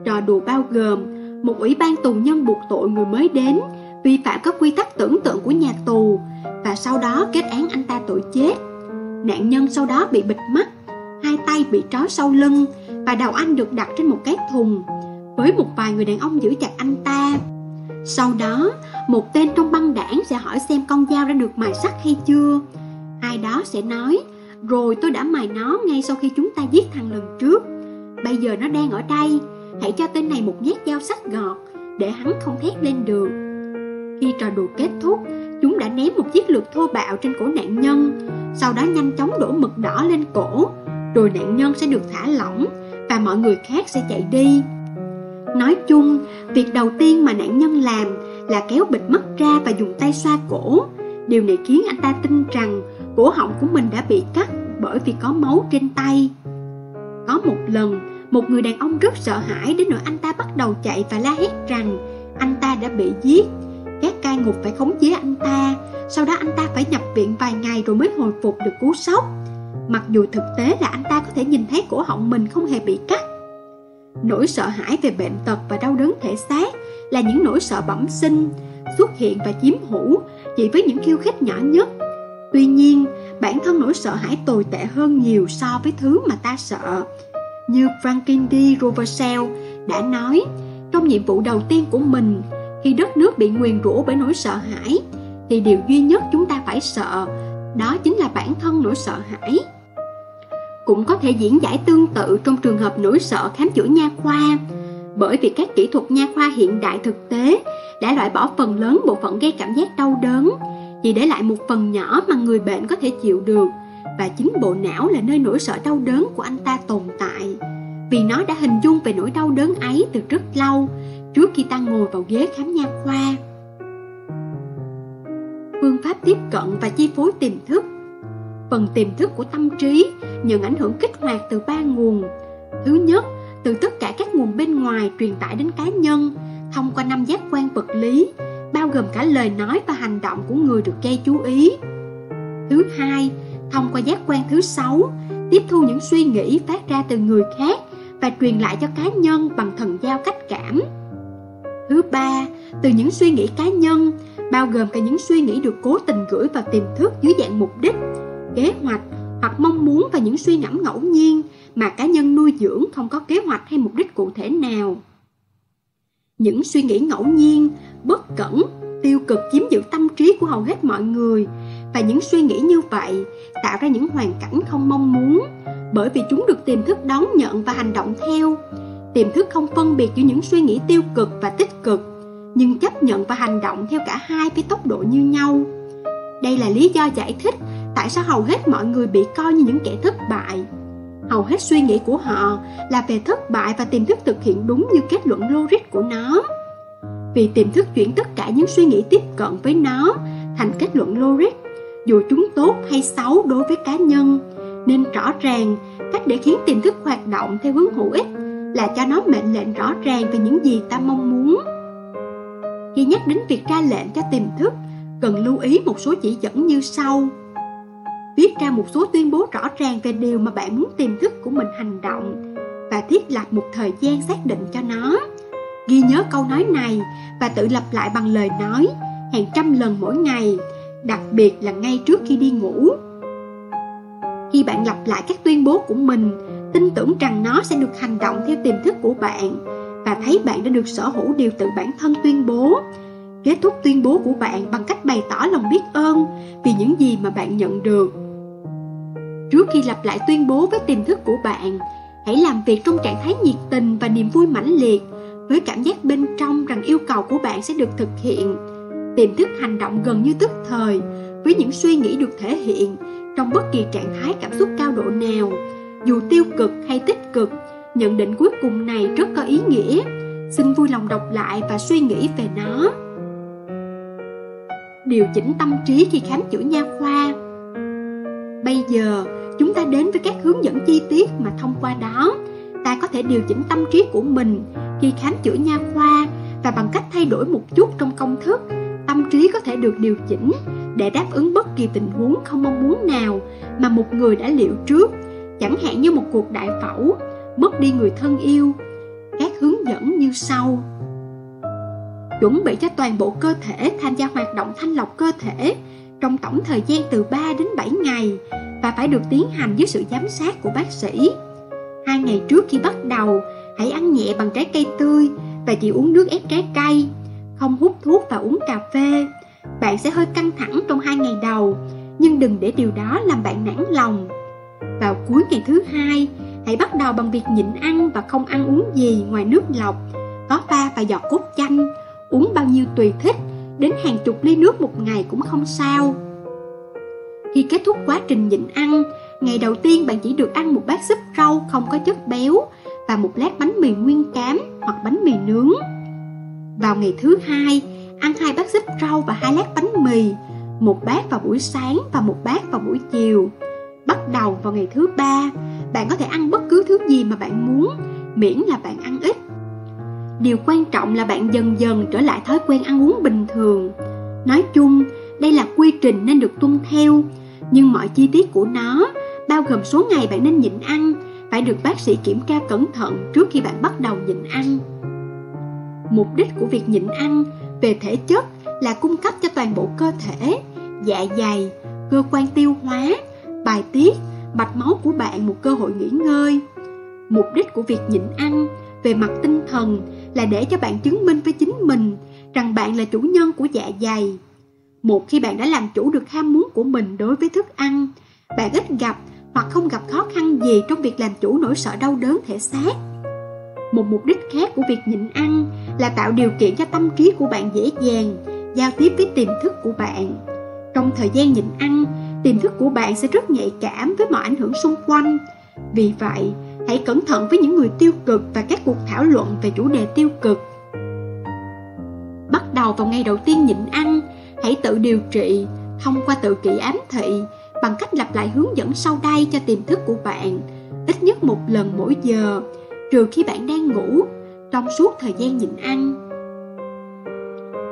Trò đùa bao gồm một ủy ban tù nhân buộc tội người mới đến vi phạm các quy tắc tưởng tượng của nhà tù và sau đó kết án anh ta tội chết. Nạn nhân sau đó bị bịt mắt, hai tay bị trói sau lưng và đầu anh được đặt trên một cái thùng với một vài người đàn ông giữ chặt anh ta. Sau đó, một tên trong băng đảng sẽ hỏi xem con dao đã được mài sắc hay chưa. Ai đó sẽ nói, rồi tôi đã mài nó ngay sau khi chúng ta giết thằng lần trước. Bây giờ nó đang ở đây, hãy cho tên này một nhát dao sắc gọt, để hắn không thét lên được. Khi trò đùa kết thúc, chúng đã ném một chiếc lược thô bạo trên cổ nạn nhân, sau đó nhanh chóng đổ mực đỏ lên cổ, rồi nạn nhân sẽ được thả lỏng và mọi người khác sẽ chạy đi. Nói chung, việc đầu tiên mà nạn nhân làm là kéo bịt mắt ra và dùng tay xoa cổ. Điều này khiến anh ta tin rằng cổ họng của mình đã bị cắt bởi vì có máu trên tay. Có một lần, một người đàn ông rất sợ hãi đến nỗi anh ta bắt đầu chạy và la hét rằng anh ta đã bị giết. Các cai ngục phải khống chế anh ta, sau đó anh ta phải nhập viện vài ngày rồi mới hồi phục được cú sốc. Mặc dù thực tế là anh ta có thể nhìn thấy cổ họng mình không hề bị cắt Nỗi sợ hãi về bệnh tật và đau đớn thể xác là những nỗi sợ bẩm sinh, xuất hiện và chiếm hữu chỉ với những khiêu khích nhỏ nhất. Tuy nhiên, bản thân nỗi sợ hãi tồi tệ hơn nhiều so với thứ mà ta sợ. Như Franklin D. Roversell đã nói, trong nhiệm vụ đầu tiên của mình, khi đất nước bị nguyền rủa bởi nỗi sợ hãi, thì điều duy nhất chúng ta phải sợ, đó chính là bản thân nỗi sợ hãi cũng có thể diễn giải tương tự trong trường hợp nỗi sợ khám chữa nha khoa. Bởi vì các kỹ thuật nha khoa hiện đại thực tế đã loại bỏ phần lớn bộ phận gây cảm giác đau đớn chỉ để lại một phần nhỏ mà người bệnh có thể chịu được. Và chính bộ não là nơi nỗi sợ đau đớn của anh ta tồn tại. Vì nó đã hình dung về nỗi đau đớn ấy từ rất lâu, trước khi ta ngồi vào ghế khám nha khoa. Phương pháp tiếp cận và chi phối tiềm thức phần tiềm thức của tâm trí nhận ảnh hưởng kích hoạt từ ba nguồn. Thứ nhất, từ tất cả các nguồn bên ngoài truyền tải đến cá nhân thông qua năm giác quan vật lý, bao gồm cả lời nói và hành động của người được gây chú ý. Thứ hai, thông qua giác quan thứ sáu, tiếp thu những suy nghĩ phát ra từ người khác và truyền lại cho cá nhân bằng thần giao cách cảm. Thứ ba, từ những suy nghĩ cá nhân, bao gồm cả những suy nghĩ được cố tình gửi vào tiềm thức dưới dạng mục đích, kế hoạch hoặc mong muốn và những suy ngẫm ngẫu nhiên mà cá nhân nuôi dưỡng không có kế hoạch hay mục đích cụ thể nào. Những suy nghĩ ngẫu nhiên, bất cẩn, tiêu cực chiếm giữ tâm trí của hầu hết mọi người và những suy nghĩ như vậy tạo ra những hoàn cảnh không mong muốn bởi vì chúng được tiềm thức đón nhận và hành động theo. Tiềm thức không phân biệt giữa những suy nghĩ tiêu cực và tích cực, nhưng chấp nhận và hành động theo cả hai với tốc độ như nhau. Đây là lý do giải thích tại sao hầu hết mọi người bị coi như những kẻ thất bại. Hầu hết suy nghĩ của họ là về thất bại và tiềm thức thực hiện đúng như kết luận logic của nó. Vì tiềm thức chuyển tất cả những suy nghĩ tiếp cận với nó thành kết luận logic, dù chúng tốt hay xấu đối với cá nhân, nên rõ ràng cách để khiến tiềm thức hoạt động theo hướng hữu ích là cho nó mệnh lệnh rõ ràng về những gì ta mong muốn. Khi nhắc đến việc ra lệnh cho tiềm thức, cần lưu ý một số chỉ dẫn như sau. Viết ra một số tuyên bố rõ ràng về điều mà bạn muốn tiềm thức của mình hành động và thiết lập một thời gian xác định cho nó. Ghi nhớ câu nói này và tự lặp lại bằng lời nói hàng trăm lần mỗi ngày, đặc biệt là ngay trước khi đi ngủ. Khi bạn lặp lại các tuyên bố của mình, tin tưởng rằng nó sẽ được hành động theo tiềm thức của bạn và thấy bạn đã được sở hữu điều tự bản thân tuyên bố. Kết thúc tuyên bố của bạn bằng cách bày tỏ lòng biết ơn vì những gì mà bạn nhận được. Trước khi lặp lại tuyên bố với tiềm thức của bạn, hãy làm việc trong trạng thái nhiệt tình và niềm vui mãnh liệt với cảm giác bên trong rằng yêu cầu của bạn sẽ được thực hiện. Tiềm thức hành động gần như tức thời với những suy nghĩ được thể hiện trong bất kỳ trạng thái cảm xúc cao độ nào, dù tiêu cực hay tích cực, nhận định cuối cùng này rất có ý nghĩa. Xin vui lòng đọc lại và suy nghĩ về nó. Điều chỉnh tâm trí khi khám chữa nha khoa Bây giờ, chúng ta đến với các hướng dẫn chi tiết mà thông qua đó, ta có thể điều chỉnh tâm trí của mình khi khám chữa nha khoa và bằng cách thay đổi một chút trong công thức, tâm trí có thể được điều chỉnh để đáp ứng bất kỳ tình huống không mong muốn nào mà một người đã liệu trước, chẳng hạn như một cuộc đại phẫu, mất đi người thân yêu. Các hướng dẫn như sau. Chuẩn bị cho toàn bộ cơ thể tham gia hoạt động thanh lọc cơ thể trong tổng thời gian từ 3 đến 7 ngày và phải được tiến hành dưới sự giám sát của bác sĩ. Hai ngày trước khi bắt đầu, hãy ăn nhẹ bằng trái cây tươi và chỉ uống nước ép trái cây, không hút thuốc và uống cà phê. Bạn sẽ hơi căng thẳng trong hai ngày đầu, nhưng đừng để điều đó làm bạn nản lòng. Vào cuối ngày thứ hai, hãy bắt đầu bằng việc nhịn ăn và không ăn uống gì ngoài nước lọc, có pha và giọt cốt chanh, uống bao nhiêu tùy thích, đến hàng chục ly nước một ngày cũng không sao. Khi kết thúc quá trình nhịn ăn, ngày đầu tiên bạn chỉ được ăn một bát súp rau không có chất béo và một lát bánh mì nguyên cám hoặc bánh mì nướng. Vào ngày thứ hai, ăn hai bát súp rau và hai lát bánh mì, một bát vào buổi sáng và một bát vào buổi chiều. Bắt đầu vào ngày thứ ba, bạn có thể ăn bất cứ thứ gì mà bạn muốn, miễn là bạn ăn ít. Điều quan trọng là bạn dần dần trở lại thói quen ăn uống bình thường. Nói chung, đây là quy trình nên được tuân theo, nhưng mọi chi tiết của nó, bao gồm số ngày bạn nên nhịn ăn, phải được bác sĩ kiểm tra cẩn thận trước khi bạn bắt đầu nhịn ăn. Mục đích của việc nhịn ăn về thể chất là cung cấp cho toàn bộ cơ thể, dạ dày, cơ quan tiêu hóa, bài tiết, mạch máu của bạn một cơ hội nghỉ ngơi. Mục đích của việc nhịn ăn về mặt tinh thần là để cho bạn chứng minh với chính mình rằng bạn là chủ nhân của dạ dày. Một khi bạn đã làm chủ được ham muốn của mình đối với thức ăn, bạn ít gặp hoặc không gặp khó khăn gì trong việc làm chủ nỗi sợ đau đớn thể xác. Một mục đích khác của việc nhịn ăn là tạo điều kiện cho tâm trí của bạn dễ dàng giao tiếp với tiềm thức của bạn. Trong thời gian nhịn ăn, tiềm thức của bạn sẽ rất nhạy cảm với mọi ảnh hưởng xung quanh. Vì vậy, hãy cẩn thận với những người tiêu cực và các cuộc thảo luận về chủ đề tiêu cực. Bắt đầu vào ngày đầu tiên nhịn ăn, hãy tự điều trị thông qua tự kỷ ám thị bằng cách lặp lại hướng dẫn sau đây cho tiềm thức của bạn ít nhất một lần mỗi giờ trừ khi bạn đang ngủ trong suốt thời gian nhịn ăn.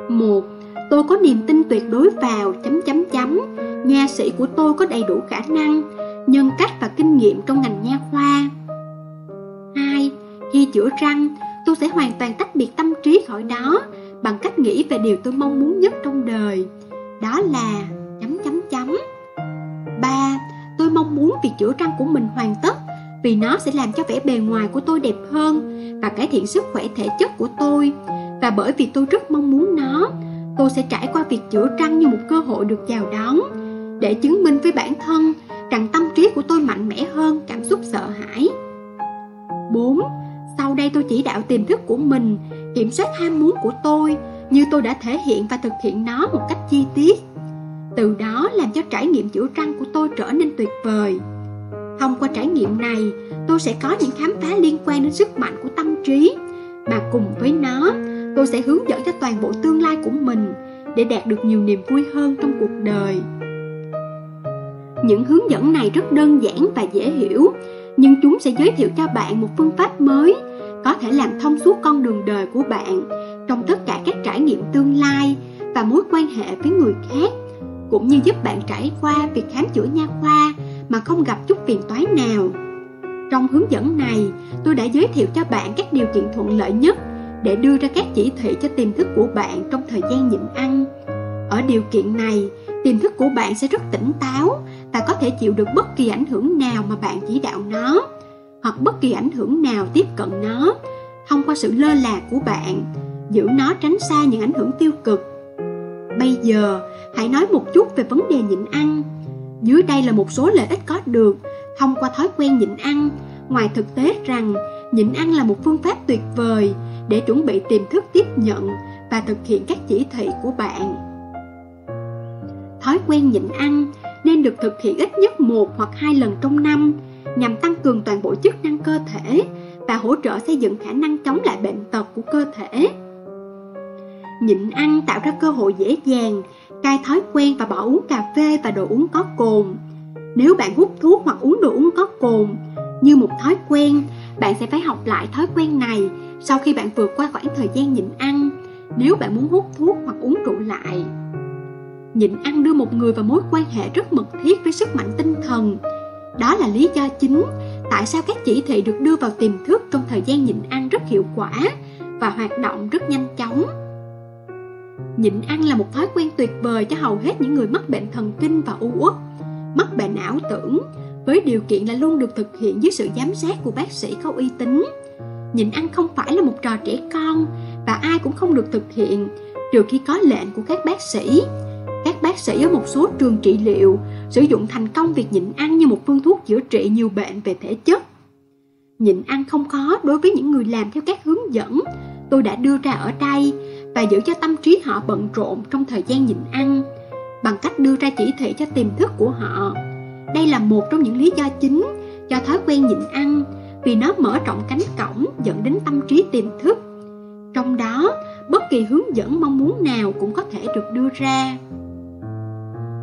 một Tôi có niềm tin tuyệt đối vào chấm chấm chấm nha sĩ của tôi có đầy đủ khả năng, nhân cách và kinh nghiệm trong ngành nha khoa. Khi chữa răng, tôi sẽ hoàn toàn tách biệt tâm trí khỏi đó bằng cách nghĩ về điều tôi mong muốn nhất trong đời. Đó là chấm chấm chấm. 3. Tôi mong muốn việc chữa răng của mình hoàn tất vì nó sẽ làm cho vẻ bề ngoài của tôi đẹp hơn và cải thiện sức khỏe thể chất của tôi. Và bởi vì tôi rất mong muốn nó, tôi sẽ trải qua việc chữa răng như một cơ hội được chào đón để chứng minh với bản thân rằng tâm trí của tôi mạnh mẽ hơn cảm xúc sợ hãi. 4. Sau đây tôi chỉ đạo tiềm thức của mình kiểm soát ham muốn của tôi như tôi đã thể hiện và thực hiện nó một cách chi tiết. Từ đó làm cho trải nghiệm chữa răng của tôi trở nên tuyệt vời. Thông qua trải nghiệm này, tôi sẽ có những khám phá liên quan đến sức mạnh của tâm trí, mà cùng với nó, tôi sẽ hướng dẫn cho toàn bộ tương lai của mình để đạt được nhiều niềm vui hơn trong cuộc đời. Những hướng dẫn này rất đơn giản và dễ hiểu, nhưng chúng sẽ giới thiệu cho bạn một phương pháp mới có thể làm thông suốt con đường đời của bạn trong tất cả các trải nghiệm tương lai và mối quan hệ với người khác, cũng như giúp bạn trải qua việc khám chữa nha khoa mà không gặp chút phiền toái nào. Trong hướng dẫn này, tôi đã giới thiệu cho bạn các điều kiện thuận lợi nhất để đưa ra các chỉ thị cho tiềm thức của bạn trong thời gian nhịn ăn. Ở điều kiện này, tiềm thức của bạn sẽ rất tỉnh táo và có thể chịu được bất kỳ ảnh hưởng nào mà bạn chỉ đạo nó, hoặc bất kỳ ảnh hưởng nào tiếp cận nó, thông qua sự lơ là của bạn, giữ nó tránh xa những ảnh hưởng tiêu cực. Bây giờ, hãy nói một chút về vấn đề nhịn ăn. Dưới đây là một số lợi ích có được thông qua thói quen nhịn ăn, ngoài thực tế rằng nhịn ăn là một phương pháp tuyệt vời để chuẩn bị tiềm thức tiếp nhận và thực hiện các chỉ thị của bạn. Thói quen nhịn ăn nên được thực hiện ít nhất một hoặc hai lần trong năm nhằm tăng cường toàn bộ chức năng cơ thể và hỗ trợ xây dựng khả năng chống lại bệnh tật của cơ thể. Nhịn ăn tạo ra cơ hội dễ dàng cai thói quen và bỏ uống cà phê và đồ uống có cồn. Nếu bạn hút thuốc hoặc uống đồ uống có cồn như một thói quen, bạn sẽ phải học lại thói quen này sau khi bạn vượt qua khoảng thời gian nhịn ăn nếu bạn muốn hút thuốc hoặc uống rượu lại. Nhịn ăn đưa một người vào mối quan hệ rất mật thiết với sức mạnh tinh thần. Đó là lý do chính tại sao các chỉ thị được đưa vào tiềm thức trong thời gian nhịn ăn rất hiệu quả và hoạt động rất nhanh chóng. Nhịn ăn là một thói quen tuyệt vời cho hầu hết những người mắc bệnh thần kinh và u uất, mắc bệnh ảo tưởng, với điều kiện là luôn được thực hiện dưới sự giám sát của bác sĩ có uy tín. Nhịn ăn không phải là một trò trẻ con và ai cũng không được thực hiện trừ khi có lệnh của các bác sĩ. Các bác sĩ ở một số trường trị liệu sử dụng thành công việc nhịn ăn như một phương thuốc chữa trị nhiều bệnh về thể chất. Nhịn ăn không khó đối với những người làm theo các hướng dẫn tôi đã đưa ra ở đây và giữ cho tâm trí họ bận rộn trong thời gian nhịn ăn bằng cách đưa ra chỉ thị cho tiềm thức của họ. Đây là một trong những lý do chính cho thói quen nhịn ăn vì nó mở rộng cánh cổng dẫn đến tâm trí tiềm thức. Trong đó, bất kỳ hướng dẫn mong muốn nào cũng có thể được đưa ra.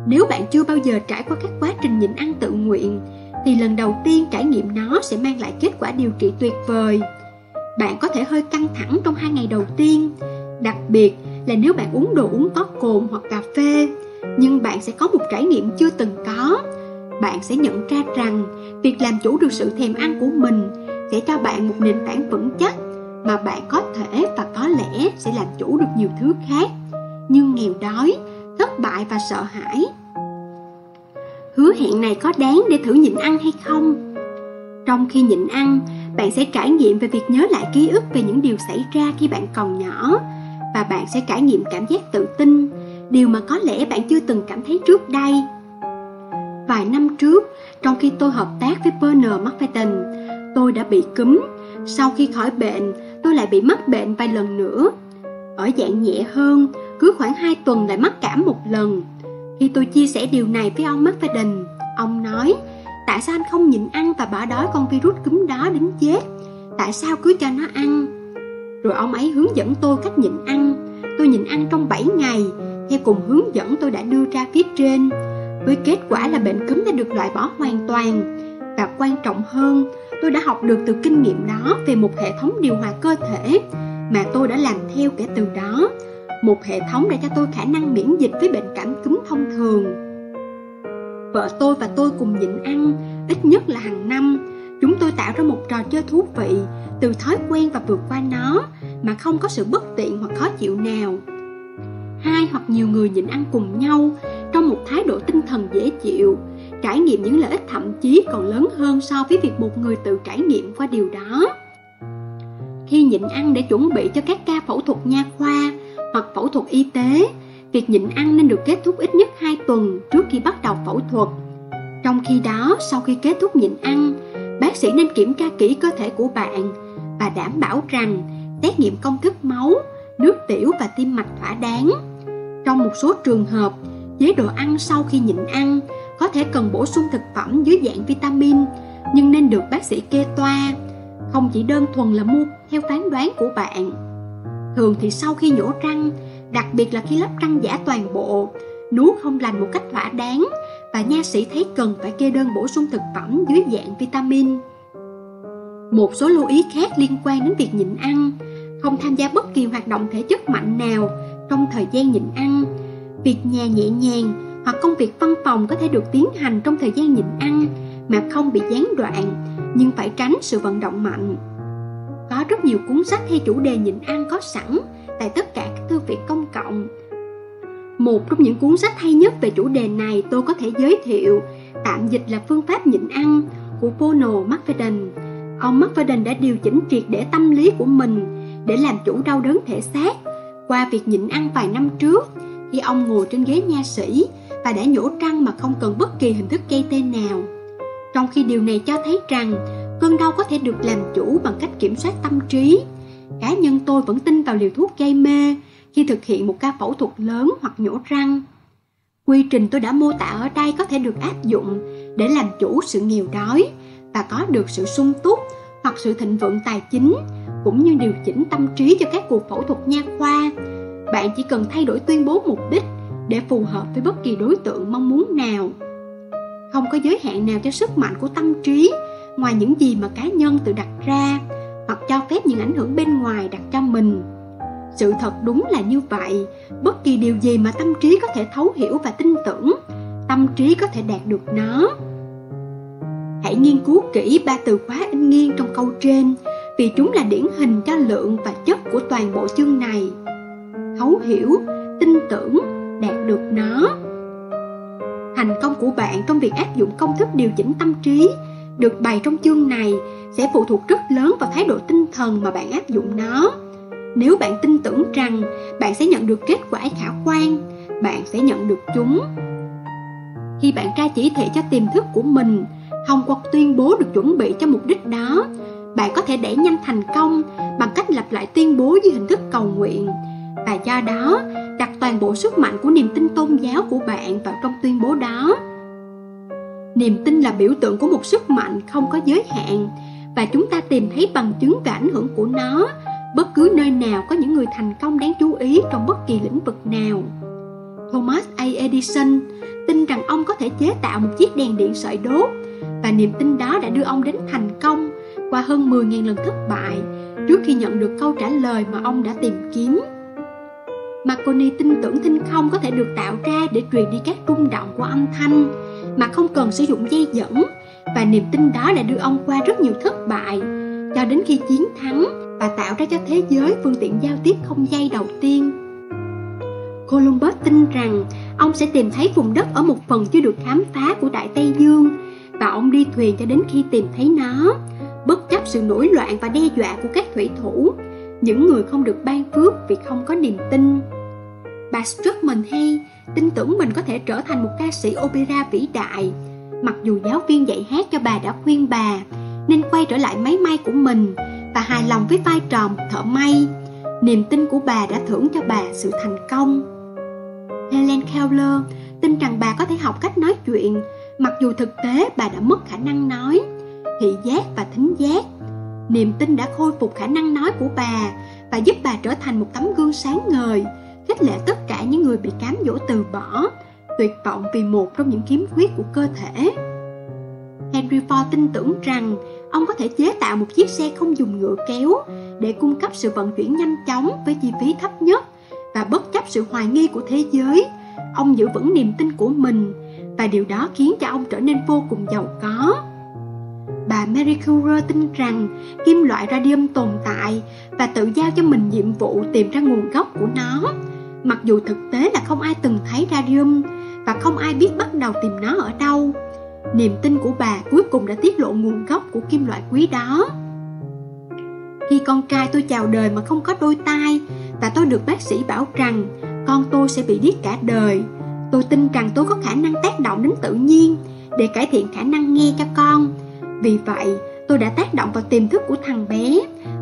Nếu bạn chưa bao giờ trải qua các quá trình nhịn ăn tự nguyện, thì lần đầu tiên trải nghiệm nó sẽ mang lại kết quả điều trị tuyệt vời. Bạn có thể hơi căng thẳng trong hai ngày đầu tiên, đặc biệt là nếu bạn uống đồ uống có cồn hoặc cà phê, nhưng bạn sẽ có một trải nghiệm chưa từng có. Bạn sẽ nhận ra rằng việc làm chủ được sự thèm ăn của mình sẽ cho bạn một nền tảng vững chắc mà bạn có thể và có lẽ sẽ làm chủ được nhiều thứ khác như nghèo đói, thất bại và sợ hãi. Hứa hẹn này có đáng để thử nhịn ăn hay không? Trong khi nhịn ăn, bạn sẽ trải nghiệm về việc nhớ lại ký ức về những điều xảy ra khi bạn còn nhỏ và bạn sẽ trải nghiệm cảm giác tự tin, điều mà có lẽ bạn chưa từng cảm thấy trước đây. Vài năm trước, trong khi tôi hợp tác với Bernard McFadden, tôi đã bị cúm. Sau khi khỏi bệnh, tôi lại bị mắc bệnh vài lần nữa. Ở dạng nhẹ hơn, cứ khoảng 2 tuần lại mắc cảm một lần. Khi tôi chia sẻ điều này với ông McFadden, ông nói, tại sao anh không nhịn ăn và bỏ đói con virus cúm đó đến chết? Tại sao cứ cho nó ăn? Rồi ông ấy hướng dẫn tôi cách nhịn ăn. Tôi nhịn ăn trong 7 ngày, theo cùng hướng dẫn tôi đã đưa ra phía trên. với kết quả là bệnh cúm đã được loại bỏ hoàn toàn. Và quan trọng hơn, tôi đã học được từ kinh nghiệm đó về một hệ thống điều hòa cơ thể mà tôi đã làm theo kể từ đó. Một hệ thống đã cho tôi khả năng miễn dịch với bệnh cảm cúm thông thường. Vợ tôi và tôi cùng nhịn ăn, ít nhất là hàng năm. Chúng tôi tạo ra một trò chơi thú vị từ thói quen và vượt qua nó mà không có sự bất tiện hoặc khó chịu nào. Hai hoặc nhiều người nhịn ăn cùng nhau trong một thái độ tinh thần dễ chịu, trải nghiệm những lợi ích thậm chí còn lớn hơn so với việc một người tự trải nghiệm qua điều đó. Khi nhịn ăn để chuẩn bị cho các ca phẫu thuật nha khoa hoặc phẫu thuật y tế, việc nhịn ăn nên được kết thúc ít nhất 2 tuần trước khi bắt đầu phẫu thuật. Trong khi đó, sau khi kết thúc nhịn ăn, bác sĩ nên kiểm tra kỹ cơ thể của bạn và đảm bảo rằng xét nghiệm công thức máu, nước tiểu và tim mạch thỏa đáng. Trong một số trường hợp, chế độ ăn sau khi nhịn ăn có thể cần bổ sung thực phẩm dưới dạng vitamin nhưng nên được bác sĩ kê toa, không chỉ đơn thuần là mua theo phán đoán của bạn. Thường thì sau khi nhổ răng, đặc biệt là khi lắp răng giả toàn bộ, nuốt không lành một cách thỏa đáng và nha sĩ thấy cần phải kê đơn bổ sung thực phẩm dưới dạng vitamin. Một số lưu ý khác liên quan đến việc nhịn ăn, không tham gia bất kỳ hoạt động thể chất mạnh nào trong thời gian nhịn ăn. Việc nhà nhẹ nhàng hoặc công việc văn phòng có thể được tiến hành trong thời gian nhịn ăn mà không bị gián đoạn, nhưng phải tránh sự vận động mạnh. Có rất nhiều cuốn sách hay chủ đề nhịn ăn có sẵn tại tất cả các thư viện công cộng. Một trong những cuốn sách hay nhất về chủ đề này tôi có thể giới thiệu, tạm dịch là Phương pháp nhịn ăn của Bono McFadden. Ông McFadden đã điều chỉnh triệt để tâm lý của mình để làm chủ đau đớn thể xác qua việc nhịn ăn vài năm trước khi ông ngồi trên ghế nha sĩ và đã nhổ răng mà không cần bất kỳ hình thức gây tê nào. Trong khi điều này cho thấy rằng cơn đau có thể được làm chủ bằng cách kiểm soát tâm trí. Cá nhân tôi vẫn tin vào liều thuốc gây mê khi thực hiện một ca phẫu thuật lớn hoặc nhổ răng. Quy trình tôi đã mô tả ở đây có thể được áp dụng để làm chủ sự nghèo đói và có được sự sung túc hoặc sự thịnh vượng tài chính, cũng như điều chỉnh tâm trí cho các cuộc phẫu thuật nha khoa. Bạn chỉ cần thay đổi tuyên bố mục đích để phù hợp với bất kỳ đối tượng mong muốn nào. Không có giới hạn nào cho sức mạnh của tâm trí ngoài những gì mà cá nhân tự đặt ra hoặc cho phép những ảnh hưởng bên ngoài đặt cho mình. Sự thật đúng là như vậy, bất kỳ điều gì mà tâm trí có thể thấu hiểu và tin tưởng, tâm trí có thể đạt được nó. Hãy nghiên cứu kỹ ba từ khóa in nghiêng trong câu trên vì chúng là điển hình cho lượng và chất của toàn bộ chương này. Thấu hiểu, tin tưởng, đạt được nó. Thành công của bạn trong việc áp dụng công thức điều chỉnh tâm trí được bày trong chương này sẽ phụ thuộc rất lớn vào thái độ tinh thần mà bạn áp dụng nó. Nếu bạn tin tưởng rằng bạn sẽ nhận được kết quả khả quan, bạn sẽ nhận được chúng. Khi bạn ra chỉ thị cho tiềm thức của mình, thông qua tuyên bố được chuẩn bị cho mục đích đó, bạn có thể đẩy nhanh thành công bằng cách lặp lại tuyên bố dưới hình thức cầu nguyện và do đó đặt toàn bộ sức mạnh của niềm tin tôn giáo của bạn vào trong tuyên bố đó. Niềm tin là biểu tượng của một sức mạnh không có giới hạn và chúng ta tìm thấy bằng chứng và ảnh hưởng của nó bất cứ nơi nào có những người thành công đáng chú ý trong bất kỳ lĩnh vực nào. Thomas A. Edison tin rằng ông có thể chế tạo một chiếc đèn điện sợi đốt và niềm tin đó đã đưa ông đến thành công qua hơn 10.000 lần thất bại trước khi nhận được câu trả lời mà ông đã tìm kiếm. Marconi tin tưởng thinh không có thể được tạo ra để truyền đi các rung động của âm thanh mà không cần sử dụng dây dẫn và niềm tin đó đã đưa ông qua rất nhiều thất bại cho đến khi chiến thắng và tạo ra cho thế giới phương tiện giao tiếp không dây đầu tiên. Columbus tin rằng ông sẽ tìm thấy vùng đất ở một phần chưa được khám phá của Đại Tây Dương và ông đi thuyền cho đến khi tìm thấy nó, bất chấp sự nổi loạn và đe dọa của các thủy thủ, những người không được ban phước vì không có niềm tin. Bà Struckman hay tin tưởng mình có thể trở thành một ca sĩ opera vĩ đại, mặc dù giáo viên dạy hát cho bà đã khuyên bà nên quay trở lại máy may của mình và hài lòng với vai trò một thợ may. Niềm tin của bà đã thưởng cho bà sự thành công. Helen Keller tin rằng bà có thể học cách nói chuyện, mặc dù thực tế bà đã mất khả năng nói, thị giác và thính giác. Niềm tin đã khôi phục khả năng nói của bà và giúp bà trở thành một tấm gương sáng ngời, khích lệ tất cả những người bị cám dỗ từ bỏ, tuyệt vọng vì một trong những khiếm khuyết của cơ thể. Henry Ford tin tưởng rằng ông có thể chế tạo một chiếc xe không dùng ngựa kéo để cung cấp sự vận chuyển nhanh chóng với chi phí thấp nhất và bất chấp sự hoài nghi của thế giới, ông giữ vững niềm tin của mình và điều đó khiến cho ông trở nên vô cùng giàu có. Bà Mary Curie tin rằng kim loại radium tồn tại và tự giao cho mình nhiệm vụ tìm ra nguồn gốc của nó. Mặc dù thực tế là không ai từng thấy radium và không ai biết bắt đầu tìm nó ở đâu. Niềm tin của bà cuối cùng đã tiết lộ nguồn gốc của kim loại quý đó. Khi con trai tôi chào đời mà không có đôi tai và tôi được bác sĩ bảo rằng con tôi sẽ bị điếc cả đời, tôi tin rằng tôi có khả năng tác động đến tự nhiên để cải thiện khả năng nghe cho con. Vì vậy, tôi đã tác động vào tiềm thức của thằng bé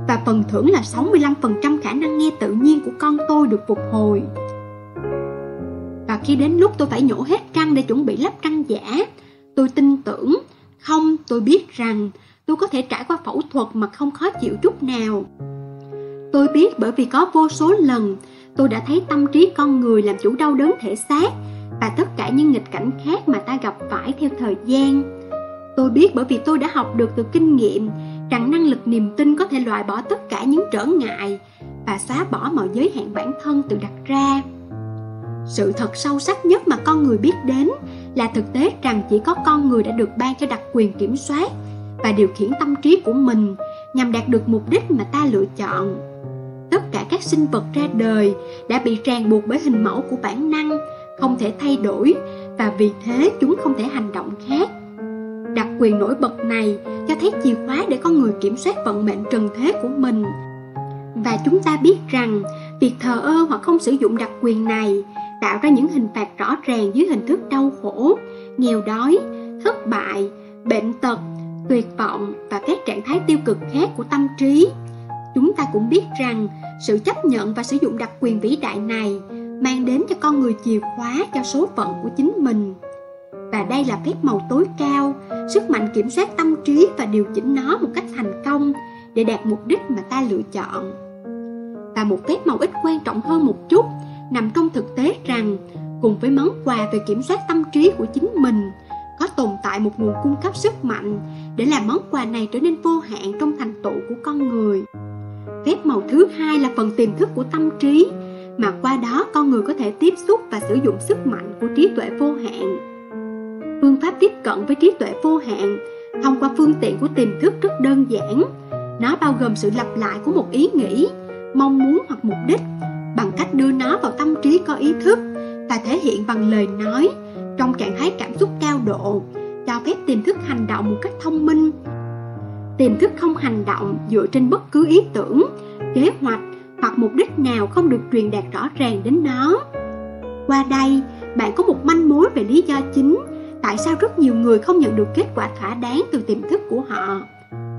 và phần thưởng là 65% khả năng nghe tự nhiên của con tôi được phục hồi. Và khi đến lúc tôi phải nhổ hết răng để chuẩn bị lắp răng giả, tôi tin tưởng, không tôi biết rằng tôi có thể trải qua phẫu thuật mà không khó chịu chút nào. Tôi biết bởi vì có vô số lần tôi đã thấy tâm trí con người làm chủ đau đớn thể xác và tất cả những nghịch cảnh khác mà ta gặp phải theo thời gian. Tôi biết bởi vì tôi đã học được từ kinh nghiệm rằng năng lực niềm tin có thể loại bỏ tất cả những trở ngại và xóa bỏ mọi giới hạn bản thân tự đặt ra. Sự thật sâu sắc nhất mà con người biết đến là thực tế rằng chỉ có con người đã được ban cho đặc quyền kiểm soát và điều khiển tâm trí của mình nhằm đạt được mục đích mà ta lựa chọn. Tất cả các sinh vật ra đời đã bị ràng buộc bởi hình mẫu của bản năng, không thể thay đổi và vì thế chúng không thể hành động khác. Đặc quyền nổi bật này cho thấy chìa khóa để con người kiểm soát vận mệnh trần thế của mình. Và chúng ta biết rằng việc thờ ơ hoặc không sử dụng đặc quyền này tạo ra những hình phạt rõ ràng dưới hình thức đau khổ, nghèo đói, thất bại, bệnh tật, tuyệt vọng và các trạng thái tiêu cực khác của tâm trí. Chúng ta cũng biết rằng sự chấp nhận và sử dụng đặc quyền vĩ đại này mang đến cho con người chìa khóa cho số phận của chính mình. Và đây là phép màu tối cao, sức mạnh kiểm soát tâm trí và điều chỉnh nó một cách thành công để đạt mục đích mà ta lựa chọn. Và một phép màu ít quan trọng hơn một chút nằm trong thực tế rằng cùng với món quà về kiểm soát tâm trí của chính mình có tồn tại một nguồn cung cấp sức mạnh để làm món quà này trở nên vô hạn trong thành tựu của con người. Phép màu thứ hai là phần tiềm thức của tâm trí mà qua đó con người có thể tiếp xúc và sử dụng sức mạnh của trí tuệ vô hạn. Phương pháp tiếp cận với trí tuệ vô hạn thông qua phương tiện của tiềm thức rất đơn giản. Nó bao gồm sự lặp lại của một ý nghĩ, mong muốn hoặc mục đích bằng cách đưa nó vào tâm trí có ý thức và thể hiện bằng lời nói trong trạng thái cảm xúc cao độ, cho phép tiềm thức hành động một cách thông minh. Tiềm thức không hành động dựa trên bất cứ ý tưởng, kế hoạch hoặc mục đích nào không được truyền đạt rõ ràng đến nó. Qua đây, bạn có một manh mối về lý do chính tại sao rất nhiều người không nhận được kết quả thỏa đáng từ tiềm thức của họ.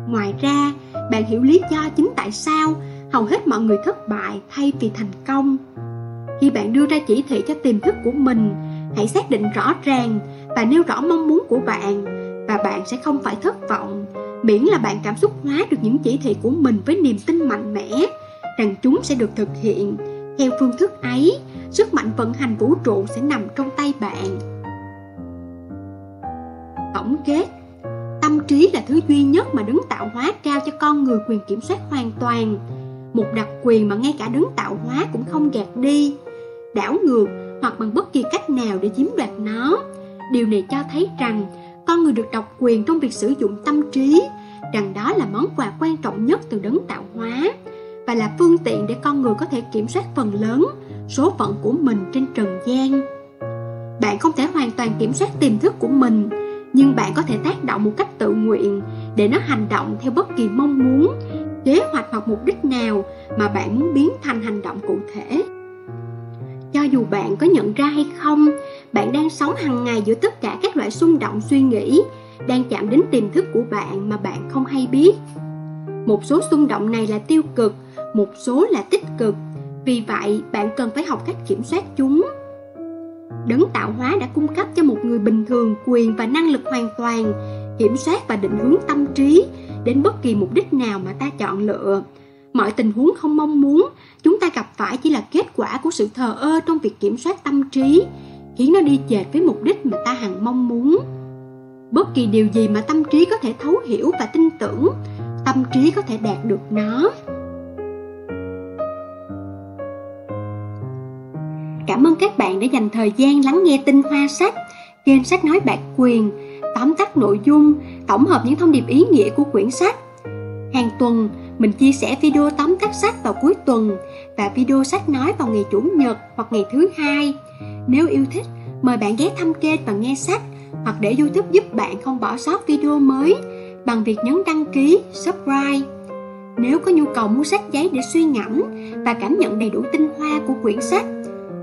Ngoài ra, bạn hiểu lý do chính tại sao hầu hết mọi người thất bại thay vì thành công. Khi bạn đưa ra chỉ thị cho tiềm thức của mình, hãy xác định rõ ràng và nêu rõ mong muốn của bạn và bạn sẽ không phải thất vọng miễn là bạn cảm xúc hóa được những chỉ thị của mình với niềm tin mạnh mẽ rằng chúng sẽ được thực hiện theo phương thức ấy sức mạnh vận hành vũ trụ sẽ nằm trong tay bạn tổng kết. Tâm trí là thứ duy nhất mà đứng tạo hóa trao cho con người quyền kiểm soát hoàn toàn. Một đặc quyền mà ngay cả đứng tạo hóa cũng không gạt đi. Đảo ngược hoặc bằng bất kỳ cách nào để chiếm đoạt nó. Điều này cho thấy rằng con người được độc quyền trong việc sử dụng tâm trí, rằng đó là món quà quan trọng nhất từ đấng tạo hóa và là phương tiện để con người có thể kiểm soát phần lớn số phận của mình trên trần gian. Bạn không thể hoàn toàn kiểm soát tiềm thức của mình nhưng bạn có thể tác động một cách tự nguyện để nó hành động theo bất kỳ mong muốn, kế hoạch hoặc mục đích nào mà bạn muốn biến thành hành động cụ thể. Cho dù bạn có nhận ra hay không, bạn đang sống hàng ngày giữa tất cả các loại xung động suy nghĩ, đang chạm đến tiềm thức của bạn mà bạn không hay biết. Một số xung động này là tiêu cực, một số là tích cực. Vì vậy, bạn cần phải học cách kiểm soát chúng đấng tạo hóa đã cung cấp cho một người bình thường quyền và năng lực hoàn toàn kiểm soát và định hướng tâm trí đến bất kỳ mục đích nào mà ta chọn lựa mọi tình huống không mong muốn chúng ta gặp phải chỉ là kết quả của sự thờ ơ trong việc kiểm soát tâm trí khiến nó đi chệch với mục đích mà ta hằng mong muốn. Bất kỳ điều gì mà tâm trí có thể thấu hiểu và tin tưởng, tâm trí có thể đạt được nó. Cảm ơn các bạn đã dành thời gian lắng nghe tinh hoa sách trên sách nói bản quyền, tóm tắt nội dung, tổng hợp những thông điệp ý nghĩa của quyển sách. Hàng tuần, mình chia sẻ video tóm tắt sách vào cuối tuần và video sách nói vào ngày Chủ nhật hoặc ngày thứ hai. Nếu yêu thích, mời bạn ghé thăm kênh và nghe sách hoặc để YouTube giúp bạn không bỏ sót video mới bằng việc nhấn đăng ký, subscribe. Nếu có nhu cầu mua sách giấy để suy ngẫm và cảm nhận đầy đủ tinh hoa của quyển sách,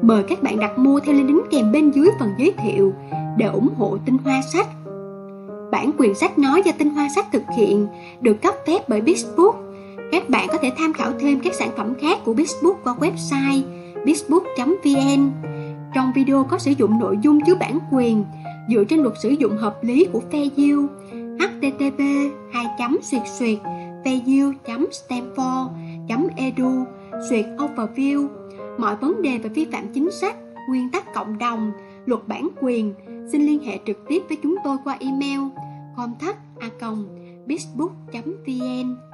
mời các bạn đặt mua theo link đính kèm bên dưới phần giới thiệu để ủng hộ tinh hoa sách. Bản quyền sách nói do tinh hoa sách thực hiện được cấp phép bởi Bixbook. Các bạn có thể tham khảo thêm các sản phẩm khác của Bixbook qua website bixbook.vn. Trong video có sử dụng nội dung chứa bản quyền dựa trên luật sử dụng hợp lý của Fair http 2 xuyệt xuyệt fairuse stanford edu xuyệt overview mọi vấn đề về vi phạm chính sách, nguyên tắc cộng đồng, luật bản quyền, xin liên hệ trực tiếp với chúng tôi qua email contact a vn.